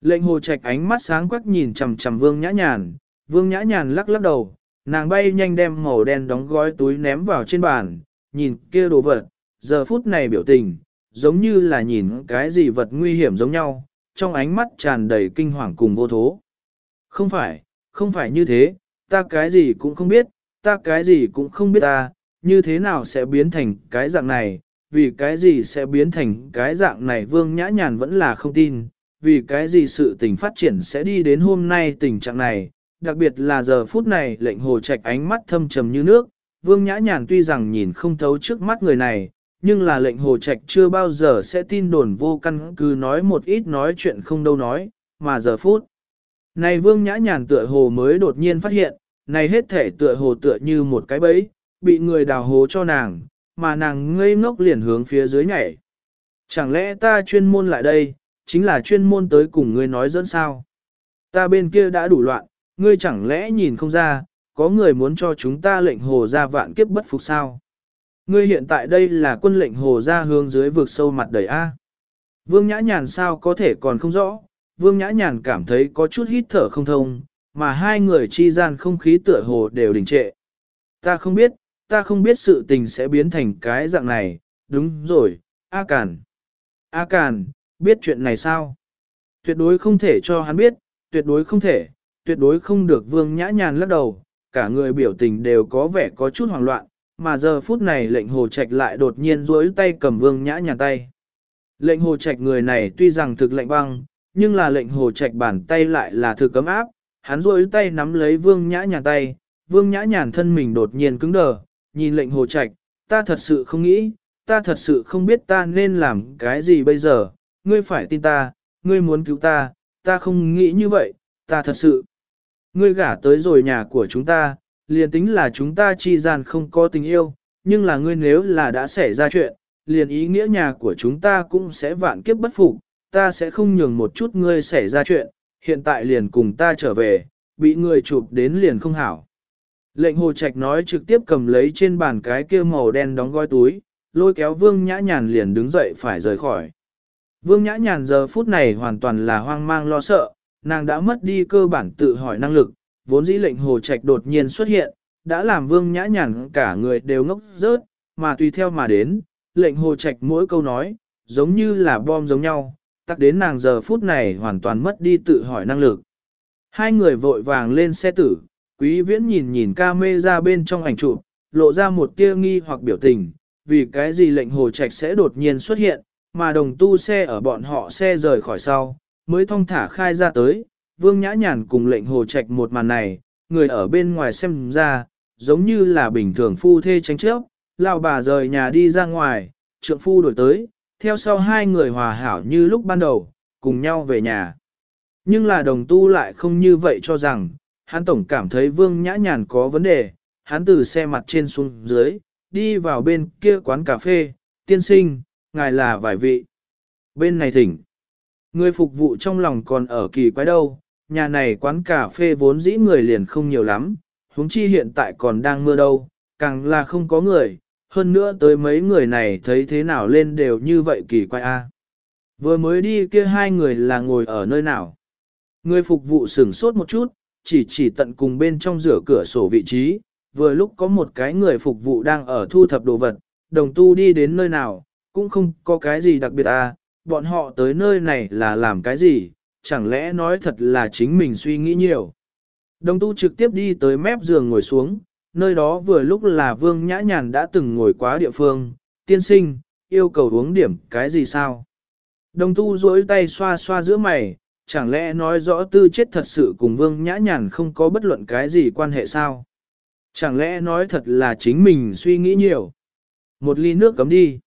Lệnh hồ trạch ánh mắt sáng quắc nhìn chằm chằm vương nhã nhàn, vương nhã nhàn lắc lắc đầu, nàng bay nhanh đem màu đen đóng gói túi ném vào trên bàn, nhìn kia đồ vật, giờ phút này biểu tình, giống như là nhìn cái gì vật nguy hiểm giống nhau, trong ánh mắt tràn đầy kinh hoàng cùng vô thố. Không phải, không phải như thế, ta cái gì cũng không biết, ta cái gì cũng không biết ta, như thế nào sẽ biến thành cái dạng này, vì cái gì sẽ biến thành cái dạng này vương nhã nhàn vẫn là không tin, vì cái gì sự tình phát triển sẽ đi đến hôm nay tình trạng này, đặc biệt là giờ phút này lệnh hồ trạch ánh mắt thâm trầm như nước, vương nhã nhàn tuy rằng nhìn không thấu trước mắt người này, nhưng là lệnh hồ trạch chưa bao giờ sẽ tin đồn vô căn cứ nói một ít nói chuyện không đâu nói, mà giờ phút. Này vương nhã nhàn tựa hồ mới đột nhiên phát hiện, này hết thể tựa hồ tựa như một cái bẫy, bị người đào hố cho nàng, mà nàng ngây ngốc liền hướng phía dưới nhảy. Chẳng lẽ ta chuyên môn lại đây, chính là chuyên môn tới cùng ngươi nói dẫn sao? Ta bên kia đã đủ loạn, ngươi chẳng lẽ nhìn không ra, có người muốn cho chúng ta lệnh hồ ra vạn kiếp bất phục sao? Ngươi hiện tại đây là quân lệnh hồ ra hướng dưới vực sâu mặt đầy A. Vương Nhã Nhàn sao có thể còn không rõ, Vương Nhã Nhàn cảm thấy có chút hít thở không thông, mà hai người chi gian không khí tựa hồ đều đình trệ. Ta không biết, ta không biết sự tình sẽ biến thành cái dạng này, đúng rồi, A Càn. A Càn, biết chuyện này sao? Tuyệt đối không thể cho hắn biết, tuyệt đối không thể, tuyệt đối không được Vương Nhã Nhàn lắc đầu, cả người biểu tình đều có vẻ có chút hoảng loạn, mà giờ phút này lệnh hồ trạch lại đột nhiên duỗi tay cầm Vương Nhã Nhàn tay. Lệnh hồ trạch người này tuy rằng thực lệnh băng, nhưng là lệnh hồ trạch bàn tay lại là thực cấm áp, hắn duỗi tay nắm lấy Vương Nhã Nhàn tay, Vương Nhã Nhàn thân mình đột nhiên cứng đờ, nhìn lệnh hồ trạch, ta thật sự không nghĩ, ta thật sự không biết ta nên làm cái gì bây giờ, ngươi phải tin ta, ngươi muốn cứu ta, ta không nghĩ như vậy, ta thật sự. Ngươi gả tới rồi nhà của chúng ta, liền tính là chúng ta chi gian không có tình yêu, nhưng là ngươi nếu là đã xảy ra chuyện, liền ý nghĩa nhà của chúng ta cũng sẽ vạn kiếp bất phục, ta sẽ không nhường một chút ngươi xảy ra chuyện, hiện tại liền cùng ta trở về, bị người chụp đến liền không hảo. Lệnh hồ trạch nói trực tiếp cầm lấy trên bàn cái kia màu đen đóng gói túi, lôi kéo vương nhã nhàn liền đứng dậy phải rời khỏi. Vương nhã nhàn giờ phút này hoàn toàn là hoang mang lo sợ, nàng đã mất đi cơ bản tự hỏi năng lực, vốn dĩ lệnh hồ trạch đột nhiên xuất hiện, đã làm vương nhã nhàn cả người đều ngốc rớt, mà tùy theo mà đến, lệnh hồ trạch mỗi câu nói, giống như là bom giống nhau, tắc đến nàng giờ phút này hoàn toàn mất đi tự hỏi năng lực. Hai người vội vàng lên xe tử, quý viễn nhìn nhìn ca mê ra bên trong ảnh chụp, lộ ra một tia nghi hoặc biểu tình, vì cái gì lệnh hồ trạch sẽ đột nhiên xuất hiện, mà đồng tu xe ở bọn họ xe rời khỏi sau, mới thông thả khai ra tới, vương nhã nhàn cùng lệnh hồ trạch một màn này, người ở bên ngoài xem ra, giống như là bình thường phu thê tránh trước, lão bà rời nhà đi ra ngoài, trượng phu đổi tới, theo sau hai người hòa hảo như lúc ban đầu, cùng nhau về nhà. Nhưng là đồng tu lại không như vậy cho rằng, hắn tổng cảm thấy vương nhã nhàn có vấn đề, hắn từ xe mặt trên xuống dưới, đi vào bên kia quán cà phê, tiên sinh, ngài là vài vị. Bên này thỉnh. Người phục vụ trong lòng còn ở kỳ quái đâu, nhà này quán cà phê vốn dĩ người liền không nhiều lắm, huống chi hiện tại còn đang mưa đâu, càng là không có người, hơn nữa tới mấy người này thấy thế nào lên đều như vậy kỳ quái a. Vừa mới đi kia hai người là ngồi ở nơi nào. Người phục vụ sửng sốt một chút, chỉ chỉ tận cùng bên trong rửa cửa sổ vị trí, vừa lúc có một cái người phục vụ đang ở thu thập đồ vật, đồng tu đi đến nơi nào, cũng không có cái gì đặc biệt à, bọn họ tới nơi này là làm cái gì, chẳng lẽ nói thật là chính mình suy nghĩ nhiều. Đồng tu trực tiếp đi tới mép giường ngồi xuống, nơi đó vừa lúc là vương nhã nhàn đã từng ngồi quá địa phương, tiên sinh, yêu cầu uống điểm cái gì sao? Đồng tu duỗi tay xoa xoa giữa mày, chẳng lẽ nói rõ tư chết thật sự cùng vương nhã nhàn không có bất luận cái gì quan hệ sao? Chẳng lẽ nói thật là chính mình suy nghĩ nhiều? Một ly nước cấm đi.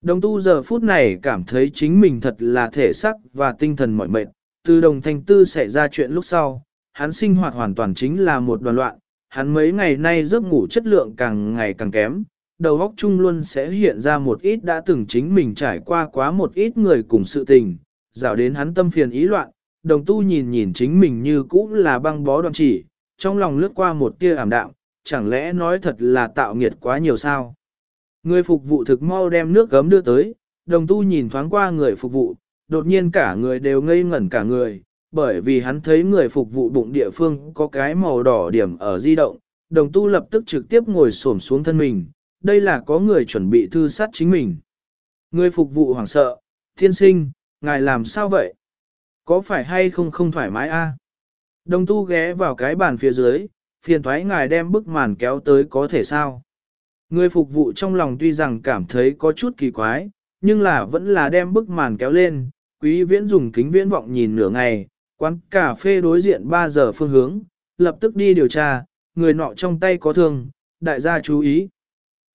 Đồng tu giờ phút này cảm thấy chính mình thật là thể sắc và tinh thần mỏi mệt. Từ đồng thanh tư xảy ra chuyện lúc sau, hắn sinh hoạt hoàn toàn chính là một đoàn loạn. Hắn mấy ngày nay giấc ngủ chất lượng càng ngày càng kém, đầu óc chung luôn sẽ hiện ra một ít đã từng chính mình trải qua quá một ít người cùng sự tình, dạo đến hắn tâm phiền ý loạn, đồng tu nhìn nhìn chính mình như cũ là băng bó đoạn chỉ, trong lòng lướt qua một tia ảm đạm, chẳng lẽ nói thật là tạo nghiệt quá nhiều sao. Người phục vụ thực mau đem nước gấm đưa tới, đồng tu nhìn thoáng qua người phục vụ, đột nhiên cả người đều ngây ngẩn cả người, bởi vì hắn thấy người phục vụ bụng địa phương có cái màu đỏ điểm ở di động, đồng tu lập tức trực tiếp ngồi xổm xuống thân mình, đây là có người chuẩn bị thư sát chính mình. Người phục vụ hoảng sợ, thiên sinh, ngài làm sao vậy? Có phải hay không không thoải mái a? Đồng tu ghé vào cái bàn phía dưới, phiền thoái ngài đem bức màn kéo tới có thể sao? Người phục vụ trong lòng tuy rằng cảm thấy có chút kỳ quái, nhưng là vẫn là đem bức màn kéo lên, quý viễn dùng kính viễn vọng nhìn nửa ngày, quán cà phê đối diện 3 giờ phương hướng, lập tức đi điều tra, người nọ trong tay có thương, đại gia chú ý.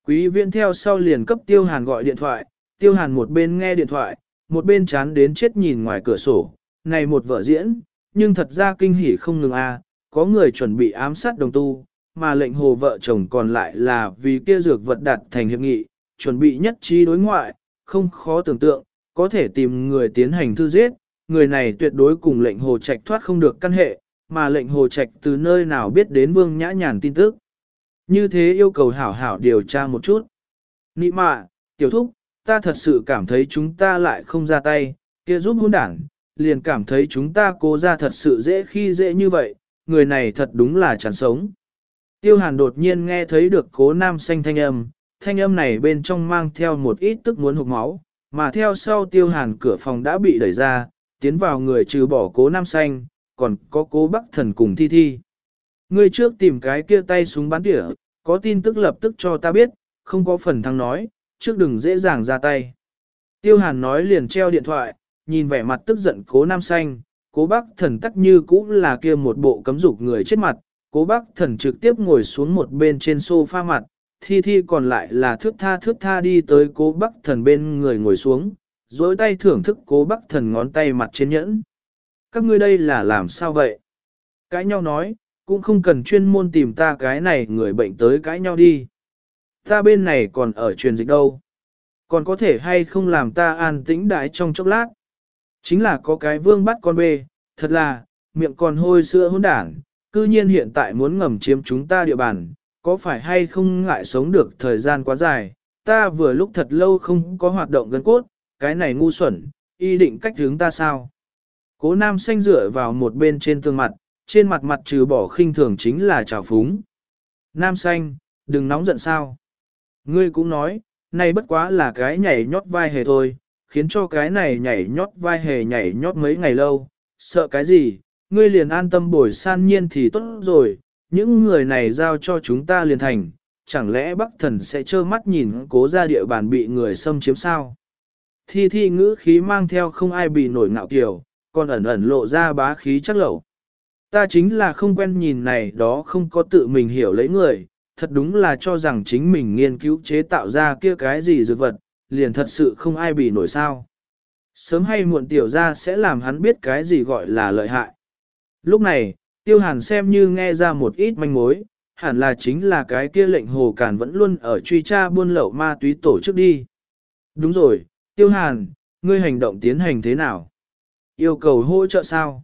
Quý viễn theo sau liền cấp tiêu hàn gọi điện thoại, tiêu hàn một bên nghe điện thoại, một bên chán đến chết nhìn ngoài cửa sổ, này một vợ diễn, nhưng thật ra kinh hỉ không ngừng a, có người chuẩn bị ám sát đồng tu, mà lệnh hồ vợ chồng còn lại là vì kia dược vật đặt thành hiệp nghị, chuẩn bị nhất trí đối ngoại, không khó tưởng tượng, có thể tìm người tiến hành thư giết, người này tuyệt đối cùng lệnh hồ trạch thoát không được căn hệ, mà lệnh hồ trạch từ nơi nào biết đến vương nhã nhàn tin tức. Như thế yêu cầu hảo hảo điều tra một chút. Nị mạ, tiểu thúc, ta thật sự cảm thấy chúng ta lại không ra tay, kia giúp hôn đảng, liền cảm thấy chúng ta cố ra thật sự dễ khi dễ như vậy, người này thật đúng là chẳng sống. Tiêu hàn đột nhiên nghe thấy được cố nam xanh thanh âm, thanh âm này bên trong mang theo một ít tức muốn hụt máu, mà theo sau tiêu hàn cửa phòng đã bị đẩy ra, tiến vào người trừ bỏ cố nam xanh, còn có cố bắc thần cùng thi thi. Người trước tìm cái kia tay súng bắn tỉa, có tin tức lập tức cho ta biết, không có phần thăng nói, trước đừng dễ dàng ra tay. Tiêu hàn nói liền treo điện thoại, nhìn vẻ mặt tức giận cố nam xanh, cố bác thần tắc như cũng là kia một bộ cấm dục người chết mặt, cố bác thần trực tiếp ngồi xuống một bên trên sofa mặt, thi thi còn lại là thước tha thước tha đi tới cố bác thần bên người ngồi xuống, dối tay thưởng thức cố bác thần ngón tay mặt trên nhẫn. Các ngươi đây là làm sao vậy? Cãi nhau nói, cũng không cần chuyên môn tìm ta cái này người bệnh tới cãi nhau đi. Ta bên này còn ở truyền dịch đâu. Còn có thể hay không làm ta an tĩnh đại trong chốc lát. Chính là có cái vương bắt con bê, thật là, miệng còn hôi sữa hỗn đảng, cư nhiên hiện tại muốn ngầm chiếm chúng ta địa bàn, có phải hay không ngại sống được thời gian quá dài, ta vừa lúc thật lâu không có hoạt động gần cốt, cái này ngu xuẩn, y định cách hướng ta sao. Cố nam xanh dựa vào một bên trên tương mặt, trên mặt mặt trừ bỏ khinh thường chính là trào phúng. Nam xanh, đừng nóng giận sao. Ngươi cũng nói, này bất quá là cái nhảy nhót vai hề thôi, khiến cho cái này nhảy nhót vai hề nhảy nhót mấy ngày lâu, sợ cái gì, ngươi liền an tâm bồi san nhiên thì tốt rồi, những người này giao cho chúng ta liền thành, chẳng lẽ bắc thần sẽ trơ mắt nhìn cố ra địa bàn bị người xâm chiếm sao? Thi thi ngữ khí mang theo không ai bị nổi ngạo kiểu, còn ẩn ẩn lộ ra bá khí chắc lẩu. Ta chính là không quen nhìn này đó không có tự mình hiểu lấy người, thật đúng là cho rằng chính mình nghiên cứu chế tạo ra kia cái gì dược vật, liền thật sự không ai bị nổi sao. Sớm hay muộn tiểu ra sẽ làm hắn biết cái gì gọi là lợi hại. Lúc này, tiêu hàn xem như nghe ra một ít manh mối, hẳn là chính là cái kia lệnh hồ càn vẫn luôn ở truy tra buôn lậu ma túy tổ chức đi. Đúng rồi, tiêu hàn, ngươi hành động tiến hành thế nào? Yêu cầu hỗ trợ sao?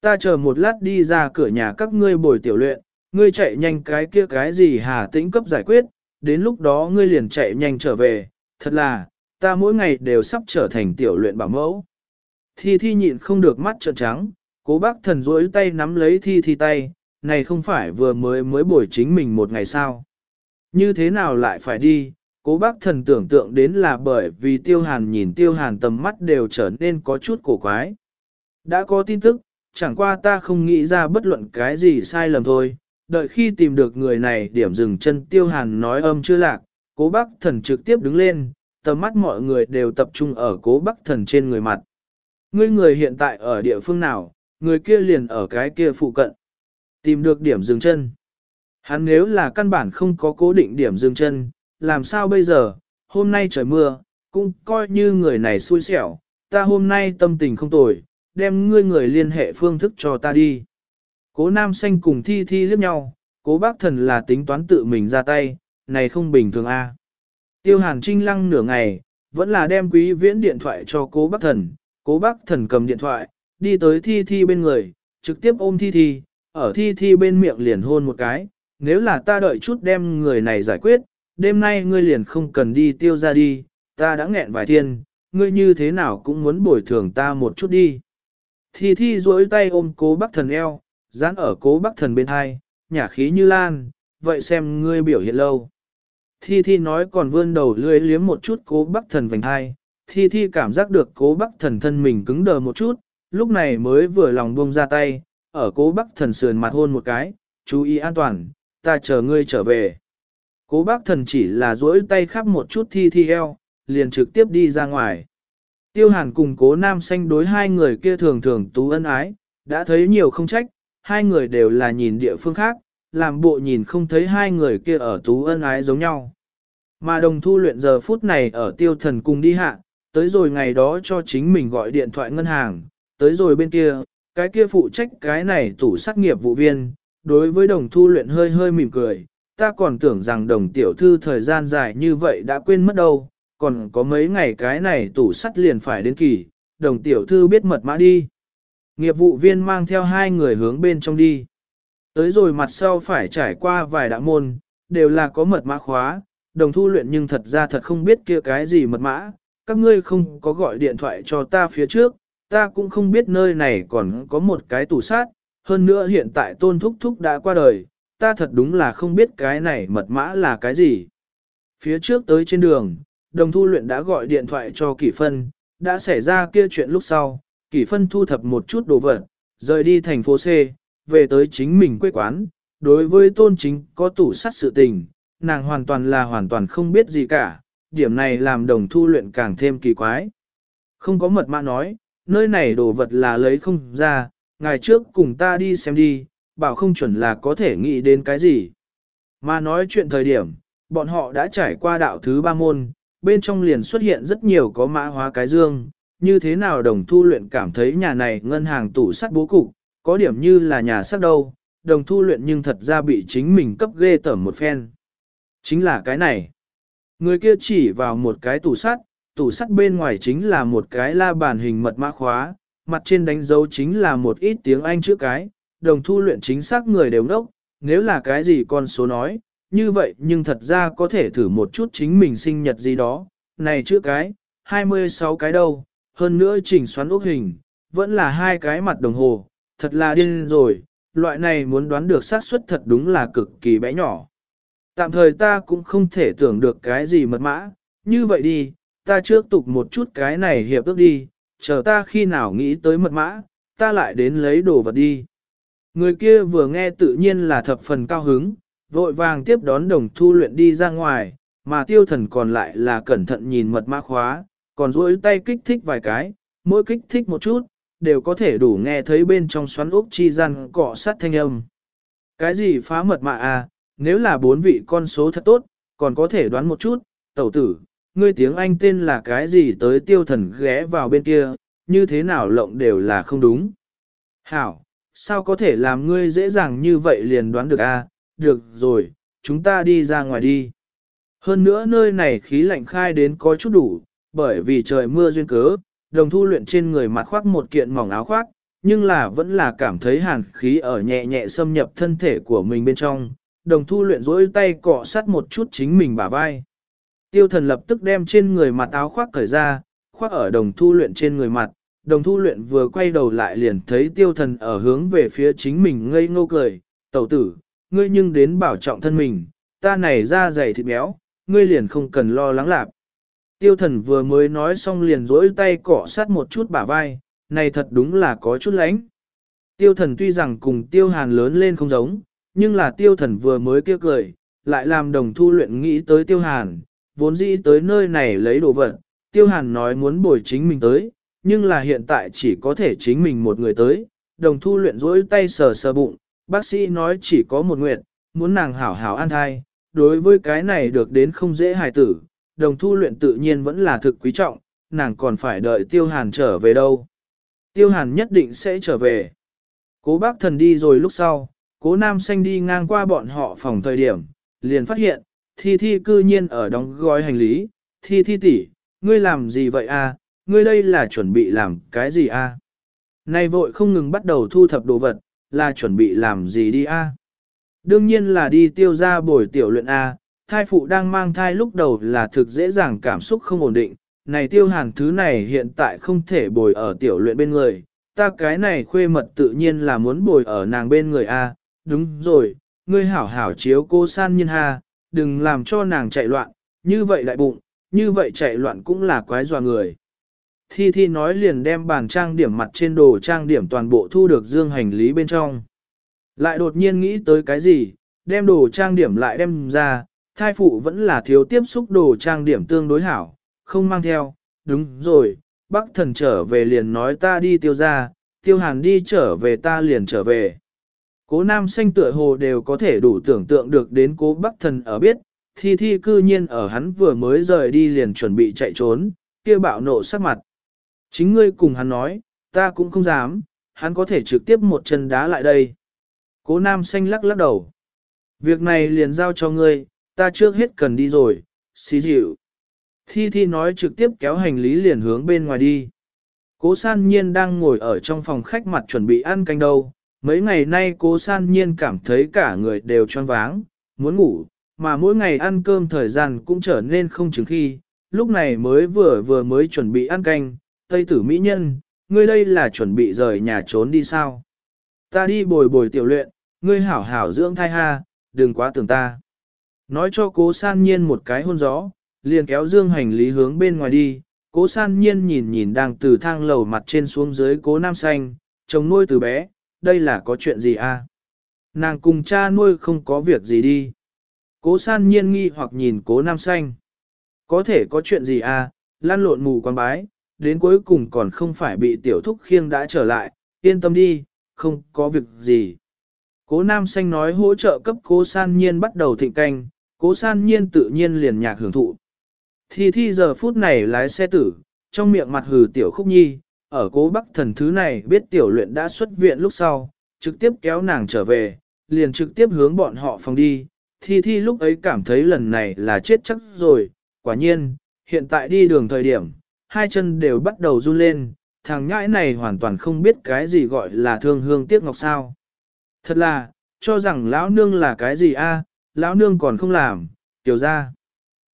Ta chờ một lát đi ra cửa nhà các ngươi bồi tiểu luyện, ngươi chạy nhanh cái kia cái gì hà tĩnh cấp giải quyết, đến lúc đó ngươi liền chạy nhanh trở về, thật là, ta mỗi ngày đều sắp trở thành tiểu luyện bảo mẫu. Thi thi nhịn không được mắt trợn trắng, cố bác thần duỗi tay nắm lấy thi thi tay, này không phải vừa mới mới bổi chính mình một ngày sao. Như thế nào lại phải đi, cố bác thần tưởng tượng đến là bởi vì tiêu hàn nhìn tiêu hàn tầm mắt đều trở nên có chút cổ quái. Đã có tin tức, chẳng qua ta không nghĩ ra bất luận cái gì sai lầm thôi, đợi khi tìm được người này điểm dừng chân tiêu hàn nói âm chưa lạc, cố bác thần trực tiếp đứng lên, tầm mắt mọi người đều tập trung ở cố bắc thần trên người mặt. Ngươi người hiện tại ở địa phương nào, người kia liền ở cái kia phụ cận. Tìm được điểm dừng chân. Hắn nếu là căn bản không có cố định điểm dừng chân, làm sao bây giờ, hôm nay trời mưa, cũng coi như người này xui xẻo, ta hôm nay tâm tình không tồi, đem ngươi người liên hệ phương thức cho ta đi. Cố nam xanh cùng thi thi liếc nhau, cố bác thần là tính toán tự mình ra tay, này không bình thường a. Tiêu hàn trinh lăng nửa ngày, vẫn là đem quý viễn điện thoại cho cố bác thần, cố bác thần cầm điện thoại, đi tới thi thi bên người, trực tiếp ôm thi thi, ở thi thi bên miệng liền hôn một cái, nếu là ta đợi chút đem người này giải quyết, đêm nay ngươi liền không cần đi tiêu ra đi, ta đã nghẹn vài thiên, ngươi như thế nào cũng muốn bồi thường ta một chút đi. Thi thi duỗi tay ôm cố bác thần eo, dán ở cố bắc thần bên hai, nhả khí như lan, vậy xem ngươi biểu hiện lâu. Thi thi nói còn vươn đầu lưỡi liếm một chút cố bắc thần vành hai, thi thi cảm giác được cố bắc thần thân mình cứng đờ một chút, lúc này mới vừa lòng buông ra tay, ở cố bắc thần sườn mặt hôn một cái, chú ý an toàn, ta chờ ngươi trở về. Cố bác thần chỉ là duỗi tay khắp một chút thi thi eo, liền trực tiếp đi ra ngoài. Tiêu hàn cùng cố nam xanh đối hai người kia thường thường tú ân ái, đã thấy nhiều không trách, hai người đều là nhìn địa phương khác, làm bộ nhìn không thấy hai người kia ở tú ân ái giống nhau. Mà đồng thu luyện giờ phút này ở tiêu thần cùng đi hạ, tới rồi ngày đó cho chính mình gọi điện thoại ngân hàng, tới rồi bên kia, cái kia phụ trách cái này tủ sát nghiệp vụ viên, đối với đồng thu luyện hơi hơi mỉm cười, ta còn tưởng rằng đồng tiểu thư thời gian dài như vậy đã quên mất đâu, còn có mấy ngày cái này tủ sắt liền phải đến kỳ, đồng tiểu thư biết mật mã đi. Nghiệp vụ viên mang theo hai người hướng bên trong đi. Tới rồi mặt sau phải trải qua vài đạo môn, đều là có mật mã khóa, đồng thu luyện nhưng thật ra thật không biết kia cái gì mật mã, các ngươi không có gọi điện thoại cho ta phía trước, ta cũng không biết nơi này còn có một cái tủ sát, hơn nữa hiện tại tôn thúc thúc đã qua đời, ta thật đúng là không biết cái này mật mã là cái gì. Phía trước tới trên đường, đồng thu luyện đã gọi điện thoại cho Kỷ Phân, đã xảy ra kia chuyện lúc sau, Kỷ Phân thu thập một chút đồ vật, rời đi thành phố C, về tới chính mình quê quán, đối với tôn chính có tủ sắt sự tình, nàng hoàn toàn là hoàn toàn không biết gì cả, điểm này làm đồng thu luyện càng thêm kỳ quái. Không có mật mã nói, nơi này đồ vật là lấy không ra, ngày trước cùng ta đi xem đi, bảo không chuẩn là có thể nghĩ đến cái gì. Mà nói chuyện thời điểm, bọn họ đã trải qua đạo thứ ba môn, bên trong liền xuất hiện rất nhiều có mã hóa cái dương, như thế nào đồng thu luyện cảm thấy nhà này ngân hàng tủ sắt bố cục, có điểm như là nhà sắt đâu, đồng thu luyện nhưng thật ra bị chính mình cấp ghê tởm một phen. Chính là cái này. Người kia chỉ vào một cái tủ sắt, tủ sắt bên ngoài chính là một cái la bàn hình mật mã khóa, mặt trên đánh dấu chính là một ít tiếng Anh chữ cái, đồng thu luyện chính xác người đều ngốc, nếu là cái gì con số nói, như vậy nhưng thật ra có thể thử một chút chính mình sinh nhật gì đó, này chữ cái, 26 cái đâu, hơn nữa chỉnh xoắn ốc hình, vẫn là hai cái mặt đồng hồ, thật là điên rồi, loại này muốn đoán được xác suất thật đúng là cực kỳ bé nhỏ. Tạm thời ta cũng không thể tưởng được cái gì mật mã, như vậy đi, ta trước tục một chút cái này hiệp ước đi, chờ ta khi nào nghĩ tới mật mã, ta lại đến lấy đồ vật đi. Người kia vừa nghe tự nhiên là thập phần cao hứng, vội vàng tiếp đón đồng thu luyện đi ra ngoài, mà tiêu thần còn lại là cẩn thận nhìn mật mã khóa, còn duỗi tay kích thích vài cái, mỗi kích thích một chút, đều có thể đủ nghe thấy bên trong xoắn ốc chi gian cọ sát thanh âm. Cái gì phá mật mã à, nếu là bốn vị con số thật tốt, còn có thể đoán một chút, tẩu tử, ngươi tiếng Anh tên là cái gì tới tiêu thần ghé vào bên kia, như thế nào lộng đều là không đúng. Hảo, sao có thể làm ngươi dễ dàng như vậy liền đoán được a? À? được rồi, chúng ta đi ra ngoài đi. Hơn nữa nơi này khí lạnh khai đến có chút đủ, bởi vì trời mưa duyên cớ, đồng thu luyện trên người mặt khoác một kiện mỏng áo khoác, nhưng là vẫn là cảm thấy hàn khí ở nhẹ nhẹ xâm nhập thân thể của mình bên trong, đồng thu luyện rỗi tay cọ sát một chút chính mình bả vai. Tiêu thần lập tức đem trên người mặt áo khoác cởi ra, khoác ở đồng thu luyện trên người mặt, đồng thu luyện vừa quay đầu lại liền thấy tiêu thần ở hướng về phía chính mình ngây ngô cười, tẩu tử, ngươi nhưng đến bảo trọng thân mình, ta này ra dày thịt béo, ngươi liền không cần lo lắng lạp. Tiêu thần vừa mới nói xong liền rỗi tay cọ sát một chút bả vai, này thật đúng là có chút lánh. Tiêu thần tuy rằng cùng tiêu hàn lớn lên không giống, nhưng là tiêu thần vừa mới kia cười, lại làm đồng thu luyện nghĩ tới tiêu hàn, vốn dĩ tới nơi này lấy đồ vật, tiêu hàn nói muốn bồi chính mình tới, nhưng là hiện tại chỉ có thể chính mình một người tới, đồng thu luyện rỗi tay sờ sờ bụng, bác sĩ nói chỉ có một nguyện, muốn nàng hảo hảo an thai, đối với cái này được đến không dễ hài tử, đồng thu luyện tự nhiên vẫn là thực quý trọng, nàng còn phải đợi tiêu hàn trở về đâu. Tiêu hàn nhất định sẽ trở về. Cố bác thần đi rồi lúc sau, cố nam xanh đi ngang qua bọn họ phòng thời điểm, liền phát hiện, thi thi cư nhiên ở đóng gói hành lý, thi thi tỷ, ngươi làm gì vậy a? ngươi đây là chuẩn bị làm cái gì a? À? Này vội không ngừng bắt đầu thu thập đồ vật, là chuẩn bị làm gì đi a? Đương nhiên là đi tiêu ra bồi tiểu luyện a, thai phụ đang mang thai lúc đầu là thực dễ dàng cảm xúc không ổn định, này tiêu hàn thứ này hiện tại không thể bồi ở tiểu luyện bên người, ta cái này khuê mật tự nhiên là muốn bồi ở nàng bên người a. đúng rồi, ngươi hảo hảo chiếu cô san nhiên ha, đừng làm cho nàng chạy loạn, như vậy đại bụng, như vậy chạy loạn cũng là quái dọa người. Thi Thi nói liền đem bàn trang điểm mặt trên đồ trang điểm toàn bộ thu được dương hành lý bên trong. Lại đột nhiên nghĩ tới cái gì, đem đồ trang điểm lại đem ra, thai phụ vẫn là thiếu tiếp xúc đồ trang điểm tương đối hảo, không mang theo, đúng rồi, bác thần trở về liền nói ta đi tiêu ra, tiêu hàn đi trở về ta liền trở về. Cố nam xanh tựa hồ đều có thể đủ tưởng tượng được đến cố bắc thần ở biết, thi thi cư nhiên ở hắn vừa mới rời đi liền chuẩn bị chạy trốn, kia bạo nộ sắc mặt. Chính ngươi cùng hắn nói, ta cũng không dám, hắn có thể trực tiếp một chân đá lại đây. Cố nam xanh lắc lắc đầu. Việc này liền giao cho ngươi, ta trước hết cần đi rồi, xí dịu. Thi Thi nói trực tiếp kéo hành lý liền hướng bên ngoài đi. Cố san nhiên đang ngồi ở trong phòng khách mặt chuẩn bị ăn canh đâu. Mấy ngày nay cố san nhiên cảm thấy cả người đều choáng váng, muốn ngủ, mà mỗi ngày ăn cơm thời gian cũng trở nên không chừng khi. Lúc này mới vừa vừa mới chuẩn bị ăn canh, Tây tử Mỹ Nhân, ngươi đây là chuẩn bị rời nhà trốn đi sao? Ta đi bồi bồi tiểu luyện, ngươi hảo hảo dưỡng thai ha, đừng quá tưởng ta. Nói cho cố san nhiên một cái hôn gió, liền kéo dương hành lý hướng bên ngoài đi, cố san nhiên nhìn nhìn đang từ thang lầu mặt trên xuống dưới cố nam xanh, chồng nuôi từ bé, đây là có chuyện gì? À? Nàng cùng cha nuôi không có việc gì đi. Cố san nhiên nghi hoặc nhìn cố nam xanh. Có thể có chuyện gì à, lan lộn mù quan bái, đến cuối cùng còn không phải bị tiểu thúc khiêng đã trở lại, yên tâm đi, không có việc gì. Cố nam xanh nói hỗ trợ cấp cố san nhiên bắt đầu thịnh canh, cố san nhiên tự nhiên liền nhạc hưởng thụ. Thi thi giờ phút này lái xe tử, trong miệng mặt hừ tiểu khúc nhi, ở cố bắc thần thứ này biết tiểu luyện đã xuất viện lúc sau, trực tiếp kéo nàng trở về, liền trực tiếp hướng bọn họ phòng đi. Thi thi lúc ấy cảm thấy lần này là chết chắc rồi, quả nhiên, hiện tại đi đường thời điểm, hai chân đều bắt đầu run lên, thằng nhãi này hoàn toàn không biết cái gì gọi là thương hương tiếc ngọc sao. Thật là, cho rằng lão nương là cái gì a, lão nương còn không làm, tiểu ra.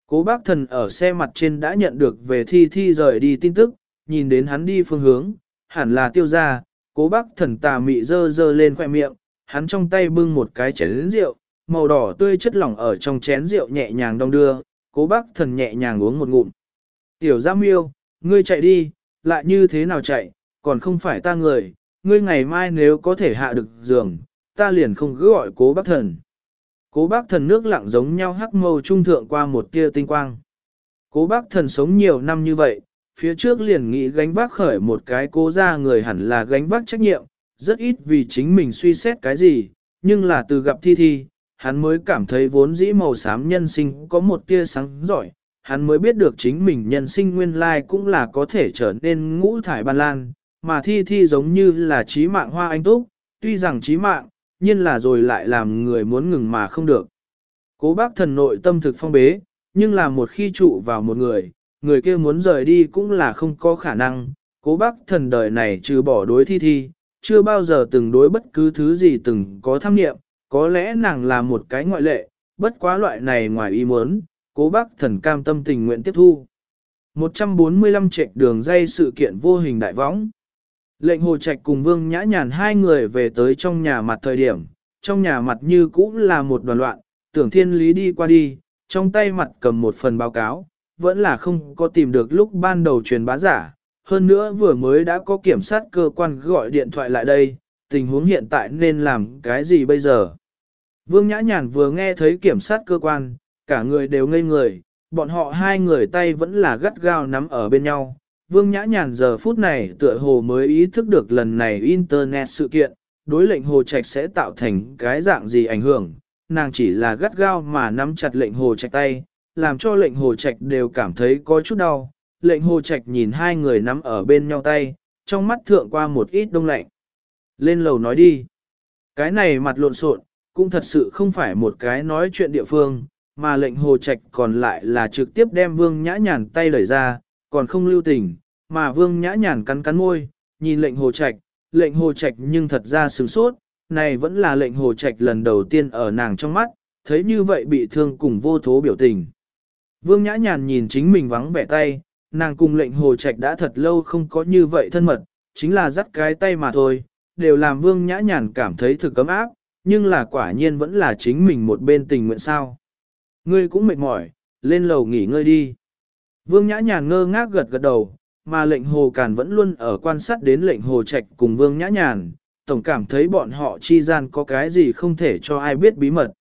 Cố bác thần ở xe mặt trên đã nhận được về thi thi rời đi tin tức, nhìn đến hắn đi phương hướng, hẳn là tiêu ra, cố bác thần tà mị dơ dơ lên khoẻ miệng, hắn trong tay bưng một cái chén rượu, màu đỏ tươi chất lỏng ở trong chén rượu nhẹ nhàng đong đưa, cố bác thần nhẹ nhàng uống một ngụm. Tiểu giam yêu, ngươi chạy đi, lại như thế nào chạy, còn không phải ta người, ngươi ngày mai nếu có thể hạ được giường, ta liền không cứ gọi cố bác thần. Cố bác thần nước lặng giống nhau hắc mâu trung thượng qua một tia tinh quang. Cố bác thần sống nhiều năm như vậy, phía trước liền nghĩ gánh vác khởi một cái cố ra người hẳn là gánh vác trách nhiệm, rất ít vì chính mình suy xét cái gì, nhưng là từ gặp thi thi, hắn mới cảm thấy vốn dĩ màu xám nhân sinh có một tia sáng giỏi, hắn mới biết được chính mình nhân sinh nguyên lai cũng là có thể trở nên ngũ thải ban lan, mà thi thi giống như là trí mạng hoa anh túc, tuy rằng trí mạng, nhiên là rồi lại làm người muốn ngừng mà không được. Cố bác thần nội tâm thực phong bế, nhưng là một khi trụ vào một người, người kia muốn rời đi cũng là không có khả năng. Cố bác thần đời này trừ bỏ đối thi thi, chưa bao giờ từng đối bất cứ thứ gì từng có tham nghiệm, có lẽ nàng là một cái ngoại lệ, bất quá loại này ngoài ý muốn, cố bác thần cam tâm tình nguyện tiếp thu. 145 trạch đường dây sự kiện vô hình đại võng. Lệnh hồ trạch cùng vương nhã nhàn hai người về tới trong nhà mặt thời điểm, trong nhà mặt như cũ là một đoàn loạn, tưởng thiên lý đi qua đi, trong tay mặt cầm một phần báo cáo, vẫn là không có tìm được lúc ban đầu truyền bá giả, hơn nữa vừa mới đã có kiểm sát cơ quan gọi điện thoại lại đây, tình huống hiện tại nên làm cái gì bây giờ. Vương Nhã Nhàn vừa nghe thấy kiểm sát cơ quan, cả người đều ngây người, bọn họ hai người tay vẫn là gắt gao nắm ở bên nhau. Vương Nhã Nhàn giờ phút này tựa hồ mới ý thức được lần này Internet sự kiện, đối lệnh hồ trạch sẽ tạo thành cái dạng gì ảnh hưởng, nàng chỉ là gắt gao mà nắm chặt lệnh hồ trạch tay, làm cho lệnh hồ trạch đều cảm thấy có chút đau. Lệnh hồ trạch nhìn hai người nắm ở bên nhau tay, trong mắt thượng qua một ít đông lạnh. Lên lầu nói đi. Cái này mặt lộn xộn, cũng thật sự không phải một cái nói chuyện địa phương, mà lệnh hồ trạch còn lại là trực tiếp đem vương nhã nhàn tay đẩy ra, còn không lưu tình, mà vương nhã nhàn cắn cắn môi, nhìn lệnh hồ trạch, lệnh hồ trạch nhưng thật ra sửng sốt, này vẫn là lệnh hồ trạch lần đầu tiên ở nàng trong mắt, thấy như vậy bị thương cùng vô thố biểu tình. Vương nhã nhàn nhìn chính mình vắng vẻ tay, nàng cùng lệnh hồ trạch đã thật lâu không có như vậy thân mật, chính là dắt cái tay mà thôi, đều làm vương nhã nhàn cảm thấy thực cấm áp, nhưng là quả nhiên vẫn là chính mình một bên tình nguyện sao. Ngươi cũng mệt mỏi, lên lầu nghỉ ngơi đi. Vương nhã nhàn ngơ ngác gật gật đầu, mà lệnh hồ càn vẫn luôn ở quan sát đến lệnh hồ trạch cùng vương nhã nhàn, tổng cảm thấy bọn họ chi gian có cái gì không thể cho ai biết bí mật.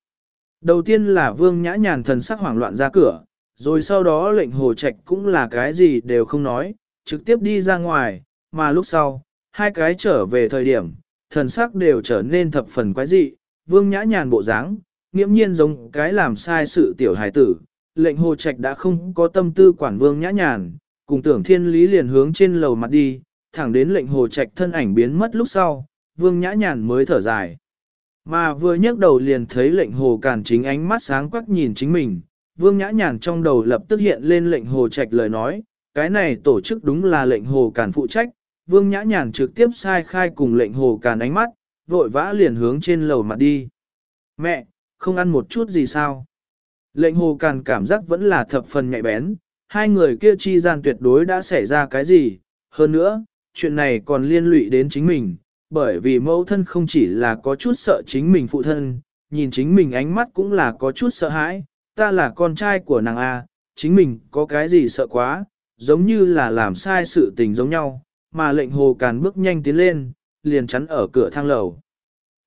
Đầu tiên là vương nhã nhàn thần sắc hoảng loạn ra cửa, rồi sau đó lệnh hồ trạch cũng là cái gì đều không nói, trực tiếp đi ra ngoài, mà lúc sau, hai cái trở về thời điểm, thần sắc đều trở nên thập phần quái dị, vương nhã nhàn bộ dáng, nghiễm nhiên giống cái làm sai sự tiểu hài tử, lệnh hồ trạch đã không có tâm tư quản vương nhã nhàn, cùng tưởng thiên lý liền hướng trên lầu mặt đi, thẳng đến lệnh hồ trạch thân ảnh biến mất lúc sau, vương nhã nhàn mới thở dài. Mà vừa nhấc đầu liền thấy lệnh hồ càn chính ánh mắt sáng quắc nhìn chính mình, vương nhã nhàn trong đầu lập tức hiện lên lệnh hồ trạch lời nói, cái này tổ chức đúng là lệnh hồ càn phụ trách, vương nhã nhàn trực tiếp sai khai cùng lệnh hồ càn ánh mắt, vội vã liền hướng trên lầu mặt đi. Mẹ, không ăn một chút gì sao? Lệnh hồ càn cảm giác vẫn là thập phần nhạy bén, hai người kia chi gian tuyệt đối đã xảy ra cái gì, hơn nữa, chuyện này còn liên lụy đến chính mình, bởi vì mẫu thân không chỉ là có chút sợ chính mình phụ thân, nhìn chính mình ánh mắt cũng là có chút sợ hãi, ta là con trai của nàng A, chính mình có cái gì sợ quá, giống như là làm sai sự tình giống nhau, mà lệnh hồ càn bước nhanh tiến lên, liền chắn ở cửa thang lầu.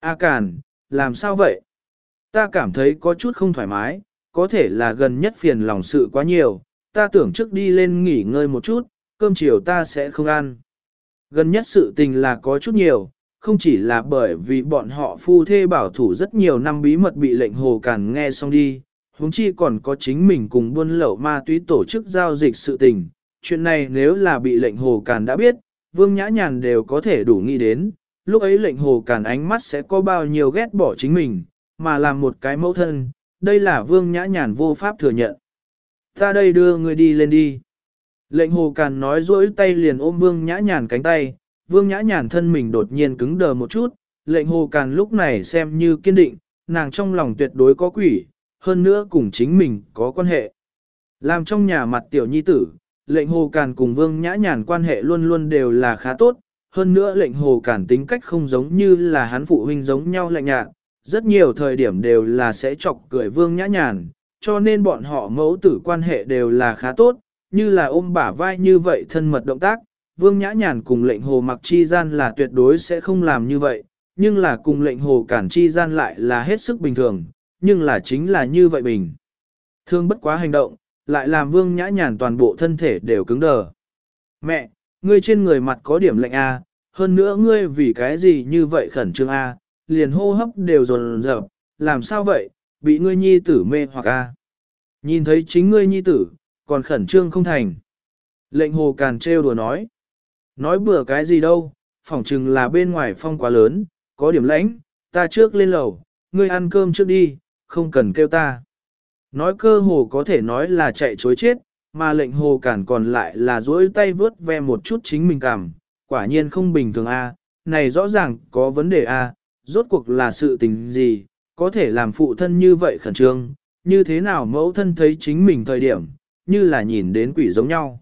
A càn, làm sao vậy? Ta cảm thấy có chút không thoải mái, có thể là gần nhất phiền lòng sự quá nhiều, ta tưởng trước đi lên nghỉ ngơi một chút, cơm chiều ta sẽ không ăn. Gần nhất sự tình là có chút nhiều, không chỉ là bởi vì bọn họ phu thê bảo thủ rất nhiều năm bí mật bị lệnh hồ càn nghe xong đi, huống chi còn có chính mình cùng buôn lậu ma túy tổ chức giao dịch sự tình. Chuyện này nếu là bị lệnh hồ càn đã biết, vương nhã nhàn đều có thể đủ nghĩ đến, lúc ấy lệnh hồ càn ánh mắt sẽ có bao nhiêu ghét bỏ chính mình, mà làm một cái mẫu thân, đây là vương nhã nhàn vô pháp thừa nhận. Ta đây đưa người đi lên đi. Lệnh hồ càn nói dỗi tay liền ôm vương nhã nhàn cánh tay, vương nhã nhàn thân mình đột nhiên cứng đờ một chút, lệnh hồ càn lúc này xem như kiên định, nàng trong lòng tuyệt đối có quỷ, hơn nữa cùng chính mình có quan hệ. Làm trong nhà mặt tiểu nhi tử, lệnh hồ càn cùng vương nhã nhàn quan hệ luôn luôn đều là khá tốt, hơn nữa lệnh hồ càn tính cách không giống như là hắn phụ huynh giống nhau lạnh nhạt, rất nhiều thời điểm đều là sẽ chọc cười vương nhã nhàn, cho nên bọn họ mẫu tử quan hệ đều là khá tốt, như là ôm bả vai như vậy thân mật động tác, vương nhã nhàn cùng lệnh hồ mặc chi gian là tuyệt đối sẽ không làm như vậy, nhưng là cùng lệnh hồ cản chi gian lại là hết sức bình thường, nhưng là chính là như vậy bình. Thương bất quá hành động, lại làm vương nhã nhàn toàn bộ thân thể đều cứng đờ. Mẹ, ngươi trên người mặt có điểm lạnh A, hơn nữa ngươi vì cái gì như vậy khẩn trương A, liền hô hấp đều dồn dập, làm sao vậy, bị ngươi nhi tử mê hoặc A. Nhìn thấy chính ngươi nhi tử, còn khẩn trương không thành. Lệnh hồ càn trêu đùa nói. Nói bừa cái gì đâu, phỏng chừng là bên ngoài phong quá lớn, có điểm lãnh, ta trước lên lầu, ngươi ăn cơm trước đi, không cần kêu ta. Nói cơ hồ có thể nói là chạy chối chết, mà lệnh hồ cản còn lại là duỗi tay vớt ve một chút chính mình cảm, quả nhiên không bình thường a, này rõ ràng có vấn đề a, rốt cuộc là sự tình gì, có thể làm phụ thân như vậy khẩn trương, như thế nào mẫu thân thấy chính mình thời điểm, như là nhìn đến quỷ giống nhau.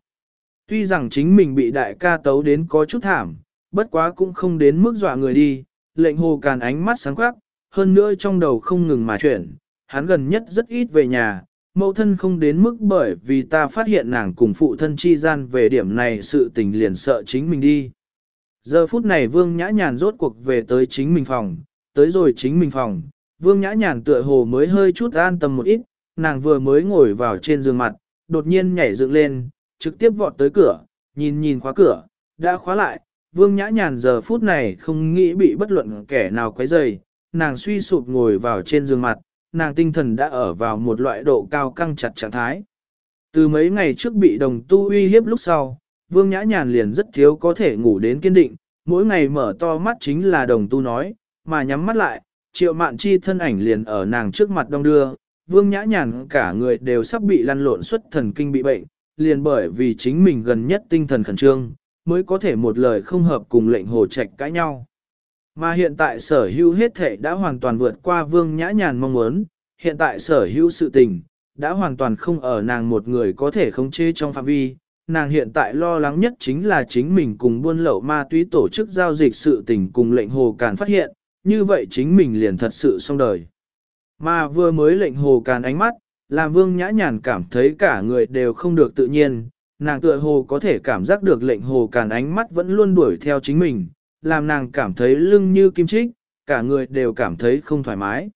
Tuy rằng chính mình bị đại ca tấu đến có chút thảm, bất quá cũng không đến mức dọa người đi, lệnh hồ càn ánh mắt sáng quắc, hơn nữa trong đầu không ngừng mà chuyển, hắn gần nhất rất ít về nhà, mẫu thân không đến mức bởi vì ta phát hiện nàng cùng phụ thân chi gian về điểm này sự tình liền sợ chính mình đi. Giờ phút này vương nhã nhàn rốt cuộc về tới chính mình phòng, tới rồi chính mình phòng, vương nhã nhàn tựa hồ mới hơi chút an tâm một ít, nàng vừa mới ngồi vào trên giường mặt, đột nhiên nhảy dựng lên, trực tiếp vọt tới cửa, nhìn nhìn khóa cửa, đã khóa lại, vương nhã nhàn giờ phút này không nghĩ bị bất luận kẻ nào quấy rầy, nàng suy sụp ngồi vào trên giường mặt, nàng tinh thần đã ở vào một loại độ cao căng chặt trạng thái. Từ mấy ngày trước bị đồng tu uy hiếp lúc sau, vương nhã nhàn liền rất thiếu có thể ngủ đến kiên định, mỗi ngày mở to mắt chính là đồng tu nói, mà nhắm mắt lại, triệu mạn chi thân ảnh liền ở nàng trước mặt đông đưa, vương nhã nhàn cả người đều sắp bị lăn lộn xuất thần kinh bị bệnh, liền bởi vì chính mình gần nhất tinh thần khẩn trương, mới có thể một lời không hợp cùng lệnh hồ trạch cãi nhau. Mà hiện tại sở hữu hết thể đã hoàn toàn vượt qua vương nhã nhàn mong muốn, hiện tại sở hữu sự tình, đã hoàn toàn không ở nàng một người có thể khống chế trong phạm vi. Nàng hiện tại lo lắng nhất chính là chính mình cùng buôn lậu ma túy tổ chức giao dịch sự tình cùng lệnh hồ càn phát hiện, như vậy chính mình liền thật sự xong đời. Mà vừa mới lệnh hồ càn ánh mắt, làm vương nhã nhàn cảm thấy cả người đều không được tự nhiên, nàng tựa hồ có thể cảm giác được lệnh hồ càn ánh mắt vẫn luôn đuổi theo chính mình, làm nàng cảm thấy lưng như kim chích, cả người đều cảm thấy không thoải mái.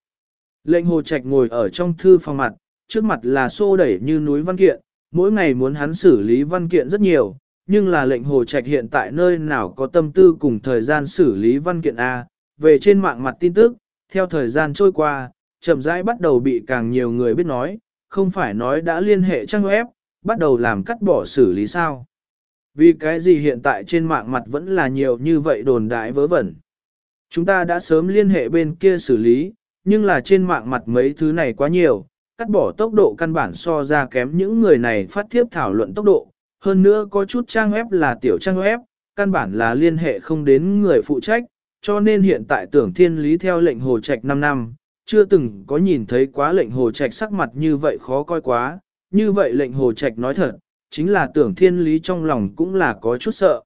Lệnh hồ trạch ngồi ở trong thư phòng mặt, trước mặt là xô đẩy như núi văn kiện, mỗi ngày muốn hắn xử lý văn kiện rất nhiều, nhưng là lệnh hồ trạch hiện tại nơi nào có tâm tư cùng thời gian xử lý văn kiện A, về trên mạng mặt tin tức, theo thời gian trôi qua, chậm rãi bắt đầu bị càng nhiều người biết nói, không phải nói đã liên hệ trang web, bắt đầu làm cắt bỏ xử lý sao. Vì cái gì hiện tại trên mạng mặt vẫn là nhiều như vậy đồn đại vớ vẩn. Chúng ta đã sớm liên hệ bên kia xử lý, nhưng là trên mạng mặt mấy thứ này quá nhiều, cắt bỏ tốc độ căn bản so ra kém những người này phát thiếp thảo luận tốc độ. Hơn nữa có chút trang web là tiểu trang web, căn bản là liên hệ không đến người phụ trách, cho nên hiện tại tưởng thiên lý theo lệnh hồ trạch 5 năm, chưa từng có nhìn thấy quá lệnh hồ trạch sắc mặt như vậy khó coi quá, như vậy lệnh hồ trạch nói thật, chính là tưởng thiên lý trong lòng cũng là có chút sợ.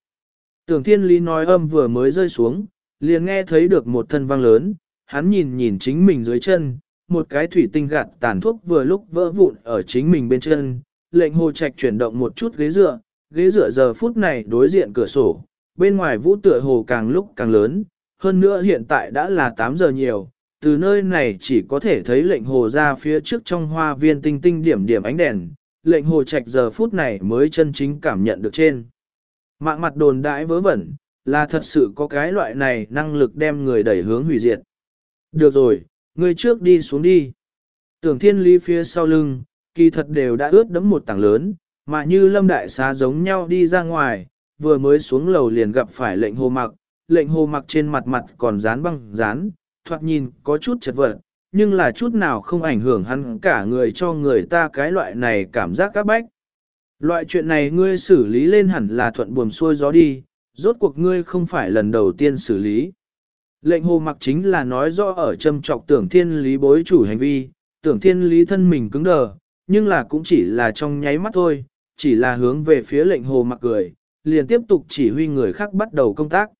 Tưởng thiên lý nói âm vừa mới rơi xuống, liền nghe thấy được một thân vang lớn, hắn nhìn nhìn chính mình dưới chân, một cái thủy tinh gạt tàn thuốc vừa lúc vỡ vụn ở chính mình bên chân, lệnh hồ trạch chuyển động một chút ghế dựa, ghế dựa giờ phút này đối diện cửa sổ, bên ngoài vũ tựa hồ càng lúc càng lớn, hơn nữa hiện tại đã là 8 giờ nhiều, từ nơi này chỉ có thể thấy lệnh hồ ra phía trước trong hoa viên tinh tinh điểm điểm ánh đèn, lệnh hồ trạch giờ phút này mới chân chính cảm nhận được trên. Mạng mặt đồn đãi vớ vẩn, là thật sự có cái loại này năng lực đem người đẩy hướng hủy diệt. Được rồi, người trước đi xuống đi. Tưởng thiên lý phía sau lưng, kỳ thật đều đã ướt đẫm một tảng lớn, mà như lâm đại xá giống nhau đi ra ngoài, vừa mới xuống lầu liền gặp phải lệnh hồ mặc, lệnh hồ mặc trên mặt mặt còn dán băng dán, thoạt nhìn có chút chật vật, nhưng là chút nào không ảnh hưởng hắn cả người cho người ta cái loại này cảm giác các bách. Loại chuyện này ngươi xử lý lên hẳn là thuận buồm xuôi gió đi, rốt cuộc ngươi không phải lần đầu tiên xử lý. Lệnh hồ mặc chính là nói rõ ở châm trọc tưởng thiên lý bối chủ hành vi, tưởng thiên lý thân mình cứng đờ, nhưng là cũng chỉ là trong nháy mắt thôi, chỉ là hướng về phía lệnh hồ mặc cười, liền tiếp tục chỉ huy người khác bắt đầu công tác.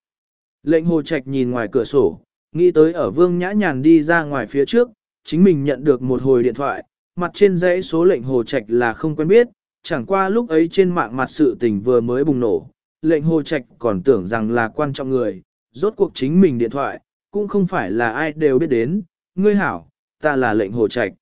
Lệnh hồ trạch nhìn ngoài cửa sổ, nghĩ tới ở vương nhã nhàn đi ra ngoài phía trước, chính mình nhận được một hồi điện thoại, mặt trên dãy số lệnh hồ trạch là không quen biết, chẳng qua lúc ấy trên mạng mặt sự tình vừa mới bùng nổ, lệnh hồ trạch còn tưởng rằng là quan trọng người, rốt cuộc chính mình điện thoại, cũng không phải là ai đều biết đến, ngươi hảo, ta là lệnh hồ trạch.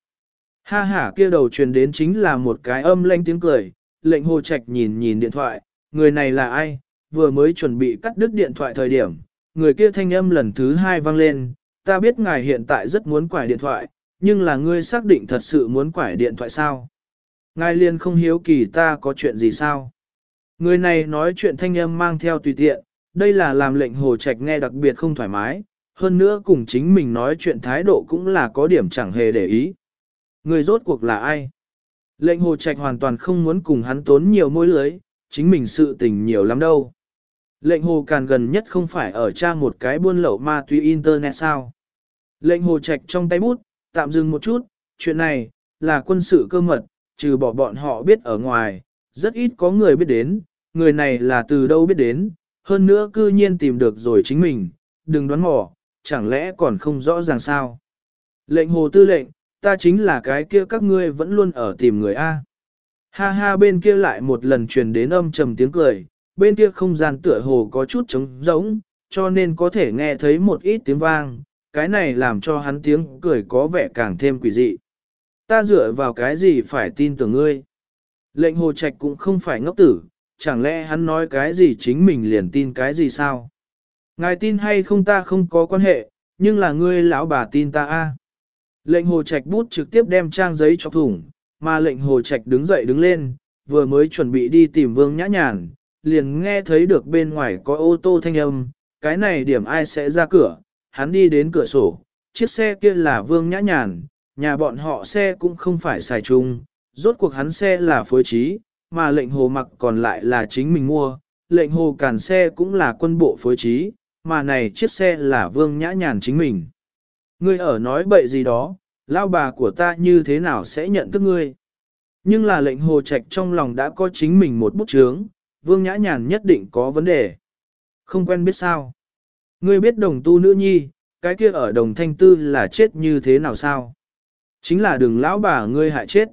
Ha ha kia đầu truyền đến chính là một cái âm lanh tiếng cười, lệnh hồ trạch nhìn nhìn điện thoại, người này là ai, vừa mới chuẩn bị cắt đứt điện thoại thời điểm, người kia thanh âm lần thứ hai vang lên, ta biết ngài hiện tại rất muốn quải điện thoại, nhưng là ngươi xác định thật sự muốn quải điện thoại sao? Ngài liền không hiếu kỳ ta có chuyện gì sao? Người này nói chuyện thanh âm mang theo tùy tiện, đây là làm lệnh hồ trạch nghe đặc biệt không thoải mái, hơn nữa cùng chính mình nói chuyện thái độ cũng là có điểm chẳng hề để ý. Người rốt cuộc là ai? Lệnh hồ trạch hoàn toàn không muốn cùng hắn tốn nhiều môi lưới, chính mình sự tình nhiều lắm đâu. Lệnh hồ càn gần nhất không phải ở tra một cái buôn lậu ma túy internet sao. Lệnh hồ trạch trong tay bút, tạm dừng một chút, chuyện này, là quân sự cơ mật, trừ bỏ bọn họ biết ở ngoài, rất ít có người biết đến, người này là từ đâu biết đến, hơn nữa cư nhiên tìm được rồi chính mình, đừng đoán mò, chẳng lẽ còn không rõ ràng sao. Lệnh hồ tư lệnh, ta chính là cái kia các ngươi vẫn luôn ở tìm người A. Ha ha bên kia lại một lần truyền đến âm trầm tiếng cười, bên kia không gian tựa hồ có chút trống rỗng, cho nên có thể nghe thấy một ít tiếng vang, cái này làm cho hắn tiếng cười có vẻ càng thêm quỷ dị. Ta dựa vào cái gì phải tin tưởng ngươi? Lệnh hồ trạch cũng không phải ngốc tử, chẳng lẽ hắn nói cái gì chính mình liền tin cái gì sao? Ngài tin hay không ta không có quan hệ, nhưng là ngươi lão bà tin ta a. Lệnh hồ trạch bút trực tiếp đem trang giấy cho thủng, mà lệnh hồ trạch đứng dậy đứng lên, vừa mới chuẩn bị đi tìm vương nhã nhàn, liền nghe thấy được bên ngoài có ô tô thanh âm, cái này điểm ai sẽ ra cửa, hắn đi đến cửa sổ, chiếc xe kia là vương nhã nhàn, nhà bọn họ xe cũng không phải xài chung, rốt cuộc hắn xe là phối trí, mà lệnh hồ mặc còn lại là chính mình mua, lệnh hồ cản xe cũng là quân bộ phối trí, mà này chiếc xe là vương nhã nhàn chính mình. Ngươi ở nói bậy gì đó, lao bà của ta như thế nào sẽ nhận thức ngươi. Nhưng là lệnh hồ trạch trong lòng đã có chính mình một bút chướng, vương nhã nhàn nhất định có vấn đề. Không quen biết sao. Ngươi biết đồng tu nữ nhi, cái kia ở đồng thanh tư là chết như thế nào sao? Chính là đường lão bà ngươi hại chết.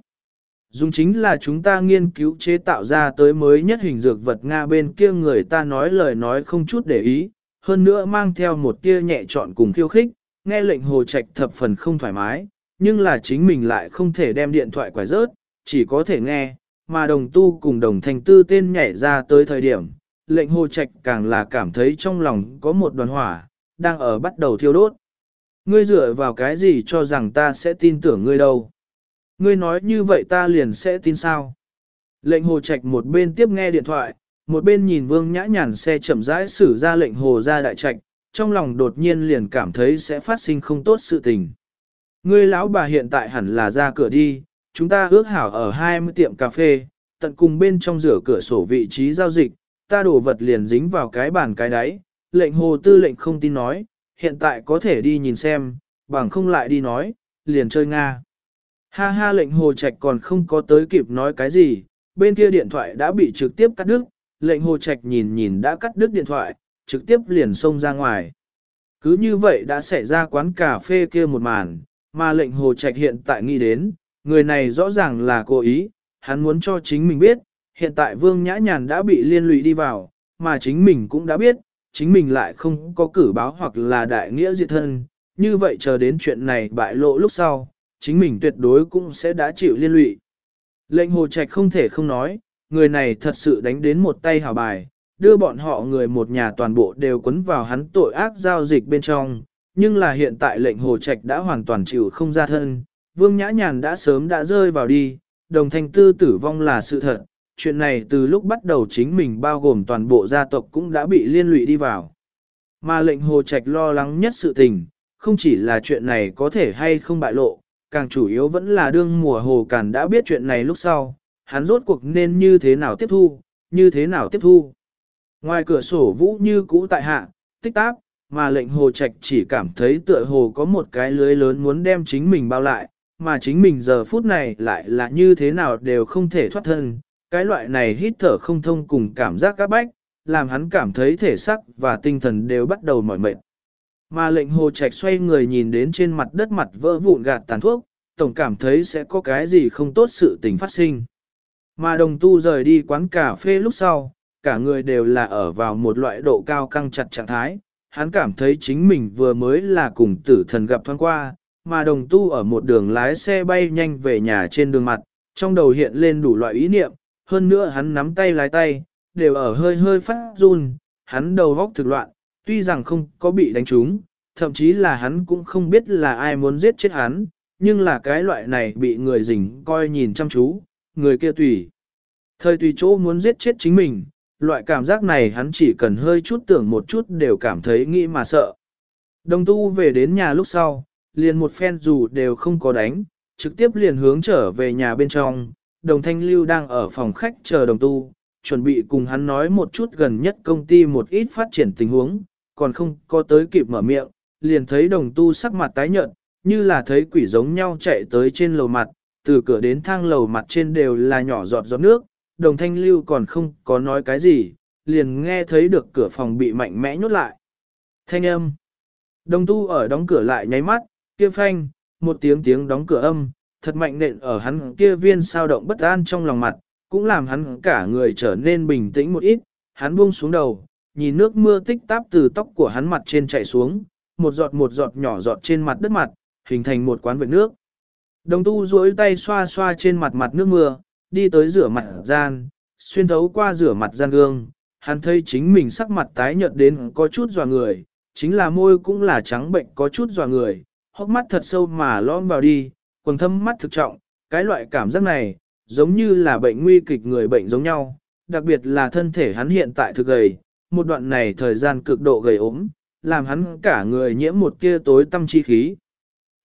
Dùng chính là chúng ta nghiên cứu chế tạo ra tới mới nhất hình dược vật Nga bên kia người ta nói lời nói không chút để ý, hơn nữa mang theo một tia nhẹ trọn cùng khiêu khích, nghe lệnh hồ trạch thập phần không thoải mái, nhưng là chính mình lại không thể đem điện thoại quải rớt, chỉ có thể nghe, mà đồng tu cùng đồng thành tư tên nhảy ra tới thời điểm, lệnh hồ trạch càng là cảm thấy trong lòng có một đoàn hỏa, đang ở bắt đầu thiêu đốt. Ngươi dựa vào cái gì cho rằng ta sẽ tin tưởng ngươi đâu? Ngươi nói như vậy ta liền sẽ tin sao? Lệnh hồ trạch một bên tiếp nghe điện thoại, một bên nhìn vương nhã nhàn xe chậm rãi xử ra lệnh hồ ra đại trạch, trong lòng đột nhiên liền cảm thấy sẽ phát sinh không tốt sự tình. Ngươi lão bà hiện tại hẳn là ra cửa đi, chúng ta ước hảo ở 20 tiệm cà phê, tận cùng bên trong rửa cửa sổ vị trí giao dịch, ta đổ vật liền dính vào cái bàn cái đáy, lệnh hồ tư lệnh không tin nói, hiện tại có thể đi nhìn xem, bằng không lại đi nói, liền chơi Nga. Ha ha lệnh hồ trạch còn không có tới kịp nói cái gì, bên kia điện thoại đã bị trực tiếp cắt đứt, lệnh hồ trạch nhìn nhìn đã cắt đứt điện thoại, trực tiếp liền xông ra ngoài. Cứ như vậy đã xảy ra quán cà phê kia một màn, mà lệnh hồ trạch hiện tại nghĩ đến, người này rõ ràng là cố ý, hắn muốn cho chính mình biết, hiện tại Vương Nhã Nhàn đã bị liên lụy đi vào, mà chính mình cũng đã biết, chính mình lại không có cử báo hoặc là đại nghĩa diệt thân, như vậy chờ đến chuyện này bại lộ lúc sau, chính mình tuyệt đối cũng sẽ đã chịu liên lụy. Lệnh hồ trạch không thể không nói, người này thật sự đánh đến một tay hào bài, đưa bọn họ người một nhà toàn bộ đều quấn vào hắn tội ác giao dịch bên trong, nhưng là hiện tại lệnh hồ trạch đã hoàn toàn chịu không ra thân, vương nhã nhàn đã sớm đã rơi vào đi, đồng thanh tư tử vong là sự thật, chuyện này từ lúc bắt đầu chính mình bao gồm toàn bộ gia tộc cũng đã bị liên lụy đi vào. Mà lệnh hồ trạch lo lắng nhất sự tình, không chỉ là chuyện này có thể hay không bại lộ, càng chủ yếu vẫn là đương mùa hồ càn đã biết chuyện này lúc sau, hắn rốt cuộc nên như thế nào tiếp thu, như thế nào tiếp thu. Ngoài cửa sổ vũ như cũ tại hạ, tích táp, mà lệnh hồ trạch chỉ cảm thấy tựa hồ có một cái lưới lớn muốn đem chính mình bao lại, mà chính mình giờ phút này lại là như thế nào đều không thể thoát thân. Cái loại này hít thở không thông cùng cảm giác các bách, làm hắn cảm thấy thể sắc và tinh thần đều bắt đầu mỏi mệt. Mà lệnh hồ trạch xoay người nhìn đến trên mặt đất mặt vỡ vụn gạt tàn thuốc, tổng cảm thấy sẽ có cái gì không tốt sự tình phát sinh. Mà đồng tu rời đi quán cà phê lúc sau, cả người đều là ở vào một loại độ cao căng chặt trạng thái, hắn cảm thấy chính mình vừa mới là cùng tử thần gặp thoáng qua, mà đồng tu ở một đường lái xe bay nhanh về nhà trên đường mặt, trong đầu hiện lên đủ loại ý niệm, hơn nữa hắn nắm tay lái tay, đều ở hơi hơi phát run, hắn đầu góc thực loạn, tuy rằng không có bị đánh trúng, thậm chí là hắn cũng không biết là ai muốn giết chết hắn, nhưng là cái loại này bị người rình coi nhìn chăm chú, người kia tùy. Thời tùy chỗ muốn giết chết chính mình, loại cảm giác này hắn chỉ cần hơi chút tưởng một chút đều cảm thấy nghĩ mà sợ. Đồng tu về đến nhà lúc sau, liền một phen dù đều không có đánh, trực tiếp liền hướng trở về nhà bên trong, đồng thanh lưu đang ở phòng khách chờ đồng tu, chuẩn bị cùng hắn nói một chút gần nhất công ty một ít phát triển tình huống, còn không có tới kịp mở miệng, liền thấy đồng tu sắc mặt tái nhợt, như là thấy quỷ giống nhau chạy tới trên lầu mặt, từ cửa đến thang lầu mặt trên đều là nhỏ giọt giọt nước, đồng thanh lưu còn không có nói cái gì, liền nghe thấy được cửa phòng bị mạnh mẽ nhốt lại. Thanh âm. Đồng tu ở đóng cửa lại nháy mắt, kia phanh, một tiếng tiếng đóng cửa âm, thật mạnh nện ở hắn kia viên sao động bất an trong lòng mặt, cũng làm hắn cả người trở nên bình tĩnh một ít, hắn buông xuống đầu, nhìn nước mưa tích táp từ tóc của hắn mặt trên chảy xuống, một giọt một giọt nhỏ giọt trên mặt đất mặt, hình thành một quán vệt nước. Đồng tu duỗi tay xoa xoa trên mặt mặt nước mưa, đi tới rửa mặt gian, xuyên thấu qua rửa mặt gian gương, hắn thấy chính mình sắc mặt tái nhợt đến có chút dò người, chính là môi cũng là trắng bệnh có chút dò người, hốc mắt thật sâu mà lõm vào đi, quần thâm mắt thực trọng, cái loại cảm giác này, giống như là bệnh nguy kịch người bệnh giống nhau, đặc biệt là thân thể hắn hiện tại thực gầy, một đoạn này thời gian cực độ gầy ốm, làm hắn cả người nhiễm một tia tối tâm chi khí.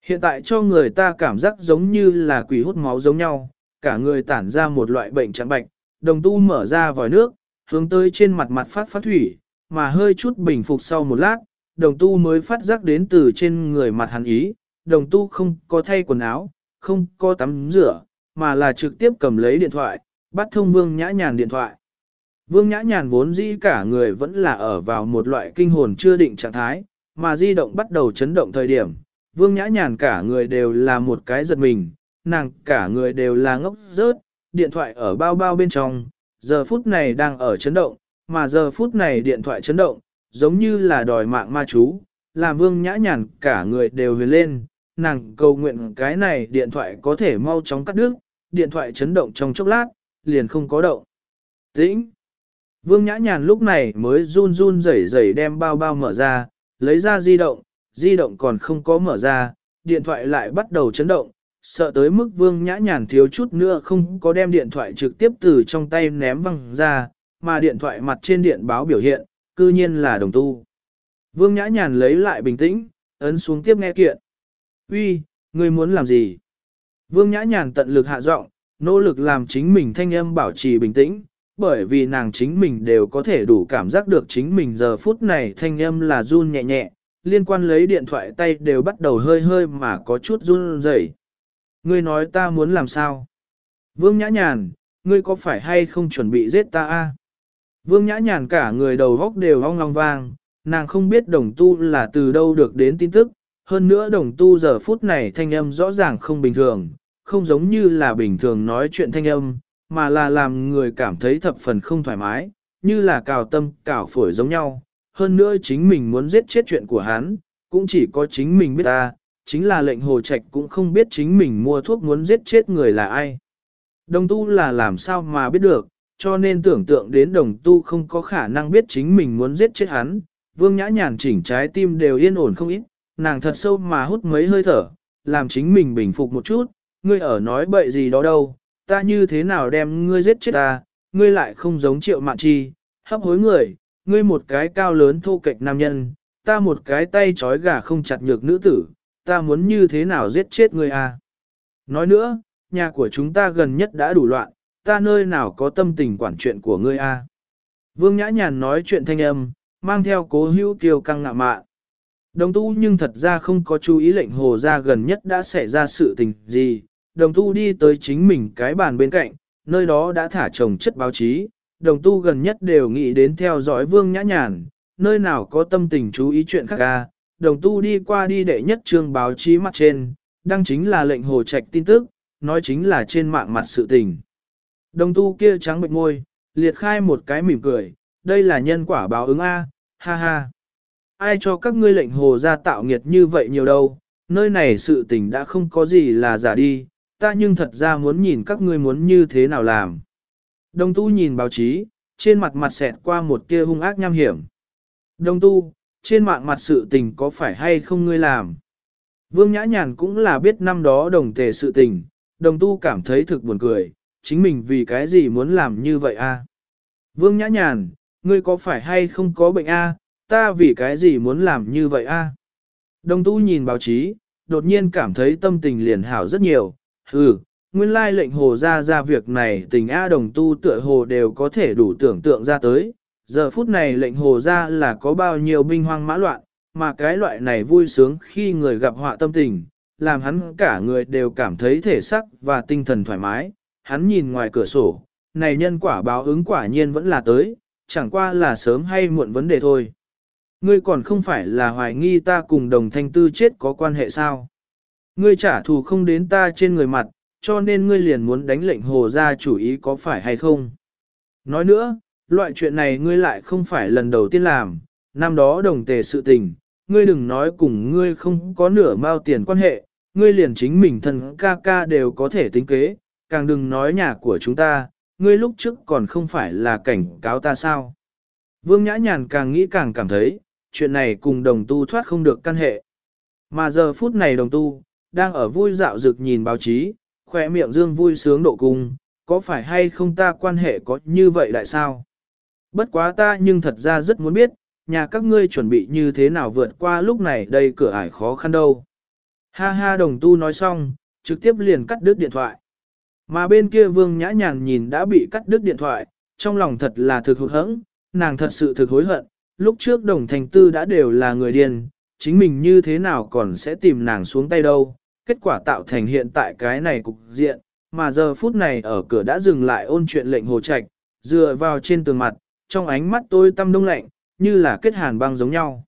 Hiện tại cho người ta cảm giác giống như là quỷ hút máu giống nhau, cả người tản ra một loại bệnh trắng bệnh, đồng tu mở ra vòi nước, hướng tới trên mặt mặt phát phát thủy, mà hơi chút bình phục sau một lát, đồng tu mới phát giác đến từ trên người mặt hắn ý, đồng tu không có thay quần áo, không có tắm rửa, mà là trực tiếp cầm lấy điện thoại, bắt thông vương nhã nhàn điện thoại. Vương nhã nhàn vốn dĩ cả người vẫn là ở vào một loại kinh hồn chưa định trạng thái, mà di động bắt đầu chấn động thời điểm, vương nhã nhàn cả người đều là một cái giật mình, nàng cả người đều là ngốc rớt, điện thoại ở bao bao bên trong, giờ phút này đang ở chấn động, mà giờ phút này điện thoại chấn động, giống như là đòi mạng ma chú, làm vương nhã nhàn cả người đều huyền lên, nàng cầu nguyện cái này điện thoại có thể mau chóng cắt đứt, điện thoại chấn động trong chốc lát, liền không có động. Tĩnh! Vương nhã nhàn lúc này mới run run rẩy rẩy đem bao bao mở ra, lấy ra di động, di động còn không có mở ra, điện thoại lại bắt đầu chấn động, sợ tới mức vương nhã nhàn thiếu chút nữa không có đem điện thoại trực tiếp từ trong tay ném văng ra, mà điện thoại mặt trên điện báo biểu hiện, cư nhiên là đồng tu. Vương nhã nhàn lấy lại bình tĩnh, ấn xuống tiếp nghe kiện. Uy, ngươi muốn làm gì? Vương nhã nhàn tận lực hạ giọng, nỗ lực làm chính mình thanh âm bảo trì bình tĩnh, bởi vì nàng chính mình đều có thể đủ cảm giác được chính mình giờ phút này thanh âm là run nhẹ nhẹ, liên quan lấy điện thoại tay đều bắt đầu hơi hơi mà có chút run rẩy. Ngươi nói ta muốn làm sao? Vương Nhã Nhàn, ngươi có phải hay không chuẩn bị giết ta a? Vương Nhã Nhàn cả người đầu góc đều ong long vang, nàng không biết đồng tu là từ đâu được đến tin tức, hơn nữa đồng tu giờ phút này thanh âm rõ ràng không bình thường, không giống như là bình thường nói chuyện thanh âm, mà là làm người cảm thấy thập phần không thoải mái, như là cào tâm, cào phổi giống nhau. Hơn nữa chính mình muốn giết chết chuyện của hắn, cũng chỉ có chính mình biết ta, chính là lệnh hồ trạch cũng không biết chính mình mua thuốc muốn giết chết người là ai. Đồng tu là làm sao mà biết được, cho nên tưởng tượng đến đồng tu không có khả năng biết chính mình muốn giết chết hắn. Vương nhã nhàn chỉnh trái tim đều yên ổn không ít, nàng thật sâu mà hút mấy hơi thở, làm chính mình bình phục một chút, ngươi ở nói bậy gì đó đâu, ta như thế nào đem ngươi giết chết ta, ngươi lại không giống triệu mạn chi, hấp hối người, ngươi một cái cao lớn thô kệch nam nhân, ta một cái tay trói gà không chặt nhược nữ tử, ta muốn như thế nào giết chết ngươi à. Nói nữa, nhà của chúng ta gần nhất đã đủ loạn, ta nơi nào có tâm tình quản chuyện của ngươi à. Vương Nhã Nhàn nói chuyện thanh âm, mang theo cố hữu kiều căng ngạ mạ. Đồng tu nhưng thật ra không có chú ý lệnh hồ ra gần nhất đã xảy ra sự tình gì, đồng tu đi tới chính mình cái bàn bên cạnh, nơi đó đã thả chồng chất báo chí, đồng tu gần nhất đều nghĩ đến theo dõi vương nhã nhàn, nơi nào có tâm tình chú ý chuyện khác ca, đồng tu đi qua đi đệ nhất trương báo chí mặt trên, đăng chính là lệnh hồ trạch tin tức, nói chính là trên mạng mặt sự tình. Đồng tu kia trắng bệnh môi, liệt khai một cái mỉm cười, đây là nhân quả báo ứng A, ha ha. Ai cho các ngươi lệnh hồ ra tạo nghiệt như vậy nhiều đâu, nơi này sự tình đã không có gì là giả đi, ta nhưng thật ra muốn nhìn các ngươi muốn như thế nào làm. Đồng tu nhìn báo chí, trên mặt mặt xẹt qua một tia hung ác nham hiểm. Đồng tu, trên mạng mặt sự tình có phải hay không ngươi làm? Vương Nhã Nhàn cũng là biết năm đó đồng tề sự tình, đồng tu cảm thấy thực buồn cười, chính mình vì cái gì muốn làm như vậy a? Vương Nhã Nhàn, ngươi có phải hay không có bệnh a? Ta vì cái gì muốn làm như vậy a? Đồng tu nhìn báo chí, đột nhiên cảm thấy tâm tình liền hảo rất nhiều, hừ, nguyên lai lệnh hồ ra ra việc này tình A đồng tu tựa hồ đều có thể đủ tưởng tượng ra tới, giờ phút này lệnh hồ ra là có bao nhiêu binh hoang mã loạn, mà cái loại này vui sướng khi người gặp họa tâm tình, làm hắn cả người đều cảm thấy thể sắc và tinh thần thoải mái, hắn nhìn ngoài cửa sổ, này nhân quả báo ứng quả nhiên vẫn là tới, chẳng qua là sớm hay muộn vấn đề thôi. Ngươi còn không phải là hoài nghi ta cùng đồng thanh tư chết có quan hệ sao? Ngươi trả thù không đến ta trên người mặt, cho nên ngươi liền muốn đánh lệnh hồ ra chủ ý có phải hay không? Nói nữa, loại chuyện này ngươi lại không phải lần đầu tiên làm, năm đó đồng tề sự tình, ngươi đừng nói cùng ngươi không có nửa mao tiền quan hệ, ngươi liền chính mình thân ca ca đều có thể tính kế, càng đừng nói nhà của chúng ta, ngươi lúc trước còn không phải là cảnh cáo ta sao. Vương Nhã Nhàn càng nghĩ càng cảm thấy, chuyện này cùng đồng tu thoát không được căn hệ. Mà giờ phút này đồng tu, đang ở vui dạo rực nhìn báo chí, khỏe miệng dương vui sướng độ cung, có phải hay không ta quan hệ có như vậy lại sao? Bất quá ta nhưng thật ra rất muốn biết, nhà các ngươi chuẩn bị như thế nào vượt qua lúc này đây cửa ải khó khăn đâu. Ha ha đồng tu nói xong, trực tiếp liền cắt đứt điện thoại. Mà bên kia vương nhã nhàn nhìn đã bị cắt đứt điện thoại, trong lòng thật là thực hụt hẫng, nàng thật sự thực hối hận, lúc trước đồng thành tư đã đều là người điên, chính mình như thế nào còn sẽ tìm nàng xuống tay đâu, kết quả tạo thành hiện tại cái này cục diện, mà giờ phút này ở cửa đã dừng lại ôn chuyện lệnh hồ trạch, dựa vào trên tường mặt, trong ánh mắt tôi tâm đông lạnh, như là kết hàn băng giống nhau.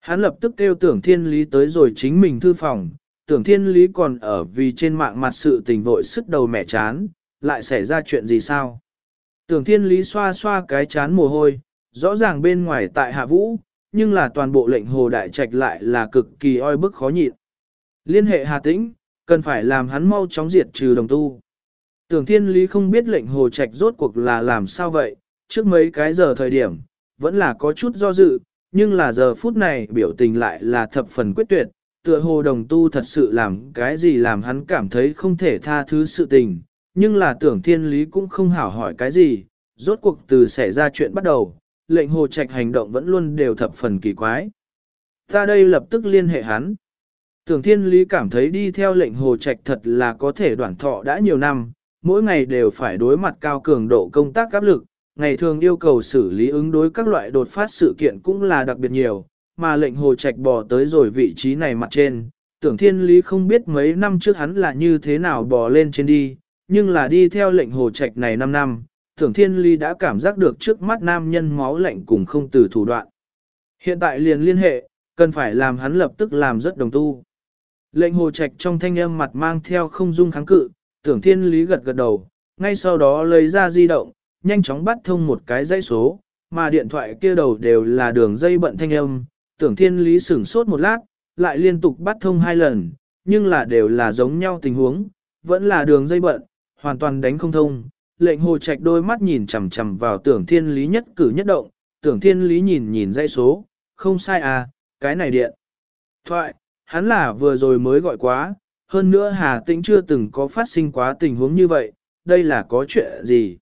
Hắn lập tức kêu tưởng thiên lý tới rồi chính mình thư phòng, tưởng thiên lý còn ở vì trên mạng mặt sự tình vội sức đầu mẹ chán, lại xảy ra chuyện gì sao? Tưởng thiên lý xoa xoa cái chán mồ hôi, rõ ràng bên ngoài tại hạ vũ, nhưng là toàn bộ lệnh hồ đại trạch lại là cực kỳ oi bức khó nhịn. Liên hệ Hà Tĩnh, cần phải làm hắn mau chóng diệt trừ đồng tu. Tưởng thiên lý không biết lệnh hồ trạch rốt cuộc là làm sao vậy, trước mấy cái giờ thời điểm, vẫn là có chút do dự, nhưng là giờ phút này biểu tình lại là thập phần quyết tuyệt, tựa hồ đồng tu thật sự làm cái gì làm hắn cảm thấy không thể tha thứ sự tình, nhưng là tưởng thiên lý cũng không hảo hỏi cái gì, rốt cuộc từ xảy ra chuyện bắt đầu, lệnh hồ trạch hành động vẫn luôn đều thập phần kỳ quái. Ta đây lập tức liên hệ hắn. Tưởng thiên lý cảm thấy đi theo lệnh hồ trạch thật là có thể đoạn thọ đã nhiều năm, mỗi ngày đều phải đối mặt cao cường độ công tác áp lực, ngày thường yêu cầu xử lý ứng đối các loại đột phát sự kiện cũng là đặc biệt nhiều, mà lệnh hồ trạch bò tới rồi vị trí này mặt trên. Tưởng thiên lý không biết mấy năm trước hắn là như thế nào bò lên trên đi, nhưng là đi theo lệnh hồ trạch này 5 năm, tưởng thiên lý đã cảm giác được trước mắt nam nhân máu lạnh cùng không từ thủ đoạn. Hiện tại liền liên hệ, cần phải làm hắn lập tức làm rất đồng tu. Lệnh hồ trạch trong thanh âm mặt mang theo không dung kháng cự, tưởng thiên lý gật gật đầu, ngay sau đó lấy ra di động, nhanh chóng bắt thông một cái dãy số, mà điện thoại kia đầu đều là đường dây bận thanh âm, tưởng thiên lý sửng sốt một lát, lại liên tục bắt thông hai lần, nhưng là đều là giống nhau tình huống, vẫn là đường dây bận, hoàn toàn đánh không thông. Lệnh hồ trạch đôi mắt nhìn chằm chằm vào tưởng thiên lý nhất cử nhất động, tưởng thiên lý nhìn nhìn dãy số, không sai à, cái này điện. Thoại, hắn là vừa rồi mới gọi quá, hơn nữa Hà Tĩnh chưa từng có phát sinh quá tình huống như vậy, đây là có chuyện gì?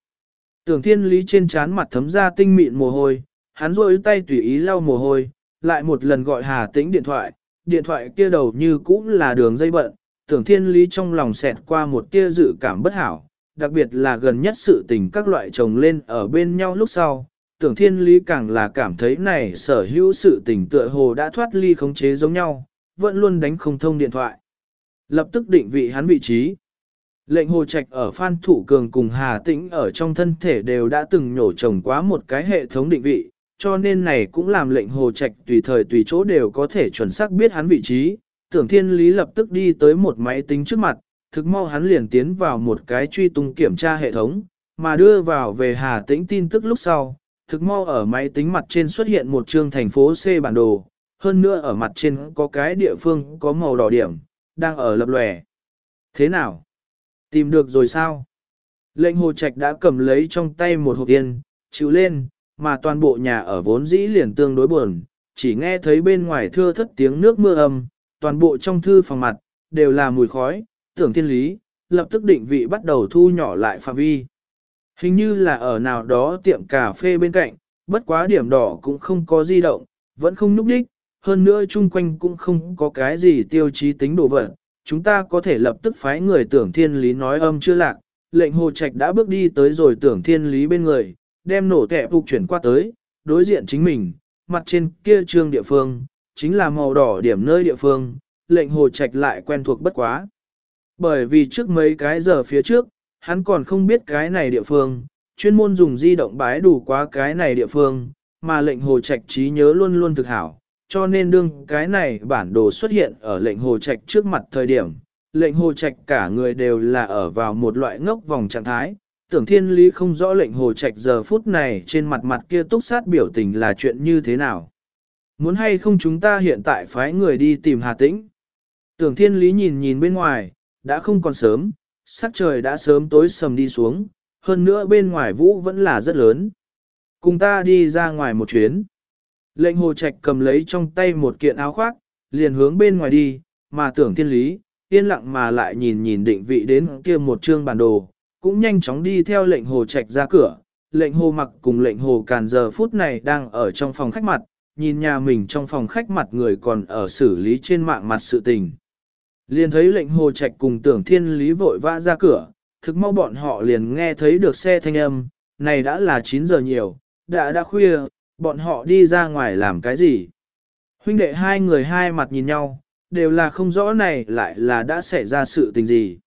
Tưởng thiên lý trên trán mặt thấm ra tinh mịn mồ hôi, hắn rôi tay tùy ý lau mồ hôi, lại một lần gọi Hà Tĩnh điện thoại, điện thoại kia đầu như cũng là đường dây bận, tưởng thiên lý trong lòng xẹt qua một tia dự cảm bất hảo, đặc biệt là gần nhất sự tình các loại chồng lên ở bên nhau lúc sau. Tưởng thiên lý càng là cảm thấy này sở hữu sự tình tựa hồ đã thoát ly khống chế giống nhau, vẫn luôn đánh không thông điện thoại. Lập tức định vị hắn vị trí. Lệnh hồ trạch ở Phan Thủ Cường cùng Hà Tĩnh ở trong thân thể đều đã từng nhổ trồng quá một cái hệ thống định vị, cho nên này cũng làm lệnh hồ trạch tùy thời tùy chỗ đều có thể chuẩn xác biết hắn vị trí. Tưởng thiên lý lập tức đi tới một máy tính trước mặt, thực mau hắn liền tiến vào một cái truy tung kiểm tra hệ thống, mà đưa vào về Hà Tĩnh tin tức lúc sau. Thực mau ở máy tính mặt trên xuất hiện một chương thành phố C bản đồ, hơn nữa ở mặt trên có cái địa phương có màu đỏ điểm, đang ở lập lòe. Thế nào? Tìm được rồi sao? Lệnh hồ trạch đã cầm lấy trong tay một hộp tiền, chịu lên, mà toàn bộ nhà ở vốn dĩ liền tương đối buồn, chỉ nghe thấy bên ngoài thưa thất tiếng nước mưa âm, toàn bộ trong thư phòng mặt, đều là mùi khói, tưởng thiên lý, lập tức định vị bắt đầu thu nhỏ lại phạm vi. Hình như là ở nào đó tiệm cà phê bên cạnh, bất quá điểm đỏ cũng không có di động, vẫn không núp đích, hơn nữa chung quanh cũng không có cái gì tiêu chí tính đồ vật, chúng ta có thể lập tức phái người tưởng thiên lý nói âm chưa lạc, lệnh hồ trạch đã bước đi tới rồi tưởng thiên lý bên người, đem nổ tẹp phục chuyển qua tới, đối diện chính mình, mặt trên kia trương địa phương, chính là màu đỏ điểm nơi địa phương, lệnh hồ trạch lại quen thuộc bất quá. Bởi vì trước mấy cái giờ phía trước, hắn còn không biết cái này địa phương, chuyên môn dùng di động bái đủ quá cái này địa phương, mà lệnh hồ trạch trí nhớ luôn luôn thực hảo, cho nên đương cái này bản đồ xuất hiện ở lệnh hồ trạch trước mặt thời điểm, lệnh hồ trạch cả người đều là ở vào một loại ngốc vòng trạng thái. Tưởng thiên lý không rõ lệnh hồ trạch giờ phút này trên mặt mặt kia túc sát biểu tình là chuyện như thế nào. Muốn hay không chúng ta hiện tại phái người đi tìm Hà Tĩnh. Tưởng thiên lý nhìn nhìn bên ngoài, đã không còn sớm, sắc trời đã sớm tối sầm đi xuống, hơn nữa bên ngoài vũ vẫn là rất lớn. Cùng ta đi ra ngoài một chuyến. Lệnh hồ trạch cầm lấy trong tay một kiện áo khoác, liền hướng bên ngoài đi, mà tưởng thiên lý, yên lặng mà lại nhìn nhìn định vị đến kia một chương bản đồ, cũng nhanh chóng đi theo lệnh hồ trạch ra cửa. Lệnh hồ mặc cùng lệnh hồ càn giờ phút này đang ở trong phòng khách mặt, nhìn nhà mình trong phòng khách mặt người còn ở xử lý trên mạng mặt sự tình. Liền thấy lệnh hồ trạch cùng tưởng thiên lý vội vã ra cửa, thực mau bọn họ liền nghe thấy được xe thanh âm, này đã là 9 giờ nhiều, đã đã khuya, bọn họ đi ra ngoài làm cái gì? Huynh đệ hai người hai mặt nhìn nhau, đều là không rõ này lại là đã xảy ra sự tình gì.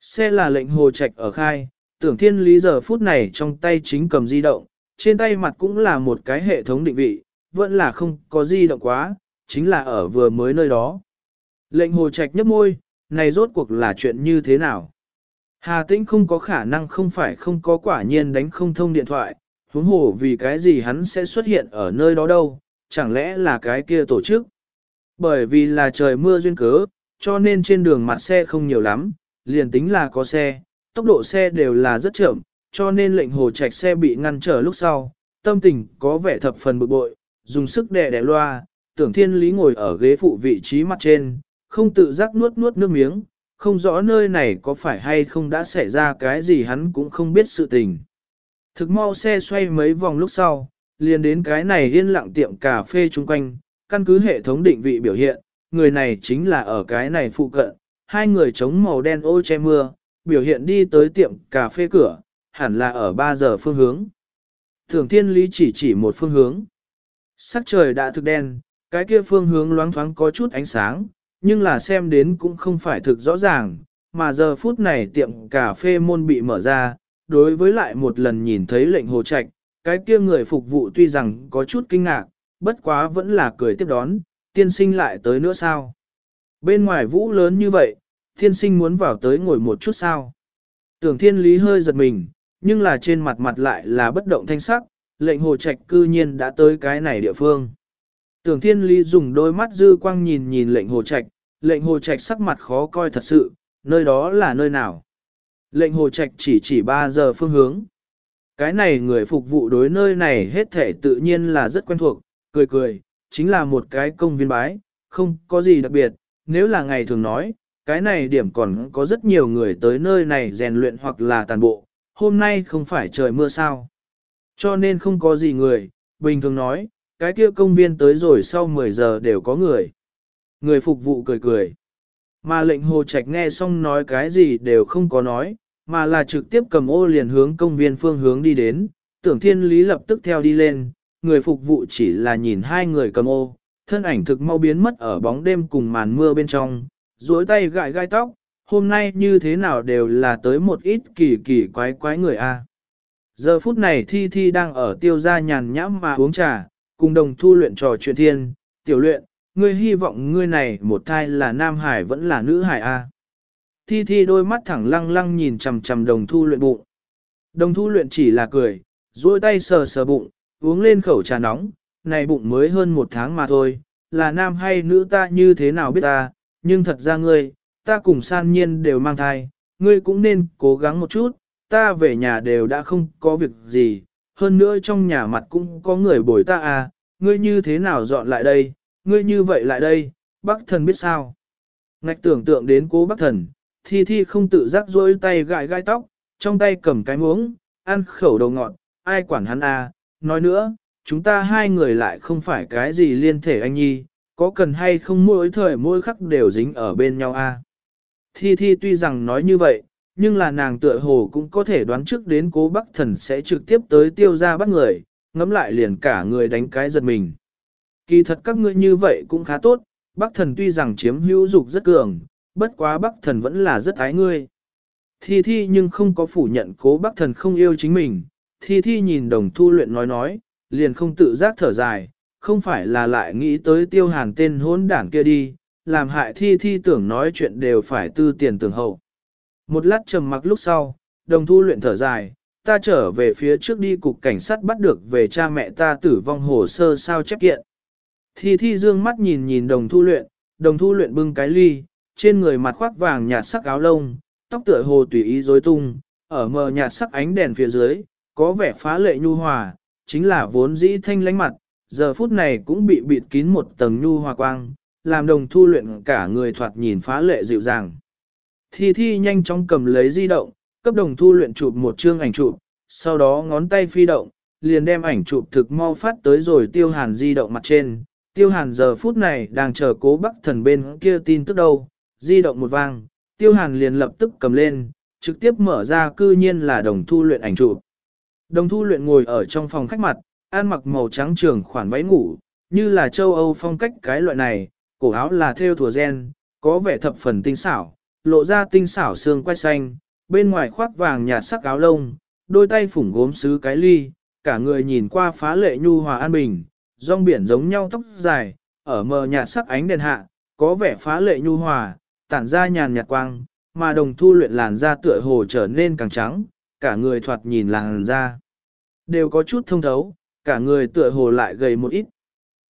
Xe là lệnh hồ trạch ở khai, tưởng thiên lý giờ phút này trong tay chính cầm di động, trên tay mặt cũng là một cái hệ thống định vị, vẫn là không có di động quá, chính là ở vừa mới nơi đó. Lệnh hồ trạch nhấp môi, này rốt cuộc là chuyện như thế nào? Hà tĩnh không có khả năng không phải không có quả nhiên đánh không thông điện thoại, huống hồ vì cái gì hắn sẽ xuất hiện ở nơi đó đâu, chẳng lẽ là cái kia tổ chức? Bởi vì là trời mưa duyên cớ, cho nên trên đường mặt xe không nhiều lắm, liền tính là có xe, tốc độ xe đều là rất chậm, cho nên lệnh hồ trạch xe bị ngăn trở lúc sau, tâm tình có vẻ thập phần bực bội, dùng sức đè đè loa, tưởng thiên lý ngồi ở ghế phụ vị trí mặt trên, không tự giác nuốt nuốt nước miếng, không rõ nơi này có phải hay không đã xảy ra cái gì hắn cũng không biết sự tình. Thực mau xe xoay mấy vòng lúc sau, liền đến cái này yên lặng tiệm cà phê chung quanh, căn cứ hệ thống định vị biểu hiện, người này chính là ở cái này phụ cận, hai người chống màu đen ô che mưa, biểu hiện đi tới tiệm cà phê cửa, hẳn là ở 3 giờ phương hướng. Thường thiên lý chỉ chỉ một phương hướng. Sắc trời đã thực đen, cái kia phương hướng loáng thoáng có chút ánh sáng, nhưng là xem đến cũng không phải thực rõ ràng, mà giờ phút này tiệm cà phê môn bị mở ra, đối với lại một lần nhìn thấy lệnh hồ trạch, cái kia người phục vụ tuy rằng có chút kinh ngạc, bất quá vẫn là cười tiếp đón, tiên sinh lại tới nữa sao? Bên ngoài vũ lớn như vậy, tiên sinh muốn vào tới ngồi một chút sao? Tưởng thiên lý hơi giật mình, nhưng là trên mặt mặt lại là bất động thanh sắc, lệnh hồ trạch cư nhiên đã tới cái này địa phương. Tưởng thiên lý dùng đôi mắt dư quang nhìn nhìn lệnh hồ trạch, lệnh hồ trạch sắc mặt khó coi thật sự, nơi đó là nơi nào. Lệnh hồ trạch chỉ chỉ 3 giờ phương hướng. Cái này người phục vụ đối nơi này hết thể tự nhiên là rất quen thuộc, cười cười, chính là một cái công viên bái, không có gì đặc biệt, nếu là ngày thường nói, cái này điểm còn có rất nhiều người tới nơi này rèn luyện hoặc là tàn bộ, hôm nay không phải trời mưa sao. Cho nên không có gì người, bình thường nói, cái kia công viên tới rồi sau 10 giờ đều có người. Người phục vụ cười cười. Mà lệnh hồ trạch nghe xong nói cái gì đều không có nói, mà là trực tiếp cầm ô liền hướng công viên phương hướng đi đến, tưởng thiên lý lập tức theo đi lên, người phục vụ chỉ là nhìn hai người cầm ô, thân ảnh thực mau biến mất ở bóng đêm cùng màn mưa bên trong, duỗi tay gãi gai tóc, hôm nay như thế nào đều là tới một ít kỳ kỳ quái quái người a. Giờ phút này Thi Thi đang ở tiêu gia nhàn nhãm mà uống trà, cùng đồng thu luyện trò chuyện thiên, tiểu luyện, ngươi hy vọng ngươi này một thai là nam hải vẫn là nữ hải a. Thi Thi đôi mắt thẳng lăng lăng nhìn chằm chằm đồng thu luyện bụng. Đồng thu luyện chỉ là cười, duỗi tay sờ sờ bụng, uống lên khẩu trà nóng, này bụng mới hơn một tháng mà thôi, là nam hay nữ ta như thế nào biết ta, nhưng thật ra ngươi, ta cùng san nhiên đều mang thai, ngươi cũng nên cố gắng một chút, ta về nhà đều đã không có việc gì, hơn nữa trong nhà mặt cũng có người bồi ta à, ngươi như thế nào dọn lại đây, ngươi như vậy lại đây, bác thần biết sao. Ngạch tưởng tượng đến cố bác thần, thi thi không tự giác rôi tay gãi gai tóc, trong tay cầm cái muỗng, ăn khẩu đầu ngọt, ai quản hắn à, nói nữa, chúng ta hai người lại không phải cái gì liên thể anh nhi, có cần hay không mỗi thời mỗi khắc đều dính ở bên nhau a? À? Thi Thi tuy rằng nói như vậy, nhưng là nàng tựa hồ cũng có thể đoán trước đến cố bắc thần sẽ trực tiếp tới tiêu ra bắt người, ngắm lại liền cả người đánh cái giật mình. Kỳ thật các ngươi như vậy cũng khá tốt, bắc thần tuy rằng chiếm hữu dục rất cường, bất quá bắc thần vẫn là rất ái ngươi. Thi Thi nhưng không có phủ nhận cố bắc thần không yêu chính mình, Thi Thi nhìn đồng thu luyện nói nói, liền không tự giác thở dài, không phải là lại nghĩ tới tiêu hàn tên hỗn đảng kia đi, làm hại Thi Thi tưởng nói chuyện đều phải tư tiền tưởng hậu. Một lát trầm mặc lúc sau, đồng thu luyện thở dài, ta trở về phía trước đi cục cảnh sát bắt được về cha mẹ ta tử vong hồ sơ sao chép kiện. Thi Thi dương mắt nhìn nhìn đồng thu luyện, đồng thu luyện bưng cái ly, trên người mặt khoác vàng nhạt sắc áo lông, tóc tựa hồ tùy ý rối tung, ở mờ nhạt sắc ánh đèn phía dưới, có vẻ phá lệ nhu hòa, chính là vốn dĩ thanh lánh mặt, giờ phút này cũng bị bịt kín một tầng nhu hòa quang, làm đồng thu luyện cả người thoạt nhìn phá lệ dịu dàng. Thi Thi nhanh chóng cầm lấy di động, cấp đồng thu luyện chụp một chương ảnh chụp, sau đó ngón tay phi động, liền đem ảnh chụp thực mau phát tới rồi tiêu hàn di động mặt trên. Tiêu hàn giờ phút này đang chờ cố bắc thần bên kia tin tức đâu, di động một vang, tiêu hàn liền lập tức cầm lên, trực tiếp mở ra cư nhiên là đồng thu luyện ảnh chụp. Đồng thu luyện ngồi ở trong phòng khách mặt, ăn mặc màu trắng trường khoản váy ngủ, như là châu Âu phong cách cái loại này, cổ áo là theo thùa gen, có vẻ thập phần tinh xảo, lộ ra tinh xảo xương quay xanh, bên ngoài khoác vàng nhạt sắc áo lông, đôi tay phủng gốm sứ cái ly, cả người nhìn qua phá lệ nhu hòa an bình, rong biển giống nhau tóc dài, ở mờ nhạt sắc ánh đèn hạ, có vẻ phá lệ nhu hòa, tản ra nhàn nhạt quang, mà đồng thu luyện làn da tựa hồ trở nên càng trắng, cả người thoạt nhìn làn da đều có chút thông thấu, cả người tựa hồ lại gầy một ít.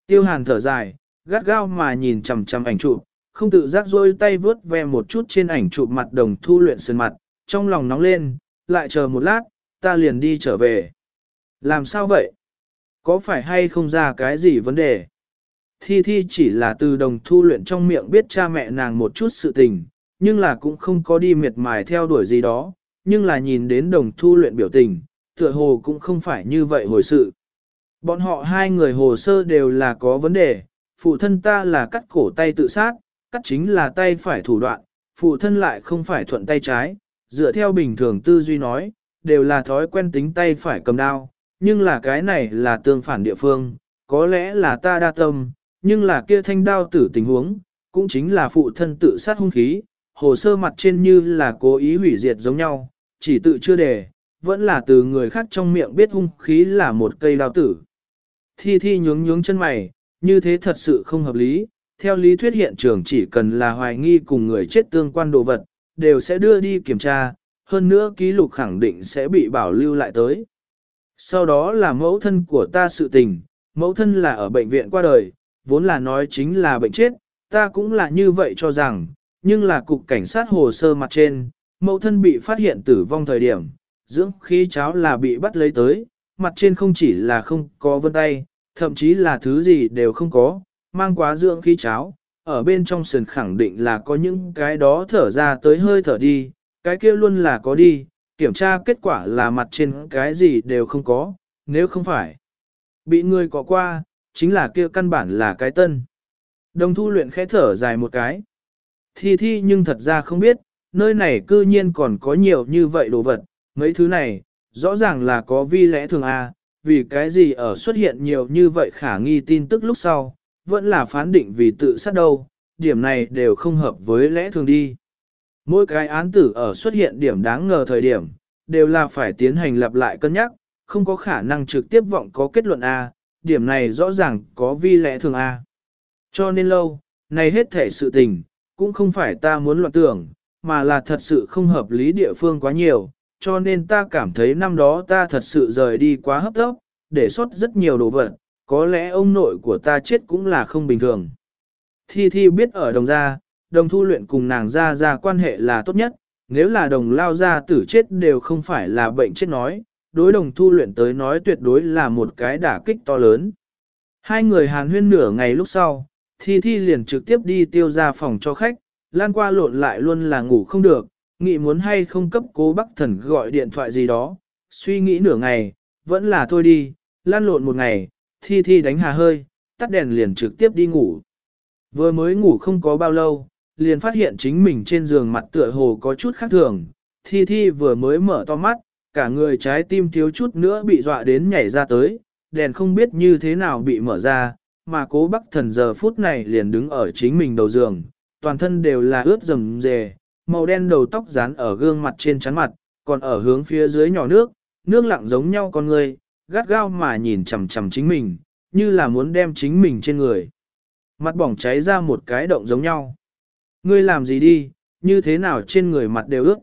Tiêu hàn thở dài, gắt gao mà nhìn chằm chằm ảnh chụp, không tự giác rôi tay vướt ve một chút trên ảnh chụp mặt đồng thu luyện sơn mặt, trong lòng nóng lên, lại chờ một lát, ta liền đi trở về. Làm sao vậy? Có phải hay không ra cái gì vấn đề? Thi Thi chỉ là từ đồng thu luyện trong miệng biết cha mẹ nàng một chút sự tình, nhưng là cũng không có đi miệt mài theo đuổi gì đó, nhưng là nhìn đến đồng thu luyện biểu tình, tựa hồ cũng không phải như vậy hồi sự. Bọn họ hai người hồ sơ đều là có vấn đề, phụ thân ta là cắt cổ tay tự sát, cắt chính là tay phải thủ đoạn, phụ thân lại không phải thuận tay trái, dựa theo bình thường tư duy nói, đều là thói quen tính tay phải cầm đao, nhưng là cái này là tương phản địa phương, có lẽ là ta đa tâm, nhưng là kia thanh đao tử tình huống, cũng chính là phụ thân tự sát hung khí, hồ sơ mặt trên như là cố ý hủy diệt giống nhau, chỉ tự chưa đề, vẫn là từ người khác trong miệng biết hung khí là một cây đao tử. Thi thi nhướng nhướng chân mày, như thế thật sự không hợp lý, theo lý thuyết hiện trường chỉ cần là hoài nghi cùng người chết tương quan đồ vật, đều sẽ đưa đi kiểm tra, hơn nữa ký lục khẳng định sẽ bị bảo lưu lại tới. Sau đó là mẫu thân của ta sự tình, mẫu thân là ở bệnh viện qua đời, vốn là nói chính là bệnh chết, ta cũng là như vậy cho rằng, nhưng là cục cảnh sát hồ sơ mặt trên, mẫu thân bị phát hiện tử vong thời điểm, dưỡng khí cháo là bị bắt lấy tới, mặt trên không chỉ là không có vân tay, thậm chí là thứ gì đều không có, mang quá dưỡng khí cháo, ở bên trong sườn khẳng định là có những cái đó thở ra tới hơi thở đi, cái kia luôn là có đi, kiểm tra kết quả là mặt trên cái gì đều không có, nếu không phải. Bị người có qua, chính là kia căn bản là cái tân. Đồng thu luyện khẽ thở dài một cái. Thi thi nhưng thật ra không biết, nơi này cư nhiên còn có nhiều như vậy đồ vật, mấy thứ này, rõ ràng là có vi lẽ thường A, vì cái gì ở xuất hiện nhiều như vậy khả nghi tin tức lúc sau, vẫn là phán định vì tự sát đâu, điểm này đều không hợp với lẽ thường đi. Mỗi cái án tử ở xuất hiện điểm đáng ngờ thời điểm, đều là phải tiến hành lặp lại cân nhắc, không có khả năng trực tiếp vọng có kết luận A, điểm này rõ ràng có vi lẽ thường A. Cho nên lâu, này hết thể sự tình, cũng không phải ta muốn loạn tưởng, mà là thật sự không hợp lý địa phương quá nhiều, cho nên ta cảm thấy năm đó ta thật sự rời đi quá hấp tốc, để sót rất nhiều đồ vật, có lẽ ông nội của ta chết cũng là không bình thường. Thi Thi biết ở đồng gia, đồng thu luyện cùng nàng Ra Ra quan hệ là tốt nhất, nếu là đồng lao ra tử chết đều không phải là bệnh chết nói, đối đồng thu luyện tới nói tuyệt đối là một cái đả kích to lớn. Hai người hàn huyên nửa ngày lúc sau, Thi Thi liền trực tiếp đi tiêu ra phòng cho khách, lan qua lộn lại luôn là ngủ không được, nghĩ muốn hay không cấp cố bắc thần gọi điện thoại gì đó, suy nghĩ nửa ngày, vẫn là thôi đi, lan lộn một ngày, Thi Thi đánh hà hơi, tắt đèn liền trực tiếp đi ngủ. Vừa mới ngủ không có bao lâu, liền phát hiện chính mình trên giường mặt tựa hồ có chút khác thường, Thi Thi vừa mới mở to mắt, cả người trái tim thiếu chút nữa bị dọa đến nhảy ra tới, đèn không biết như thế nào bị mở ra, mà cố bắc thần giờ phút này liền đứng ở chính mình đầu giường, toàn thân đều là ướt rầm rề, màu đen đầu tóc dán ở gương mặt trên chắn mặt, còn ở hướng phía dưới nhỏ nước, nước lặng giống nhau con người, gắt gao mà nhìn chằm chằm chính mình, như là muốn đem chính mình trên người. Mặt bỏng cháy ra một cái động giống nhau. Ngươi làm gì đi, như thế nào trên người mặt đều ướt.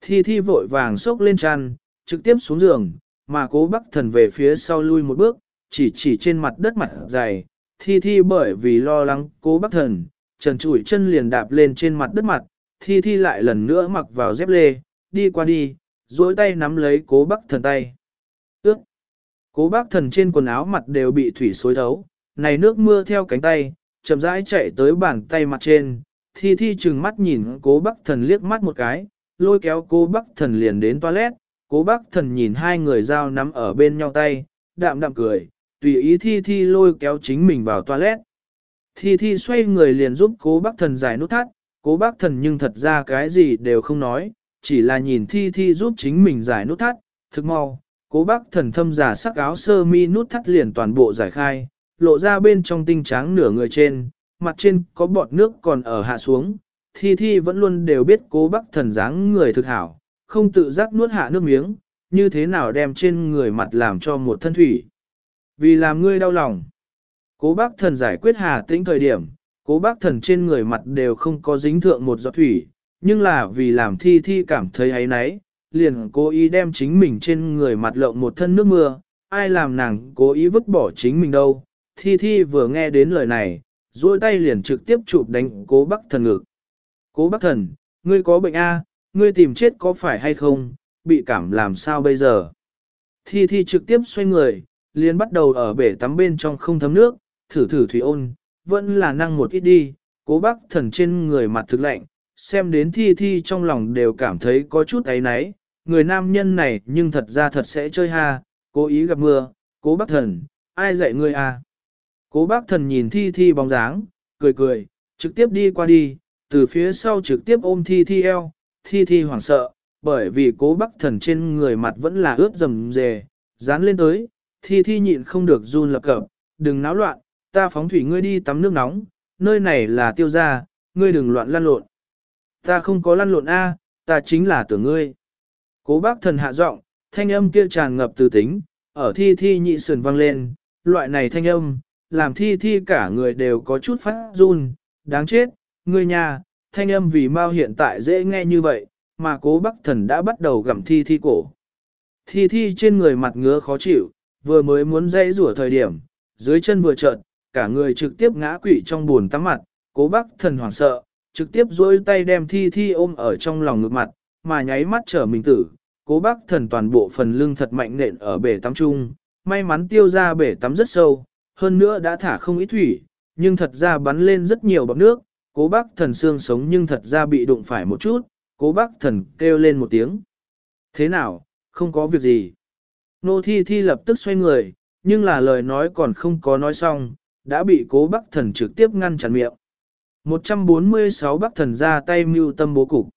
Thi thi vội vàng xốc lên chăn, trực tiếp xuống giường, mà cố bắc thần về phía sau lui một bước, chỉ chỉ trên mặt đất mặt dày. Thi thi bởi vì lo lắng cố bắc thần, trần trụi chân liền đạp lên trên mặt đất mặt, thi thi lại lần nữa mặc vào dép lê, đi qua đi, duỗi tay nắm lấy cố Bắc thần tay. Ước! Cố bác thần trên quần áo mặt đều bị thủy xối thấu, này nước mưa theo cánh tay, chậm rãi chạy tới bàn tay mặt trên, thi thi chừng mắt nhìn cố bác thần liếc mắt một cái, lôi kéo cố bác thần liền đến toilet, cố bác thần nhìn hai người dao nắm ở bên nhau tay, đạm đạm cười, tùy ý thi thi lôi kéo chính mình vào toilet. Thi thi xoay người liền giúp cố bác thần giải nút thắt, cố bác thần nhưng thật ra cái gì đều không nói, chỉ là nhìn thi thi giúp chính mình giải nút thắt, thực mau, cố bác thần thâm giả sắc áo sơ mi nút thắt liền toàn bộ giải khai, lộ ra bên trong tinh tráng nửa người trên, mặt trên có bọt nước còn ở hạ xuống, thi thi vẫn luôn đều biết cố bác thần dáng người thực hảo, không tự giác nuốt hạ nước miếng, như thế nào đem trên người mặt làm cho một thân thủy. Vì làm ngươi đau lòng. Cố bác thần giải quyết hà tĩnh thời điểm, cố bác thần trên người mặt đều không có dính thượng một giọt thủy, nhưng là vì làm thi thi cảm thấy ấy náy, liền cố ý đem chính mình trên người mặt lộng một thân nước mưa, ai làm nàng cố ý vứt bỏ chính mình đâu. Thi thi vừa nghe đến lời này, duỗi tay liền trực tiếp chụp đánh cố bác thần ngực. Cố bác thần, ngươi có bệnh A, ngươi tìm chết có phải hay không, bị cảm làm sao bây giờ? Thi thi trực tiếp xoay người, liền bắt đầu ở bể tắm bên trong không thấm nước, thử thử thủy ôn, vẫn là năng một ít đi, cố bác thần trên người mặt thực lạnh, xem đến thi thi trong lòng đều cảm thấy có chút ấy náy, người nam nhân này nhưng thật ra thật sẽ chơi ha, cố ý gặp mưa, cố bác thần, ai dạy ngươi à? Cố bác thần nhìn thi thi bóng dáng, cười cười, trực tiếp đi qua đi, từ phía sau trực tiếp ôm thi thi eo, thi thi hoảng sợ, bởi vì cố bác thần trên người mặt vẫn là ướt rầm rề, dán lên tới, thi thi nhịn không được run lập cập, đừng náo loạn, ta phóng thủy ngươi đi tắm nước nóng, nơi này là tiêu gia, ngươi đừng loạn lăn lộn. Ta không có lăn lộn A, ta chính là tưởng ngươi. Cố bác thần hạ giọng, thanh âm kia tràn ngập từ tính, ở thi thi nhị sườn vang lên, loại này thanh âm, làm thi thi cả người đều có chút phát run, đáng chết, ngươi nhà, thanh âm vì mau hiện tại dễ nghe như vậy, mà cố bác thần đã bắt đầu gặm thi thi cổ. Thi thi trên người mặt ngứa khó chịu, vừa mới muốn dây rủa thời điểm, dưới chân vừa trợn, cả người trực tiếp ngã quỵ trong buồn tắm mặt, cố bác thần hoảng sợ, trực tiếp dối tay đem thi thi ôm ở trong lòng ngực mặt, mà nháy mắt trở mình tử, cố bác thần toàn bộ phần lưng thật mạnh nện ở bể tắm chung, may mắn tiêu ra bể tắm rất sâu, hơn nữa đã thả không ít thủy, nhưng thật ra bắn lên rất nhiều bọc nước, cố bác thần xương sống nhưng thật ra bị đụng phải một chút, cố bác thần kêu lên một tiếng. Thế nào, không có việc gì. Nô thi thi lập tức xoay người, nhưng là lời nói còn không có nói xong, đã bị cố bác thần trực tiếp ngăn chặn miệng. 146 bác thần ra tay mưu tâm bố cục.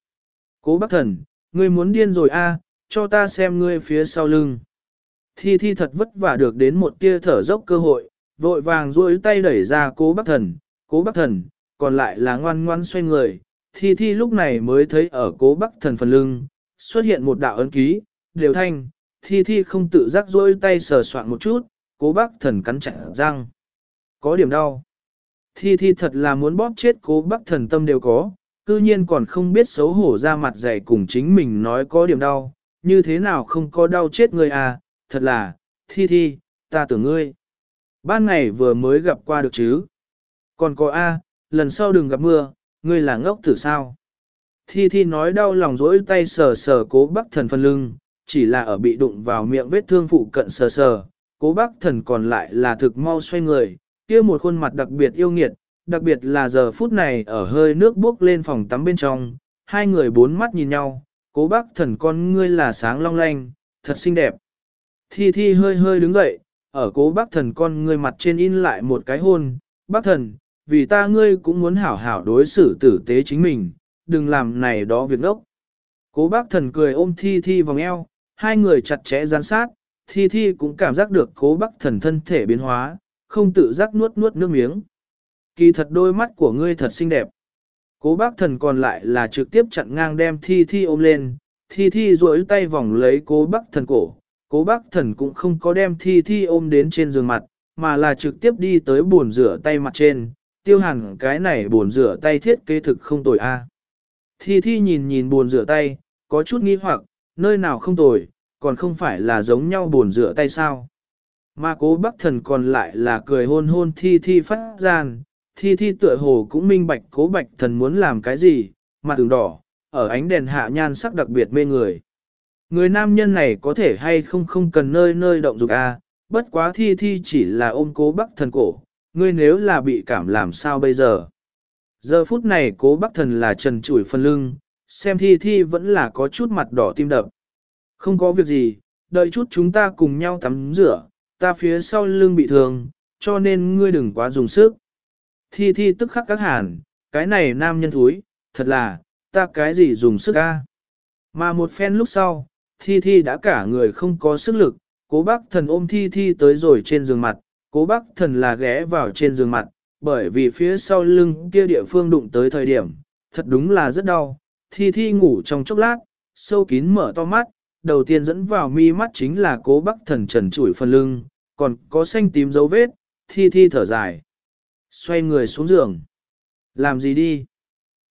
Cố bác thần, ngươi muốn điên rồi a, cho ta xem ngươi phía sau lưng. Thi thi thật vất vả được đến một tia thở dốc cơ hội, vội vàng duỗi tay đẩy ra cố bác thần, cố bác thần, còn lại là ngoan ngoan xoay người. Thi thi lúc này mới thấy ở cố bác thần phần lưng, xuất hiện một đạo ấn ký, đều thanh, thi thi không tự giác duỗi tay sờ soạn một chút, cố bác thần cắn chặt răng. Có điểm đau. Thi thi thật là muốn bóp chết cố bác thần tâm đều có, cư nhiên còn không biết xấu hổ ra mặt dày cùng chính mình nói có điểm đau, như thế nào không có đau chết người à, thật là, thi thi, ta tưởng ngươi. Ban ngày vừa mới gặp qua được chứ. Còn có A, lần sau đừng gặp mưa, ngươi là ngốc tử sao. Thi thi nói đau lòng rỗi tay sờ sờ cố bác thần phần lưng, chỉ là ở bị đụng vào miệng vết thương phụ cận sờ sờ, cố bác thần còn lại là thực mau xoay người, kia một khuôn mặt đặc biệt yêu nghiệt, đặc biệt là giờ phút này ở hơi nước bốc lên phòng tắm bên trong, hai người bốn mắt nhìn nhau, cố bác thần con ngươi là sáng long lanh, thật xinh đẹp. Thi thi hơi hơi đứng dậy, ở cố bác thần con ngươi mặt trên in lại một cái hôn, bác thần, vì ta ngươi cũng muốn hảo hảo đối xử tử tế chính mình, đừng làm này đó việc đốc. Cố bác thần cười ôm thi thi vòng eo, hai người chặt chẽ gián sát, thi thi cũng cảm giác được cố bác thần thân thể biến hóa, không tự giác nuốt nuốt nước miếng. Kỳ thật đôi mắt của ngươi thật xinh đẹp. Cố bác thần còn lại là trực tiếp chặn ngang đem thi thi ôm lên, thi thi duỗi tay vòng lấy cố bác thần cổ. Cố bác thần cũng không có đem thi thi ôm đến trên giường mặt, mà là trực tiếp đi tới bồn rửa tay mặt trên, tiêu hẳn cái này bồn rửa tay thiết kế thực không tồi a. Thi thi nhìn nhìn bồn rửa tay, có chút nghi hoặc, nơi nào không tồi, còn không phải là giống nhau bồn rửa tay sao. Mà cố bác thần còn lại là cười hôn hôn thi thi phát gian, thi thi tựa hồ cũng minh bạch cố bạch thần muốn làm cái gì, mặt đường đỏ, ở ánh đèn hạ nhan sắc đặc biệt mê người. Người nam nhân này có thể hay không không cần nơi nơi động dục a, bất quá thi thi chỉ là ôm cố bắc thần cổ, ngươi nếu là bị cảm làm sao bây giờ. Giờ phút này cố bắc thần là trần trụi phần lưng, xem thi thi vẫn là có chút mặt đỏ tim đập. Không có việc gì, đợi chút chúng ta cùng nhau tắm rửa, ta phía sau lưng bị thương, cho nên ngươi đừng quá dùng sức. Thi thi tức khắc các hàn, cái này nam nhân thúi, thật là, ta cái gì dùng sức ca. Mà một phen lúc sau, thi thi đã cả người không có sức lực, cố bác thần ôm thi thi tới rồi trên giường mặt, cố bác thần là ghé vào trên giường mặt, bởi vì phía sau lưng kia địa phương đụng tới thời điểm, thật đúng là rất đau, thi thi ngủ trong chốc lát, sâu kín mở to mắt, đầu tiên dẫn vào mi mắt chính là cố bác thần trần trụi phần lưng, còn có xanh tím dấu vết, thi thi thở dài. Xoay người xuống giường. Làm gì đi?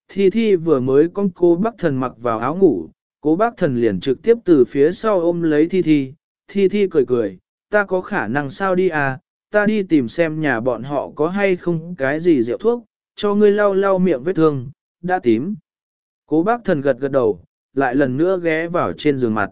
Thi thi vừa mới con cô bác thần mặc vào áo ngủ, cố bác thần liền trực tiếp từ phía sau ôm lấy thi thi, thi thi cười cười, ta có khả năng sao đi à, ta đi tìm xem nhà bọn họ có hay không cái gì rượu thuốc, cho ngươi lau lau miệng vết thương, đã tím. Cố bác thần gật gật đầu, lại lần nữa ghé vào trên giường mặt.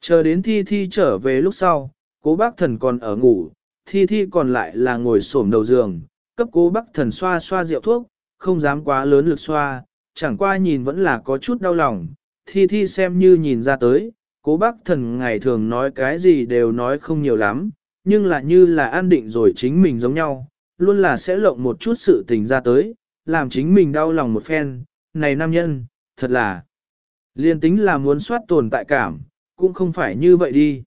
Chờ đến thi thi trở về lúc sau, cố bác thần còn ở ngủ, thi thi còn lại là ngồi xổm đầu giường, cấp cố bác thần xoa xoa rượu thuốc, không dám quá lớn lực xoa, chẳng qua nhìn vẫn là có chút đau lòng, thi thi xem như nhìn ra tới, cố bác thần ngày thường nói cái gì đều nói không nhiều lắm, nhưng là như là an định rồi chính mình giống nhau, luôn là sẽ lộng một chút sự tình ra tới, làm chính mình đau lòng một phen, này nam nhân, thật là, liên tính là muốn soát tồn tại cảm, cũng không phải như vậy đi.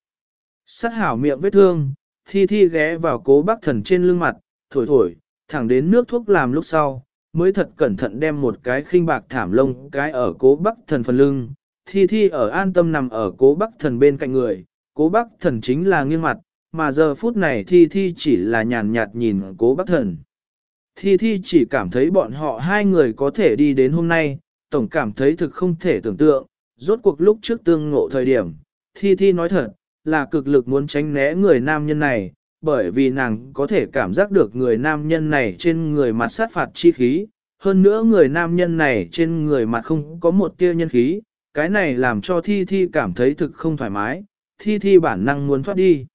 Sát hảo miệng vết thương, thi thi ghé vào cố bác thần trên lưng mặt, thổi thổi, thẳng đến nước thuốc làm lúc sau, mới thật cẩn thận đem một cái khinh bạc thảm lông cái ở cố bắc thần phần lưng. Thi thi ở an tâm nằm ở cố bắc thần bên cạnh người, cố bắc thần chính là nghiêng mặt, mà giờ phút này thi thi chỉ là nhàn nhạt nhìn cố bắc thần. Thi thi chỉ cảm thấy bọn họ hai người có thể đi đến hôm nay, tổng cảm thấy thực không thể tưởng tượng, rốt cuộc lúc trước tương ngộ thời điểm. Thi thi nói thật, là cực lực muốn tránh né người nam nhân này, bởi vì nàng có thể cảm giác được người nam nhân này trên người mặt sát phạt chi khí, hơn nữa người nam nhân này trên người mặt không có một tia nhân khí, cái này làm cho Thi Thi cảm thấy thực không thoải mái, Thi Thi bản năng muốn thoát đi.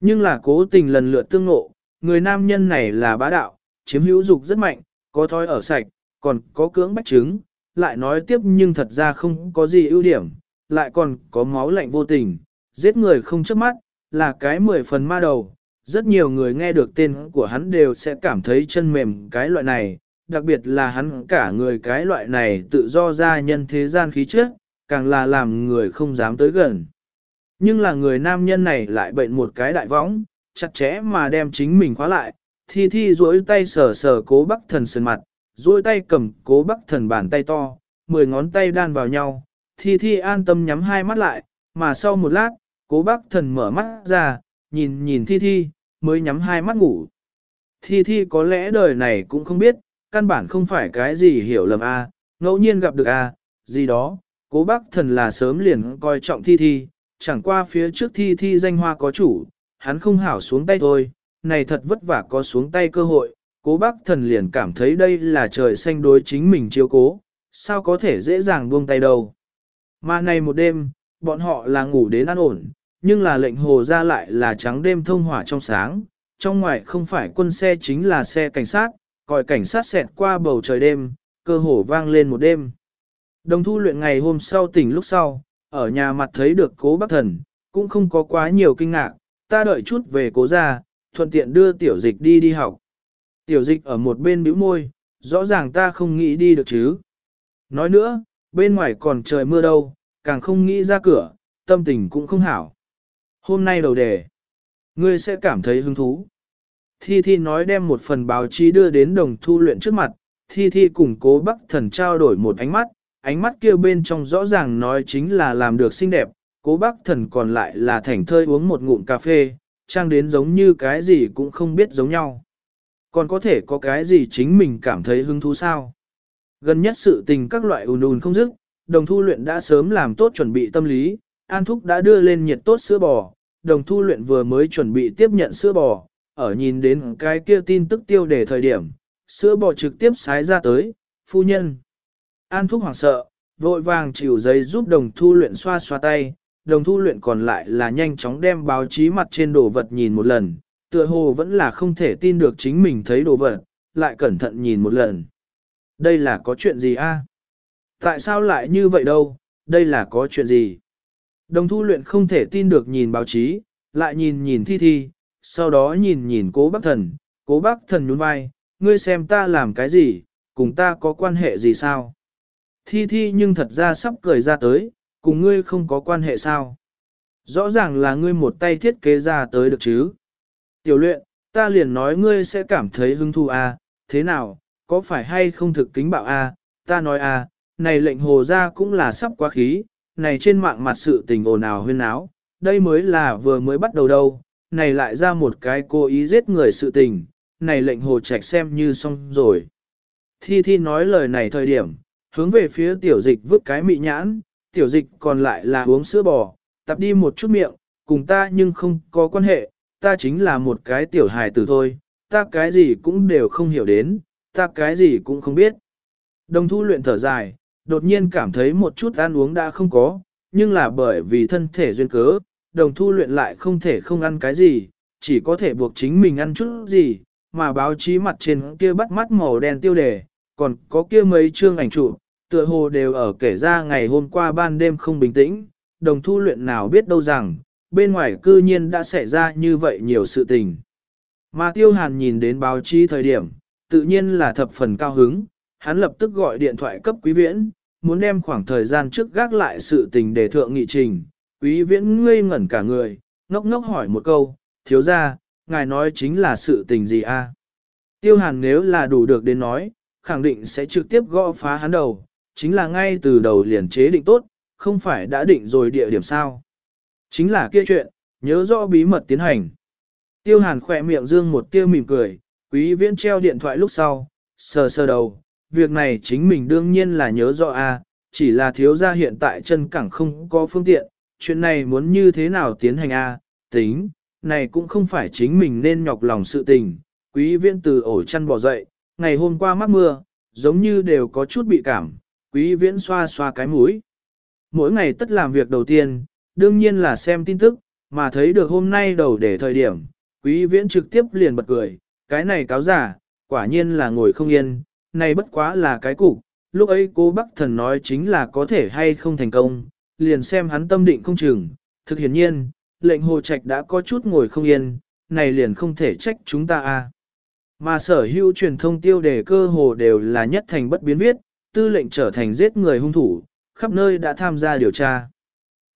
Nhưng là cố tình lần lượt tương ngộ, người nam nhân này là bá đạo, chiếm hữu dục rất mạnh, có thói ở sạch, còn có cưỡng bách trứng, lại nói tiếp nhưng thật ra không có gì ưu điểm, lại còn có máu lạnh vô tình, giết người không chớp mắt, là cái mười phần ma đầu, rất nhiều người nghe được tên của hắn đều sẽ cảm thấy chân mềm cái loại này, đặc biệt là hắn cả người cái loại này tự do ra nhân thế gian khí trước, càng là làm người không dám tới gần. Nhưng là người nam nhân này lại bệnh một cái đại võng, chặt chẽ mà đem chính mình khóa lại, thi thi duỗi tay sờ sờ cố bắc thần sườn mặt, duỗi tay cầm cố bắc thần bàn tay to, mười ngón tay đan vào nhau, thi thi an tâm nhắm hai mắt lại, mà sau một lát, cố bắc thần mở mắt ra, nhìn nhìn thi thi, mới nhắm hai mắt ngủ. Thi thi có lẽ đời này cũng không biết, căn bản không phải cái gì hiểu lầm a, ngẫu nhiên gặp được a, gì đó, cố bác thần là sớm liền coi trọng thi thi, chẳng qua phía trước thi thi danh hoa có chủ, hắn không hảo xuống tay thôi, này thật vất vả có xuống tay cơ hội, cố bác thần liền cảm thấy đây là trời xanh đối chính mình chiếu cố, sao có thể dễ dàng buông tay đâu. Mà này một đêm, bọn họ là ngủ đến an ổn, nhưng là lệnh hồ ra lại là trắng đêm thông hỏa trong sáng, trong ngoài không phải quân xe chính là xe cảnh sát, còi cảnh sát xẹt qua bầu trời đêm, cơ hồ vang lên một đêm. Đồng thu luyện ngày hôm sau tỉnh lúc sau, ở nhà mặt thấy được cố bác thần, cũng không có quá nhiều kinh ngạc, ta đợi chút về cố ra, thuận tiện đưa tiểu dịch đi đi học. Tiểu dịch ở một bên bĩu môi, rõ ràng ta không nghĩ đi được chứ. Nói nữa, bên ngoài còn trời mưa đâu, càng không nghĩ ra cửa, tâm tình cũng không hảo. Hôm nay đầu đề, ngươi sẽ cảm thấy hứng thú. Thi Thi nói đem một phần báo chí đưa đến đồng thu luyện trước mặt, Thi Thi cùng cố bắc thần trao đổi một ánh mắt, ánh mắt kia bên trong rõ ràng nói chính là làm được xinh đẹp, cố bắc thần còn lại là thảnh thơi uống một ngụm cà phê, trang đến giống như cái gì cũng không biết giống nhau. Còn có thể có cái gì chính mình cảm thấy hứng thú sao? Gần nhất sự tình các loại ùn ùn không dứt, đồng thu luyện đã sớm làm tốt chuẩn bị tâm lý, An Thúc đã đưa lên nhiệt tốt sữa bò, đồng thu luyện vừa mới chuẩn bị tiếp nhận sữa bò, ở nhìn đến cái kia tin tức tiêu đề thời điểm, sữa bò trực tiếp sái ra tới, phu nhân. An thúc hoảng sợ, vội vàng chịu giấy giúp đồng thu luyện xoa xoa tay, đồng thu luyện còn lại là nhanh chóng đem báo chí mặt trên đồ vật nhìn một lần, tựa hồ vẫn là không thể tin được chính mình thấy đồ vật, lại cẩn thận nhìn một lần. Đây là có chuyện gì a? Tại sao lại như vậy đâu, đây là có chuyện gì? Đồng thu luyện không thể tin được nhìn báo chí, lại nhìn nhìn thi thi, sau đó nhìn nhìn cố bác thần, cố bác thần nhún vai, ngươi xem ta làm cái gì, cùng ta có quan hệ gì sao? Thi thi nhưng thật ra sắp cười ra tới, cùng ngươi không có quan hệ sao? Rõ ràng là ngươi một tay thiết kế ra tới được chứ? Tiểu luyện, ta liền nói ngươi sẽ cảm thấy hứng thú à, thế nào, có phải hay không thực kính bạo à, ta nói à, này lệnh hồ ra cũng là sắp quá khí, này trên mạng mặt sự tình ồn ào huyên áo, đây mới là vừa mới bắt đầu đâu, này lại ra một cái cố ý giết người sự tình, này lệnh hồ trạch xem như xong rồi. Thi Thi nói lời này thời điểm, hướng về phía tiểu dịch vứt cái mị nhãn, tiểu dịch còn lại là uống sữa bò, tập đi một chút miệng, cùng ta nhưng không có quan hệ, ta chính là một cái tiểu hài tử thôi, ta cái gì cũng đều không hiểu đến, ta cái gì cũng không biết. Đồng thu luyện thở dài, đột nhiên cảm thấy một chút ăn uống đã không có, nhưng là bởi vì thân thể duyên cớ, đồng thu luyện lại không thể không ăn cái gì, chỉ có thể buộc chính mình ăn chút gì, mà báo chí mặt trên kia bắt mắt màu đen tiêu đề, còn có kia mấy chương ảnh chụp, tựa hồ đều ở kể ra ngày hôm qua ban đêm không bình tĩnh, đồng thu luyện nào biết đâu rằng, bên ngoài cư nhiên đã xảy ra như vậy nhiều sự tình. Mà tiêu hàn nhìn đến báo chí thời điểm, tự nhiên là thập phần cao hứng, hắn lập tức gọi điện thoại cấp quý viễn, muốn đem khoảng thời gian trước gác lại sự tình để thượng nghị trình. Quý viễn ngây ngẩn cả người, ngốc ngốc hỏi một câu, thiếu ra, ngài nói chính là sự tình gì a? Tiêu hàn nếu là đủ được đến nói, khẳng định sẽ trực tiếp gõ phá hắn đầu, chính là ngay từ đầu liền chế định tốt, không phải đã định rồi địa điểm sao. Chính là kia chuyện, nhớ rõ bí mật tiến hành. Tiêu hàn khỏe miệng dương một tiêu mỉm cười, quý viễn treo điện thoại lúc sau, sờ sờ đầu, việc này chính mình đương nhiên là nhớ rõ a, chỉ là thiếu gia hiện tại chân cẳng không có phương tiện, chuyện này muốn như thế nào tiến hành a, tính, này cũng không phải chính mình nên nhọc lòng sự tình. Quý viễn từ ổ chăn bỏ dậy, ngày hôm qua mắc mưa, giống như đều có chút bị cảm, quý viễn xoa xoa cái mũi. Mỗi ngày tất làm việc đầu tiên, đương nhiên là xem tin tức, mà thấy được hôm nay đầu để thời điểm, quý viễn trực tiếp liền bật cười, cái này cáo giả, quả nhiên là ngồi không yên, này bất quá là cái cục, lúc ấy cô Bắc Thần nói chính là có thể hay không thành công, liền xem hắn tâm định không chừng, thực hiển nhiên, lệnh hồ trạch đã có chút ngồi không yên, này liền không thể trách chúng ta a. Mà sở hữu truyền thông tiêu đề cơ hồ đều là nhất thành bất biến viết, tư lệnh trở thành giết người hung thủ, khắp nơi đã tham gia điều tra.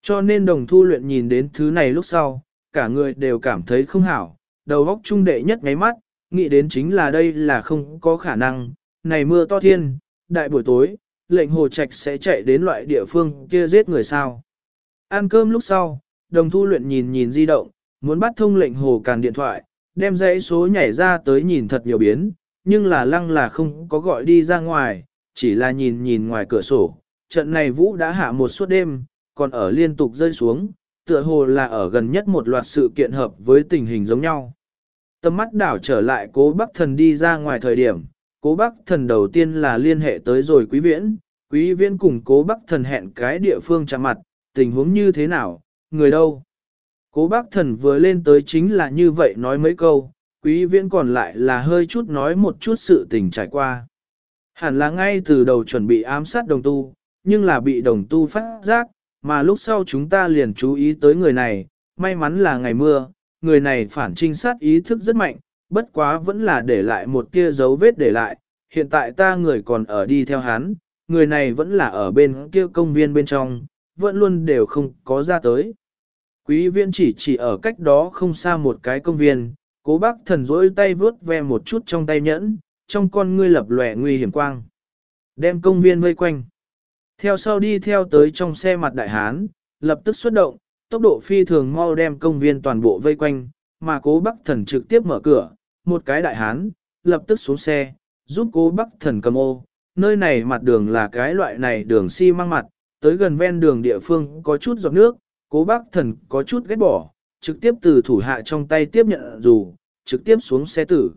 Cho nên đồng thu luyện nhìn đến thứ này lúc sau, cả người đều cảm thấy không hảo, đầu óc trung đệ nhất ngáy mắt, nghĩ đến chính là đây là không có khả năng, này mưa to thiên, đại buổi tối, lệnh hồ trạch sẽ chạy đến loại địa phương kia giết người sao. Ăn cơm lúc sau, đồng thu luyện nhìn nhìn di động, muốn bắt thông lệnh hồ càn điện thoại, đem dãy số nhảy ra tới nhìn thật nhiều biến, nhưng là lăng là không có gọi đi ra ngoài, chỉ là nhìn nhìn ngoài cửa sổ. Trận này vũ đã hạ một suốt đêm, còn ở liên tục rơi xuống, tựa hồ là ở gần nhất một loạt sự kiện hợp với tình hình giống nhau. Tâm mắt đảo trở lại cố bắc thần đi ra ngoài thời điểm, cố bác thần đầu tiên là liên hệ tới rồi quý viễn, quý viễn cùng cố bác thần hẹn cái địa phương chạm mặt, tình huống như thế nào, người đâu. Cố bác thần vừa lên tới chính là như vậy nói mấy câu, quý viễn còn lại là hơi chút nói một chút sự tình trải qua. Hẳn là ngay từ đầu chuẩn bị ám sát đồng tu, nhưng là bị đồng tu phát giác, mà lúc sau chúng ta liền chú ý tới người này, may mắn là ngày mưa, người này phản trinh sát ý thức rất mạnh, bất quá vẫn là để lại một tia dấu vết để lại, hiện tại ta người còn ở đi theo hắn, người này vẫn là ở bên kia công viên bên trong, vẫn luôn đều không có ra tới. Quý viên chỉ chỉ ở cách đó không xa một cái công viên, cố bác thần rỗi tay vướt ve một chút trong tay nhẫn, trong con ngươi lập lòe nguy hiểm quang. Đem công viên vây quanh. Theo sau đi theo tới trong xe mặt đại hán, lập tức xuất động, tốc độ phi thường mau đem công viên toàn bộ vây quanh, mà cố bác thần trực tiếp mở cửa, một cái đại hán, lập tức xuống xe, giúp cố bắc thần cầm ô. Nơi này mặt đường là cái loại này đường xi si măng mặt, tới gần ven đường địa phương có chút giọt nước, cố bác thần có chút ghét bỏ, trực tiếp từ thủ hạ trong tay tiếp nhận dù, trực tiếp xuống xe tử.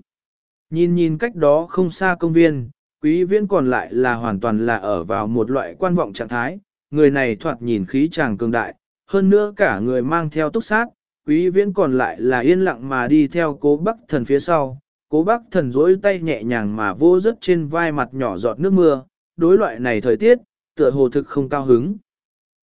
Nhìn nhìn cách đó không xa công viên, quý viễn còn lại là hoàn toàn là ở vào một loại quan vọng trạng thái, người này thoạt nhìn khí chàng cường đại, hơn nữa cả người mang theo túc sát, quý viễn còn lại là yên lặng mà đi theo cố bắc thần phía sau, cố bắc thần dối tay nhẹ nhàng mà vô rất trên vai mặt nhỏ giọt nước mưa, đối loại này thời tiết, tựa hồ thực không cao hứng.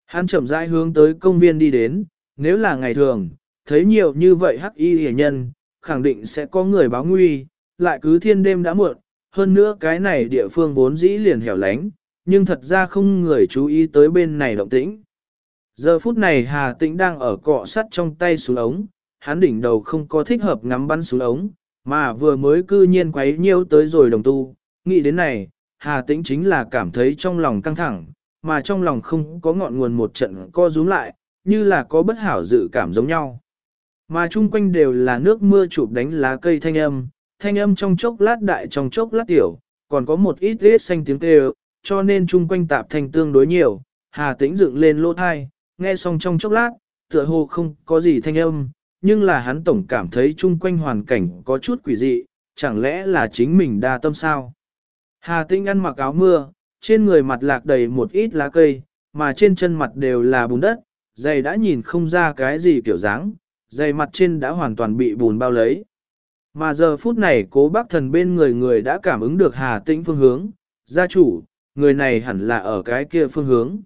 Hắn chậm rãi hướng tới công viên đi đến, nếu là ngày thường, thấy nhiều như vậy hắc y hề nhân, khẳng định sẽ có người báo nguy, lại cứ thiên đêm đã muộn, hơn nữa cái này địa phương vốn dĩ liền hẻo lánh, nhưng thật ra không người chú ý tới bên này động tĩnh. Giờ phút này Hà Tĩnh đang ở cọ sắt trong tay xuống ống, hắn đỉnh đầu không có thích hợp ngắm bắn xuống ống, mà vừa mới cư nhiên quấy nhiêu tới rồi đồng tu. Nghĩ đến này, Hà Tĩnh chính là cảm thấy trong lòng căng thẳng, mà trong lòng không có ngọn nguồn một trận co rúm lại, như là có bất hảo dự cảm giống nhau. Mà chung quanh đều là nước mưa chụp đánh lá cây thanh âm, thanh âm trong chốc lát đại trong chốc lát tiểu, còn có một ít ít xanh tiếng kêu, cho nên chung quanh tạp thanh tương đối nhiều, Hà Tĩnh dựng lên lỗ thai, nghe xong trong chốc lát, tựa hồ không có gì thanh âm, nhưng là hắn tổng cảm thấy chung quanh hoàn cảnh có chút quỷ dị, chẳng lẽ là chính mình đa tâm sao? Hà Tĩnh ăn mặc áo mưa, trên người mặt lạc đầy một ít lá cây, mà trên chân mặt đều là bùn đất, giày đã nhìn không ra cái gì kiểu dáng, giày mặt trên đã hoàn toàn bị bùn bao lấy. Mà giờ phút này cố bác thần bên người người đã cảm ứng được Hà Tĩnh phương hướng, gia chủ, người này hẳn là ở cái kia phương hướng.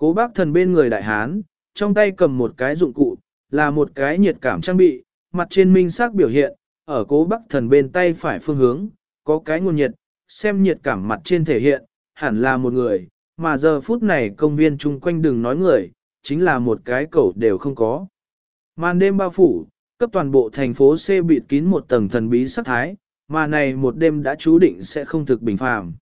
Cố bác thần bên người đại hán, trong tay cầm một cái dụng cụ, là một cái nhiệt cảm trang bị, mặt trên minh sắc biểu hiện, ở cố bác thần bên tay phải phương hướng, có cái nguồn nhiệt, xem nhiệt cảm mặt trên thể hiện, hẳn là một người, mà giờ phút này công viên chung quanh đừng nói người, chính là một cái cẩu đều không có. Màn đêm bao phủ, cấp toàn bộ thành phố C bịt kín một tầng thần bí sắc thái, mà này một đêm đã chú định sẽ không thực bình phàm.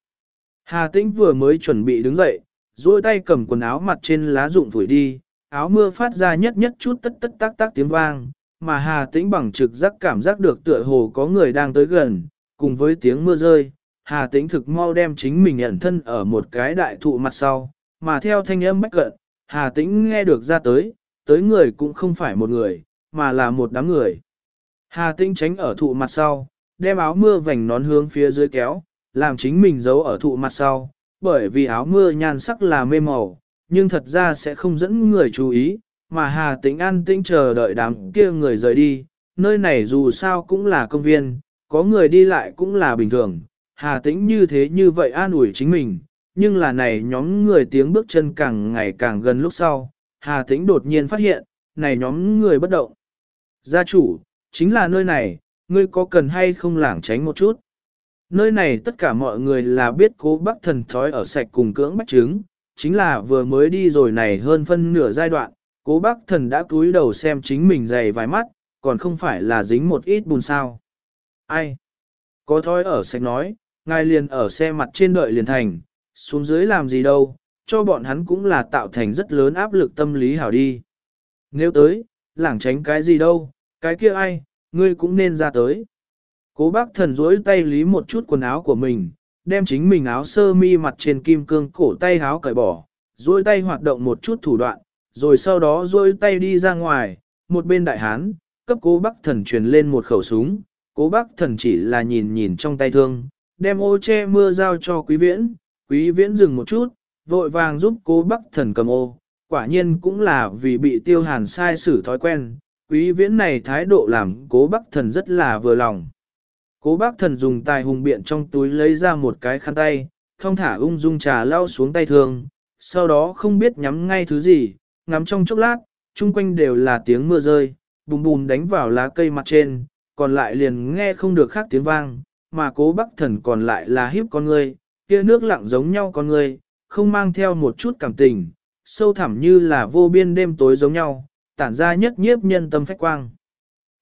Hà Tĩnh vừa mới chuẩn bị đứng dậy, duỗi tay cầm quần áo mặt trên lá rụng vùi đi, áo mưa phát ra nhất nhất chút tất tất tác tác tiếng vang, mà Hà Tĩnh bằng trực giác cảm giác được tựa hồ có người đang tới gần, cùng với tiếng mưa rơi, Hà Tĩnh thực mau đem chính mình ẩn thân ở một cái đại thụ mặt sau, mà theo thanh âm bách cận, Hà Tĩnh nghe được ra tới, tới người cũng không phải một người, mà là một đám người. Hà Tĩnh tránh ở thụ mặt sau, đem áo mưa vành nón hướng phía dưới kéo, làm chính mình giấu ở thụ mặt sau, bởi vì áo mưa nhan sắc là mê màu, nhưng thật ra sẽ không dẫn người chú ý, mà Hà Tĩnh an tĩnh chờ đợi đám kia người rời đi, nơi này dù sao cũng là công viên, có người đi lại cũng là bình thường, Hà Tĩnh như thế như vậy an ủi chính mình, nhưng là này nhóm người tiếng bước chân càng ngày càng gần lúc sau, Hà Tĩnh đột nhiên phát hiện, này nhóm người bất động. Gia chủ, chính là nơi này, ngươi có cần hay không lảng tránh một chút. Nơi này tất cả mọi người là biết cố bác thần thói ở sạch cùng cưỡng bách trứng, chính là vừa mới đi rồi này hơn phân nửa giai đoạn, cố bác thần đã cúi đầu xem chính mình dày vài mắt, còn không phải là dính một ít bùn sao. Ai? Có thói ở sạch nói, ngài liền ở xe mặt trên đợi liền thành, xuống dưới làm gì đâu, cho bọn hắn cũng là tạo thành rất lớn áp lực tâm lý hảo đi. Nếu tới, lảng tránh cái gì đâu, cái kia ai, ngươi cũng nên ra tới. Cố bác thần rỗi tay lý một chút quần áo của mình, đem chính mình áo sơ mi mặt trên kim cương cổ tay áo cởi bỏ, rỗi tay hoạt động một chút thủ đoạn, rồi sau đó rỗi tay đi ra ngoài, một bên đại hán, cấp cố bác thần truyền lên một khẩu súng, cố bác thần chỉ là nhìn nhìn trong tay thương, đem ô che mưa giao cho quý viễn, quý viễn dừng một chút, vội vàng giúp cố bác thần cầm ô, quả nhiên cũng là vì bị tiêu hàn sai xử thói quen, quý viễn này thái độ làm cố bác thần rất là vừa lòng. Cố bác thần dùng tài hùng biện trong túi lấy ra một cái khăn tay, thong thả ung dung trà lao xuống tay thường. sau đó không biết nhắm ngay thứ gì, ngắm trong chốc lát, chung quanh đều là tiếng mưa rơi, bùm bùm đánh vào lá cây mặt trên, còn lại liền nghe không được khác tiếng vang, mà cố bác thần còn lại là hiếp con người, kia nước lặng giống nhau con người, không mang theo một chút cảm tình, sâu thẳm như là vô biên đêm tối giống nhau, tản ra nhất nhiếp nhân tâm phách quang.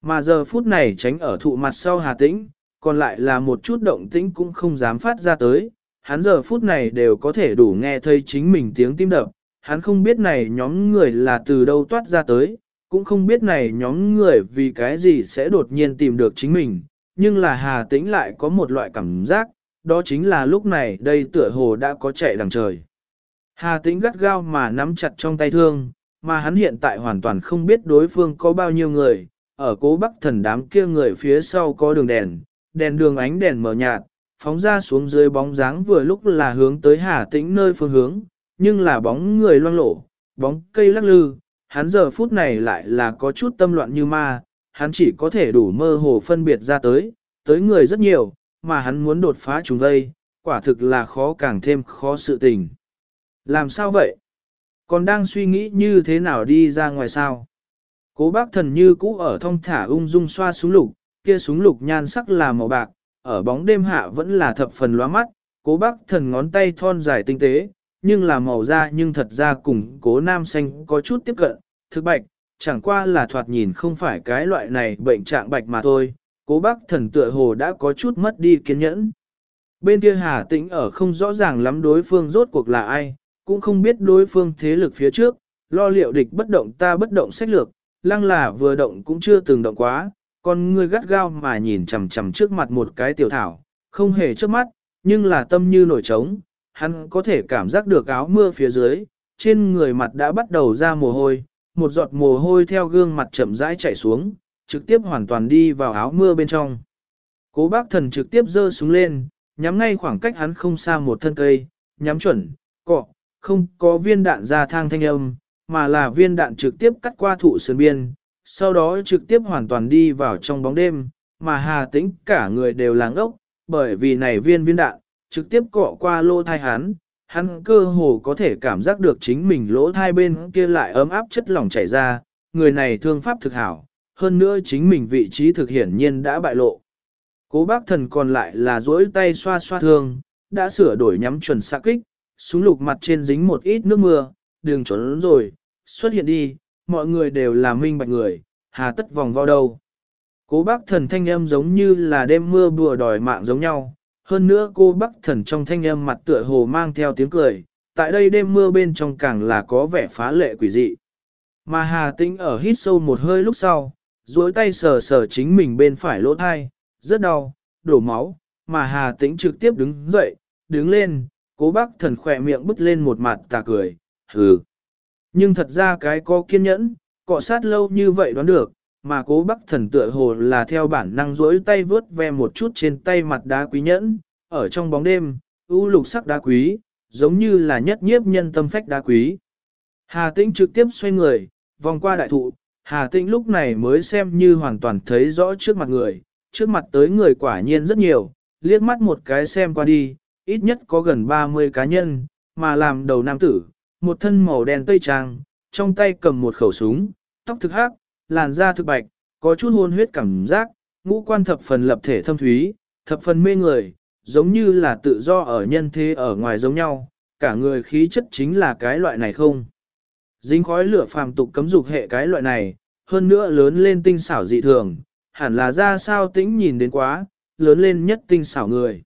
Mà giờ phút này tránh ở thụ mặt sau hà tĩnh, còn lại là một chút động tĩnh cũng không dám phát ra tới, hắn giờ phút này đều có thể đủ nghe thấy chính mình tiếng tim đập, hắn không biết này nhóm người là từ đâu toát ra tới, cũng không biết này nhóm người vì cái gì sẽ đột nhiên tìm được chính mình, nhưng là hà tĩnh lại có một loại cảm giác, đó chính là lúc này đây tựa hồ đã có chạy đằng trời. Hà tĩnh gắt gao mà nắm chặt trong tay thương, mà hắn hiện tại hoàn toàn không biết đối phương có bao nhiêu người, ở cố bắc thần đám kia người phía sau có đường đèn, đèn đường ánh đèn mờ nhạt, phóng ra xuống dưới bóng dáng vừa lúc là hướng tới Hà Tĩnh nơi phương hướng, nhưng là bóng người loang lổ, bóng cây lắc lư, hắn giờ phút này lại là có chút tâm loạn như ma, hắn chỉ có thể đủ mơ hồ phân biệt ra tới, tới người rất nhiều, mà hắn muốn đột phá chúng đây, quả thực là khó càng thêm khó sự tình. Làm sao vậy? Còn đang suy nghĩ như thế nào đi ra ngoài sao? Cố bác thần như cũ ở thông thả ung dung xoa xuống lục, kia súng lục nhan sắc là màu bạc, ở bóng đêm hạ vẫn là thập phần lóa mắt, cố bác thần ngón tay thon dài tinh tế, nhưng là màu da nhưng thật ra cùng cố nam xanh có chút tiếp cận, thực bạch, chẳng qua là thoạt nhìn không phải cái loại này bệnh trạng bạch mà thôi, cố bác thần tựa hồ đã có chút mất đi kiên nhẫn. Bên kia Hà Tĩnh ở không rõ ràng lắm đối phương rốt cuộc là ai, cũng không biết đối phương thế lực phía trước, lo liệu địch bất động ta bất động sách lược, lăng là vừa động cũng chưa từng động quá, con ngươi gắt gao mà nhìn chằm chằm trước mặt một cái tiểu thảo, không hề trước mắt, nhưng là tâm như nổi trống, hắn có thể cảm giác được áo mưa phía dưới, trên người mặt đã bắt đầu ra mồ hôi, một giọt mồ hôi theo gương mặt chậm rãi chảy xuống, trực tiếp hoàn toàn đi vào áo mưa bên trong. Cố bác thần trực tiếp giơ súng lên, nhắm ngay khoảng cách hắn không xa một thân cây, nhắm chuẩn, cọ, không có viên đạn ra thang thanh âm, mà là viên đạn trực tiếp cắt qua thụ sườn biên, sau đó trực tiếp hoàn toàn đi vào trong bóng đêm, mà hà tĩnh cả người đều láng ốc, bởi vì này viên viên đạn, trực tiếp cọ qua lô thai hắn, hắn cơ hồ có thể cảm giác được chính mình lỗ thai bên kia lại ấm áp chất lỏng chảy ra, người này thương pháp thực hảo, hơn nữa chính mình vị trí thực hiển nhiên đã bại lộ. Cố bác thần còn lại là duỗi tay xoa xoa thương, đã sửa đổi nhắm chuẩn xạ kích, súng lục mặt trên dính một ít nước mưa, đường trốn rồi, xuất hiện đi, mọi người đều là minh bạch người, hà tất vòng vào đâu. Cố bác thần thanh âm giống như là đêm mưa bùa đòi mạng giống nhau, hơn nữa cô bác thần trong thanh âm mặt tựa hồ mang theo tiếng cười, tại đây đêm mưa bên trong càng là có vẻ phá lệ quỷ dị. Mà hà tĩnh ở hít sâu một hơi lúc sau, duỗi tay sờ sờ chính mình bên phải lỗ thai, rất đau, đổ máu, mà hà tĩnh trực tiếp đứng dậy, đứng lên, cố bác thần khỏe miệng bứt lên một mặt tà cười, hừ. Nhưng thật ra cái có kiên nhẫn, cọ sát lâu như vậy đoán được, mà cố Bắc thần tựa hồ là theo bản năng rỗi tay vớt ve một chút trên tay mặt đá quý nhẫn, ở trong bóng đêm, ưu lục sắc đá quý, giống như là nhất nhiếp nhân tâm phách đá quý. Hà tĩnh trực tiếp xoay người, vòng qua đại thụ, Hà tĩnh lúc này mới xem như hoàn toàn thấy rõ trước mặt người, trước mặt tới người quả nhiên rất nhiều, liếc mắt một cái xem qua đi, ít nhất có gần 30 cá nhân, mà làm đầu nam tử, một thân màu đen tây trang, trong tay cầm một khẩu súng, tóc thực hắc, làn da thực bạch, có chút hôn huyết cảm giác, ngũ quan thập phần lập thể thâm thúy, thập phần mê người, giống như là tự do ở nhân thế ở ngoài giống nhau, cả người khí chất chính là cái loại này không. Dính khói lửa phàm tục cấm dục hệ cái loại này, hơn nữa lớn lên tinh xảo dị thường, hẳn là ra sao tĩnh nhìn đến quá, lớn lên nhất tinh xảo người.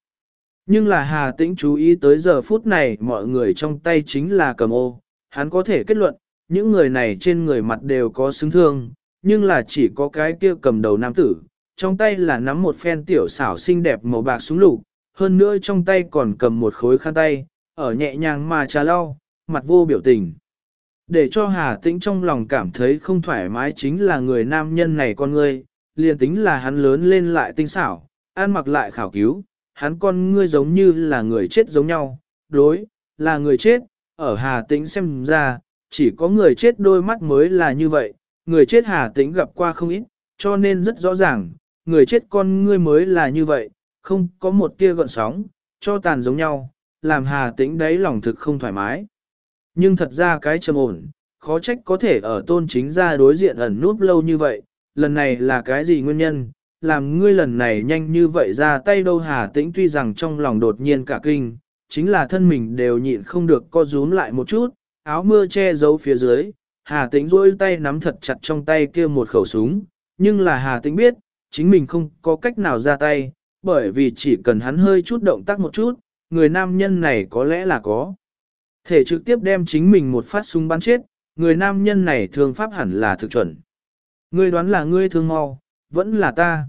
Nhưng là Hà Tĩnh chú ý tới giờ phút này mọi người trong tay chính là cầm ô, hắn có thể kết luận, những người này trên người mặt đều có xứng thương, nhưng là chỉ có cái kia cầm đầu nam tử, trong tay là nắm một phen tiểu xảo xinh đẹp màu bạc súng lục, hơn nữa trong tay còn cầm một khối khăn tay, ở nhẹ nhàng mà trà lau, mặt vô biểu tình. Để cho Hà Tĩnh trong lòng cảm thấy không thoải mái chính là người nam nhân này con ngươi, liền tính là hắn lớn lên lại tinh xảo, ăn mặc lại khảo cứu, hắn con ngươi giống như là người chết giống nhau, đối, là người chết, ở Hà Tĩnh xem ra, chỉ có người chết đôi mắt mới là như vậy, người chết Hà Tĩnh gặp qua không ít, cho nên rất rõ ràng, người chết con ngươi mới là như vậy, không có một tia gợn sóng, cho tàn giống nhau, làm Hà Tĩnh đấy lòng thực không thoải mái. Nhưng thật ra cái trầm ổn, khó trách có thể ở tôn chính ra đối diện ẩn núp lâu như vậy, lần này là cái gì nguyên nhân, làm ngươi lần này nhanh như vậy ra tay đâu hà tĩnh tuy rằng trong lòng đột nhiên cả kinh, chính là thân mình đều nhịn không được co rúm lại một chút, áo mưa che giấu phía dưới, hà tĩnh rôi tay nắm thật chặt trong tay kia một khẩu súng, nhưng là hà tĩnh biết, chính mình không có cách nào ra tay, bởi vì chỉ cần hắn hơi chút động tác một chút, người nam nhân này có lẽ là có. Thể trực tiếp đem chính mình một phát súng bắn chết, người nam nhân này thường pháp hẳn là thực chuẩn. Ngươi đoán là ngươi thương mau, vẫn là ta.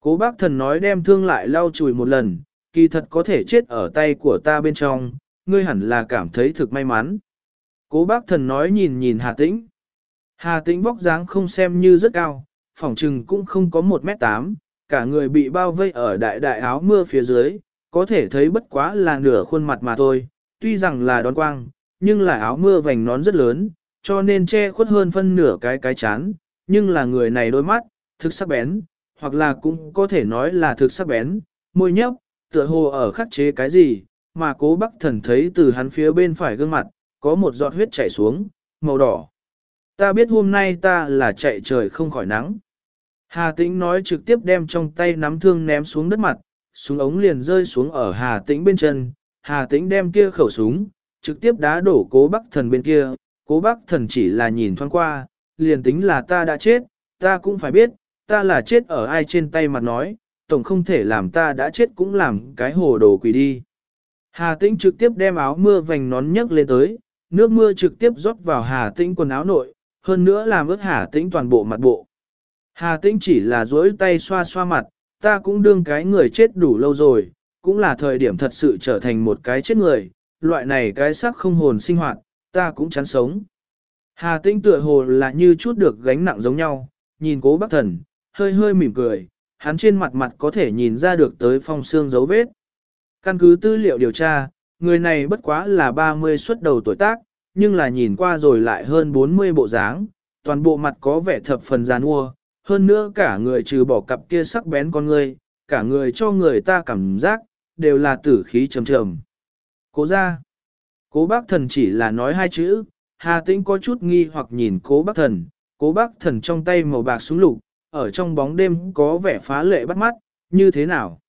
Cố bác thần nói đem thương lại lau chùi một lần, kỳ thật có thể chết ở tay của ta bên trong, ngươi hẳn là cảm thấy thực may mắn. Cố bác thần nói nhìn nhìn Hà Tĩnh. Hà Tĩnh vóc dáng không xem như rất cao, phỏng trừng cũng không có 1 mét 8, cả người bị bao vây ở đại đại áo mưa phía dưới, có thể thấy bất quá là nửa khuôn mặt mà thôi, tuy rằng là đón quang, nhưng là áo mưa vành nón rất lớn, cho nên che khuất hơn phân nửa cái cái chán, nhưng là người này đôi mắt, thực sắc bén, hoặc là cũng có thể nói là thực sắc bén, môi nhấp, tựa hồ ở khắc chế cái gì, mà cố bắc thần thấy từ hắn phía bên phải gương mặt, có một giọt huyết chảy xuống, màu đỏ. Ta biết hôm nay ta là chạy trời không khỏi nắng. Hà tĩnh nói trực tiếp đem trong tay nắm thương ném xuống đất mặt, súng ống liền rơi xuống ở Hà tĩnh bên chân, Hà tĩnh đem kia khẩu súng, trực tiếp đá đổ cố bắc thần bên kia, cố bắc thần chỉ là nhìn thoáng qua, liền tính là ta đã chết, ta cũng phải biết, ta là chết ở ai trên tay mặt nói, tổng không thể làm ta đã chết cũng làm cái hồ đồ quỷ đi. Hà tĩnh trực tiếp đem áo mưa vành nón nhấc lên tới, nước mưa trực tiếp rót vào hà tĩnh quần áo nội, hơn nữa làm ướt hà tĩnh toàn bộ mặt bộ. Hà tĩnh chỉ là duỗi tay xoa xoa mặt, ta cũng đương cái người chết đủ lâu rồi, cũng là thời điểm thật sự trở thành một cái chết người, loại này cái xác không hồn sinh hoạt, ta cũng chán sống. Hà tĩnh tựa hồ là như chút được gánh nặng giống nhau, nhìn cố bác thần, hơi hơi mỉm cười, hắn trên mặt mặt có thể nhìn ra được tới phong xương dấu vết. Căn cứ tư liệu điều tra, người này bất quá là 30 xuất đầu tuổi tác, nhưng là nhìn qua rồi lại hơn 40 bộ dáng, toàn bộ mặt có vẻ thập phần giàn ua, hơn nữa cả người trừ bỏ cặp kia sắc bén con người, cả người cho người ta cảm giác, đều là tử khí trầm trầm. Cố ra, cố bác thần chỉ là nói hai chữ, Hà Tĩnh có chút nghi hoặc nhìn cố bác thần, cố bác thần trong tay màu bạc súng lục, ở trong bóng đêm có vẻ phá lệ bắt mắt, như thế nào?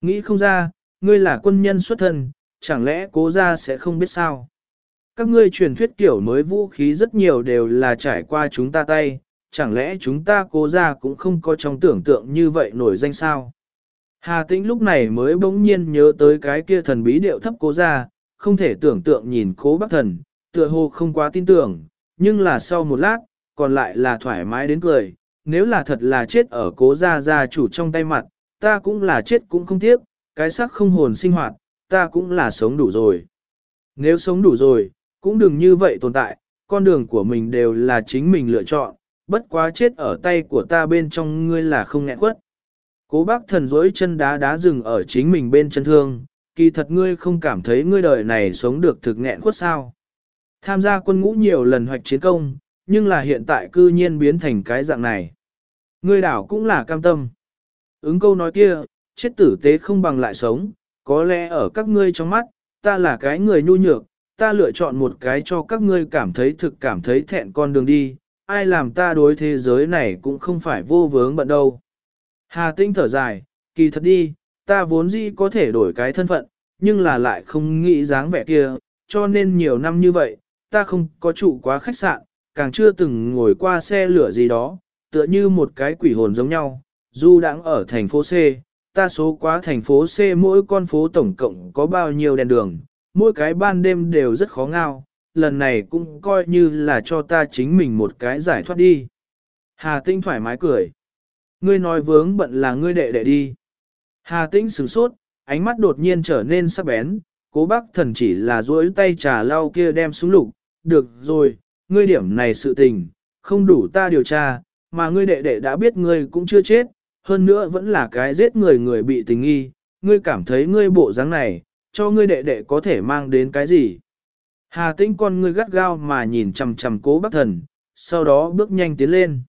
Nghĩ không ra, ngươi là quân nhân xuất thân, chẳng lẽ cố ra sẽ không biết sao? Các ngươi truyền thuyết kiểu mới vũ khí rất nhiều đều là trải qua chúng ta tay, chẳng lẽ chúng ta cố ra cũng không có trong tưởng tượng như vậy nổi danh sao? Hà tĩnh lúc này mới bỗng nhiên nhớ tới cái kia thần bí điệu thấp cố ra, không thể tưởng tượng nhìn cố bác thần, tựa hồ không quá tin tưởng, nhưng là sau một lát, còn lại là thoải mái đến cười, nếu là thật là chết ở cố gia gia chủ trong tay mặt, ta cũng là chết cũng không tiếc, cái xác không hồn sinh hoạt, ta cũng là sống đủ rồi. Nếu sống đủ rồi, cũng đừng như vậy tồn tại, con đường của mình đều là chính mình lựa chọn, bất quá chết ở tay của ta bên trong ngươi là không nghẹn quất. Cố bác thần dối chân đá đá dừng ở chính mình bên chân thương, kỳ thật ngươi không cảm thấy ngươi đời này sống được thực nghẹn quất sao. Tham gia quân ngũ nhiều lần hoạch chiến công, nhưng là hiện tại cư nhiên biến thành cái dạng này. Ngươi đảo cũng là cam tâm. Ứng câu nói kia, chết tử tế không bằng lại sống, có lẽ ở các ngươi trong mắt, ta là cái người nhu nhược, ta lựa chọn một cái cho các ngươi cảm thấy thực cảm thấy thẹn con đường đi, ai làm ta đối thế giới này cũng không phải vô vướng bận đâu. Hà tinh thở dài, kỳ thật đi, ta vốn dĩ có thể đổi cái thân phận, nhưng là lại không nghĩ dáng vẻ kia, cho nên nhiều năm như vậy, ta không có trụ quá khách sạn, càng chưa từng ngồi qua xe lửa gì đó, tựa như một cái quỷ hồn giống nhau, du đang ở thành phố C, ta số quá thành phố C mỗi con phố tổng cộng có bao nhiêu đèn đường, mỗi cái ban đêm đều rất khó ngao, lần này cũng coi như là cho ta chính mình một cái giải thoát đi. Hà Tĩnh thoải mái cười. Ngươi nói vướng bận là ngươi đệ đệ đi. Hà Tĩnh sửng sốt, ánh mắt đột nhiên trở nên sắc bén, cố bác thần chỉ là duỗi tay trà lau kia đem xuống lục. Được rồi, ngươi điểm này sự tình, không đủ ta điều tra, mà ngươi đệ đệ đã biết ngươi cũng chưa chết, hơn nữa vẫn là cái giết người người bị tình nghi, ngươi cảm thấy ngươi bộ dáng này, cho ngươi đệ đệ có thể mang đến cái gì. Hà tĩnh con ngươi gắt gao mà nhìn chằm chằm cố bác thần, sau đó bước nhanh tiến lên.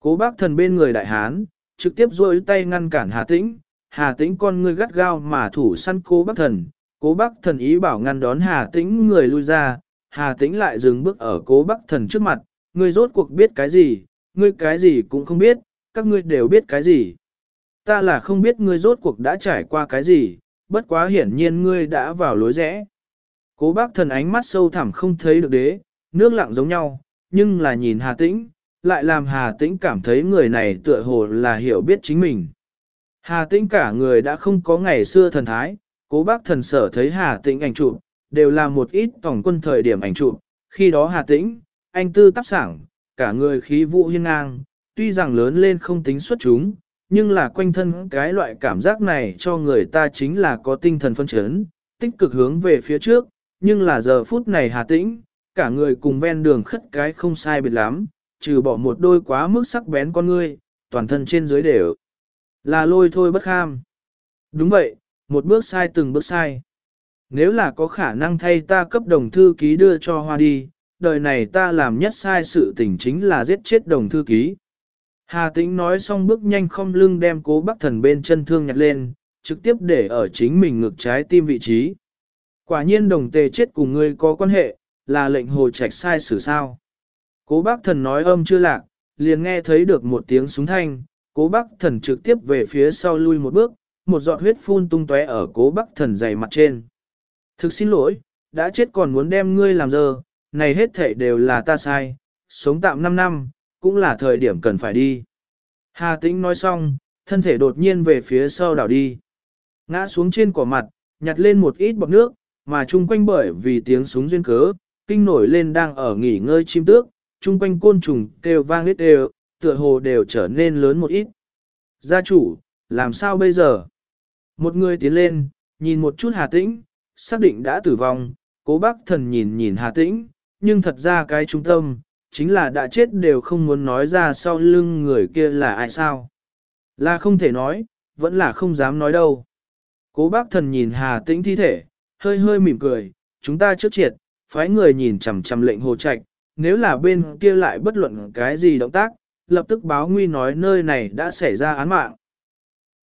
Cố bác thần bên người đại hán, trực tiếp rôi tay ngăn cản Hà tĩnh, Hà tĩnh con ngươi gắt gao mà thủ săn cố bác thần, cố bác thần ý bảo ngăn đón Hà tĩnh người lui ra, Hà tĩnh lại dừng bước ở cố bác thần trước mặt, ngươi rốt cuộc biết cái gì, ngươi cái gì cũng không biết, các ngươi đều biết cái gì. Ta là không biết ngươi rốt cuộc đã trải qua cái gì, bất quá hiển nhiên ngươi đã vào lối rẽ. Cố bác thần ánh mắt sâu thẳm không thấy được đế, nước lặng giống nhau, nhưng là nhìn Hà Tĩnh, lại làm Hà Tĩnh cảm thấy người này tựa hồ là hiểu biết chính mình. Hà Tĩnh cả người đã không có ngày xưa thần thái, cố bác thần sở thấy Hà Tĩnh ảnh chụp, đều là một ít tổng quân thời điểm ảnh chụp, khi đó Hà Tĩnh, anh tư tác sảng, cả người khí vũ hiên ngang, tuy rằng lớn lên không tính xuất chúng, nhưng là quanh thân cái loại cảm giác này cho người ta chính là có tinh thần phân chấn, tích cực hướng về phía trước, nhưng là giờ phút này hà tĩnh, cả người cùng ven đường khất cái không sai biệt lắm, trừ bỏ một đôi quá mức sắc bén con ngươi, toàn thân trên dưới đều là lôi thôi bất kham. Đúng vậy, một bước sai từng bước sai. Nếu là có khả năng thay ta cấp đồng thư ký đưa cho hoa đi, đời này ta làm nhất sai sự tình chính là giết chết đồng thư ký. Hà tĩnh nói xong bước nhanh không lưng đem cố bác thần bên chân thương nhặt lên, trực tiếp để ở chính mình ngực trái tim vị trí. Quả nhiên đồng tề chết cùng ngươi có quan hệ, là lệnh hồ trạch sai xử sao. Cố bác thần nói âm chưa lạc, liền nghe thấy được một tiếng súng thanh, cố bác thần trực tiếp về phía sau lui một bước, một giọt huyết phun tung tóe ở cố bác thần dày mặt trên. Thực xin lỗi, đã chết còn muốn đem ngươi làm giờ, này hết thảy đều là ta sai, sống tạm 5 năm, cũng là thời điểm cần phải đi. Hà tĩnh nói xong, thân thể đột nhiên về phía sau đảo đi. Ngã xuống trên cỏ mặt, nhặt lên một ít bọt nước, mà chung quanh bởi vì tiếng súng duyên cớ, kinh nổi lên đang ở nghỉ ngơi chim tước, chung quanh côn trùng kêu vang lít đều, tựa hồ đều trở nên lớn một ít. Gia chủ, làm sao bây giờ? Một người tiến lên, nhìn một chút Hà Tĩnh, xác định đã tử vong, cố bác thần nhìn nhìn Hà Tĩnh, nhưng thật ra cái trung tâm, chính là đã chết đều không muốn nói ra sau lưng người kia là ai sao. Là không thể nói, vẫn là không dám nói đâu. Cố bác thần nhìn Hà Tĩnh thi thể, hơi hơi mỉm cười, chúng ta trước triệt, phái người nhìn chằm chằm lệnh hồ trạch, nếu là bên kia lại bất luận cái gì động tác, lập tức báo nguy nói nơi này đã xảy ra án mạng.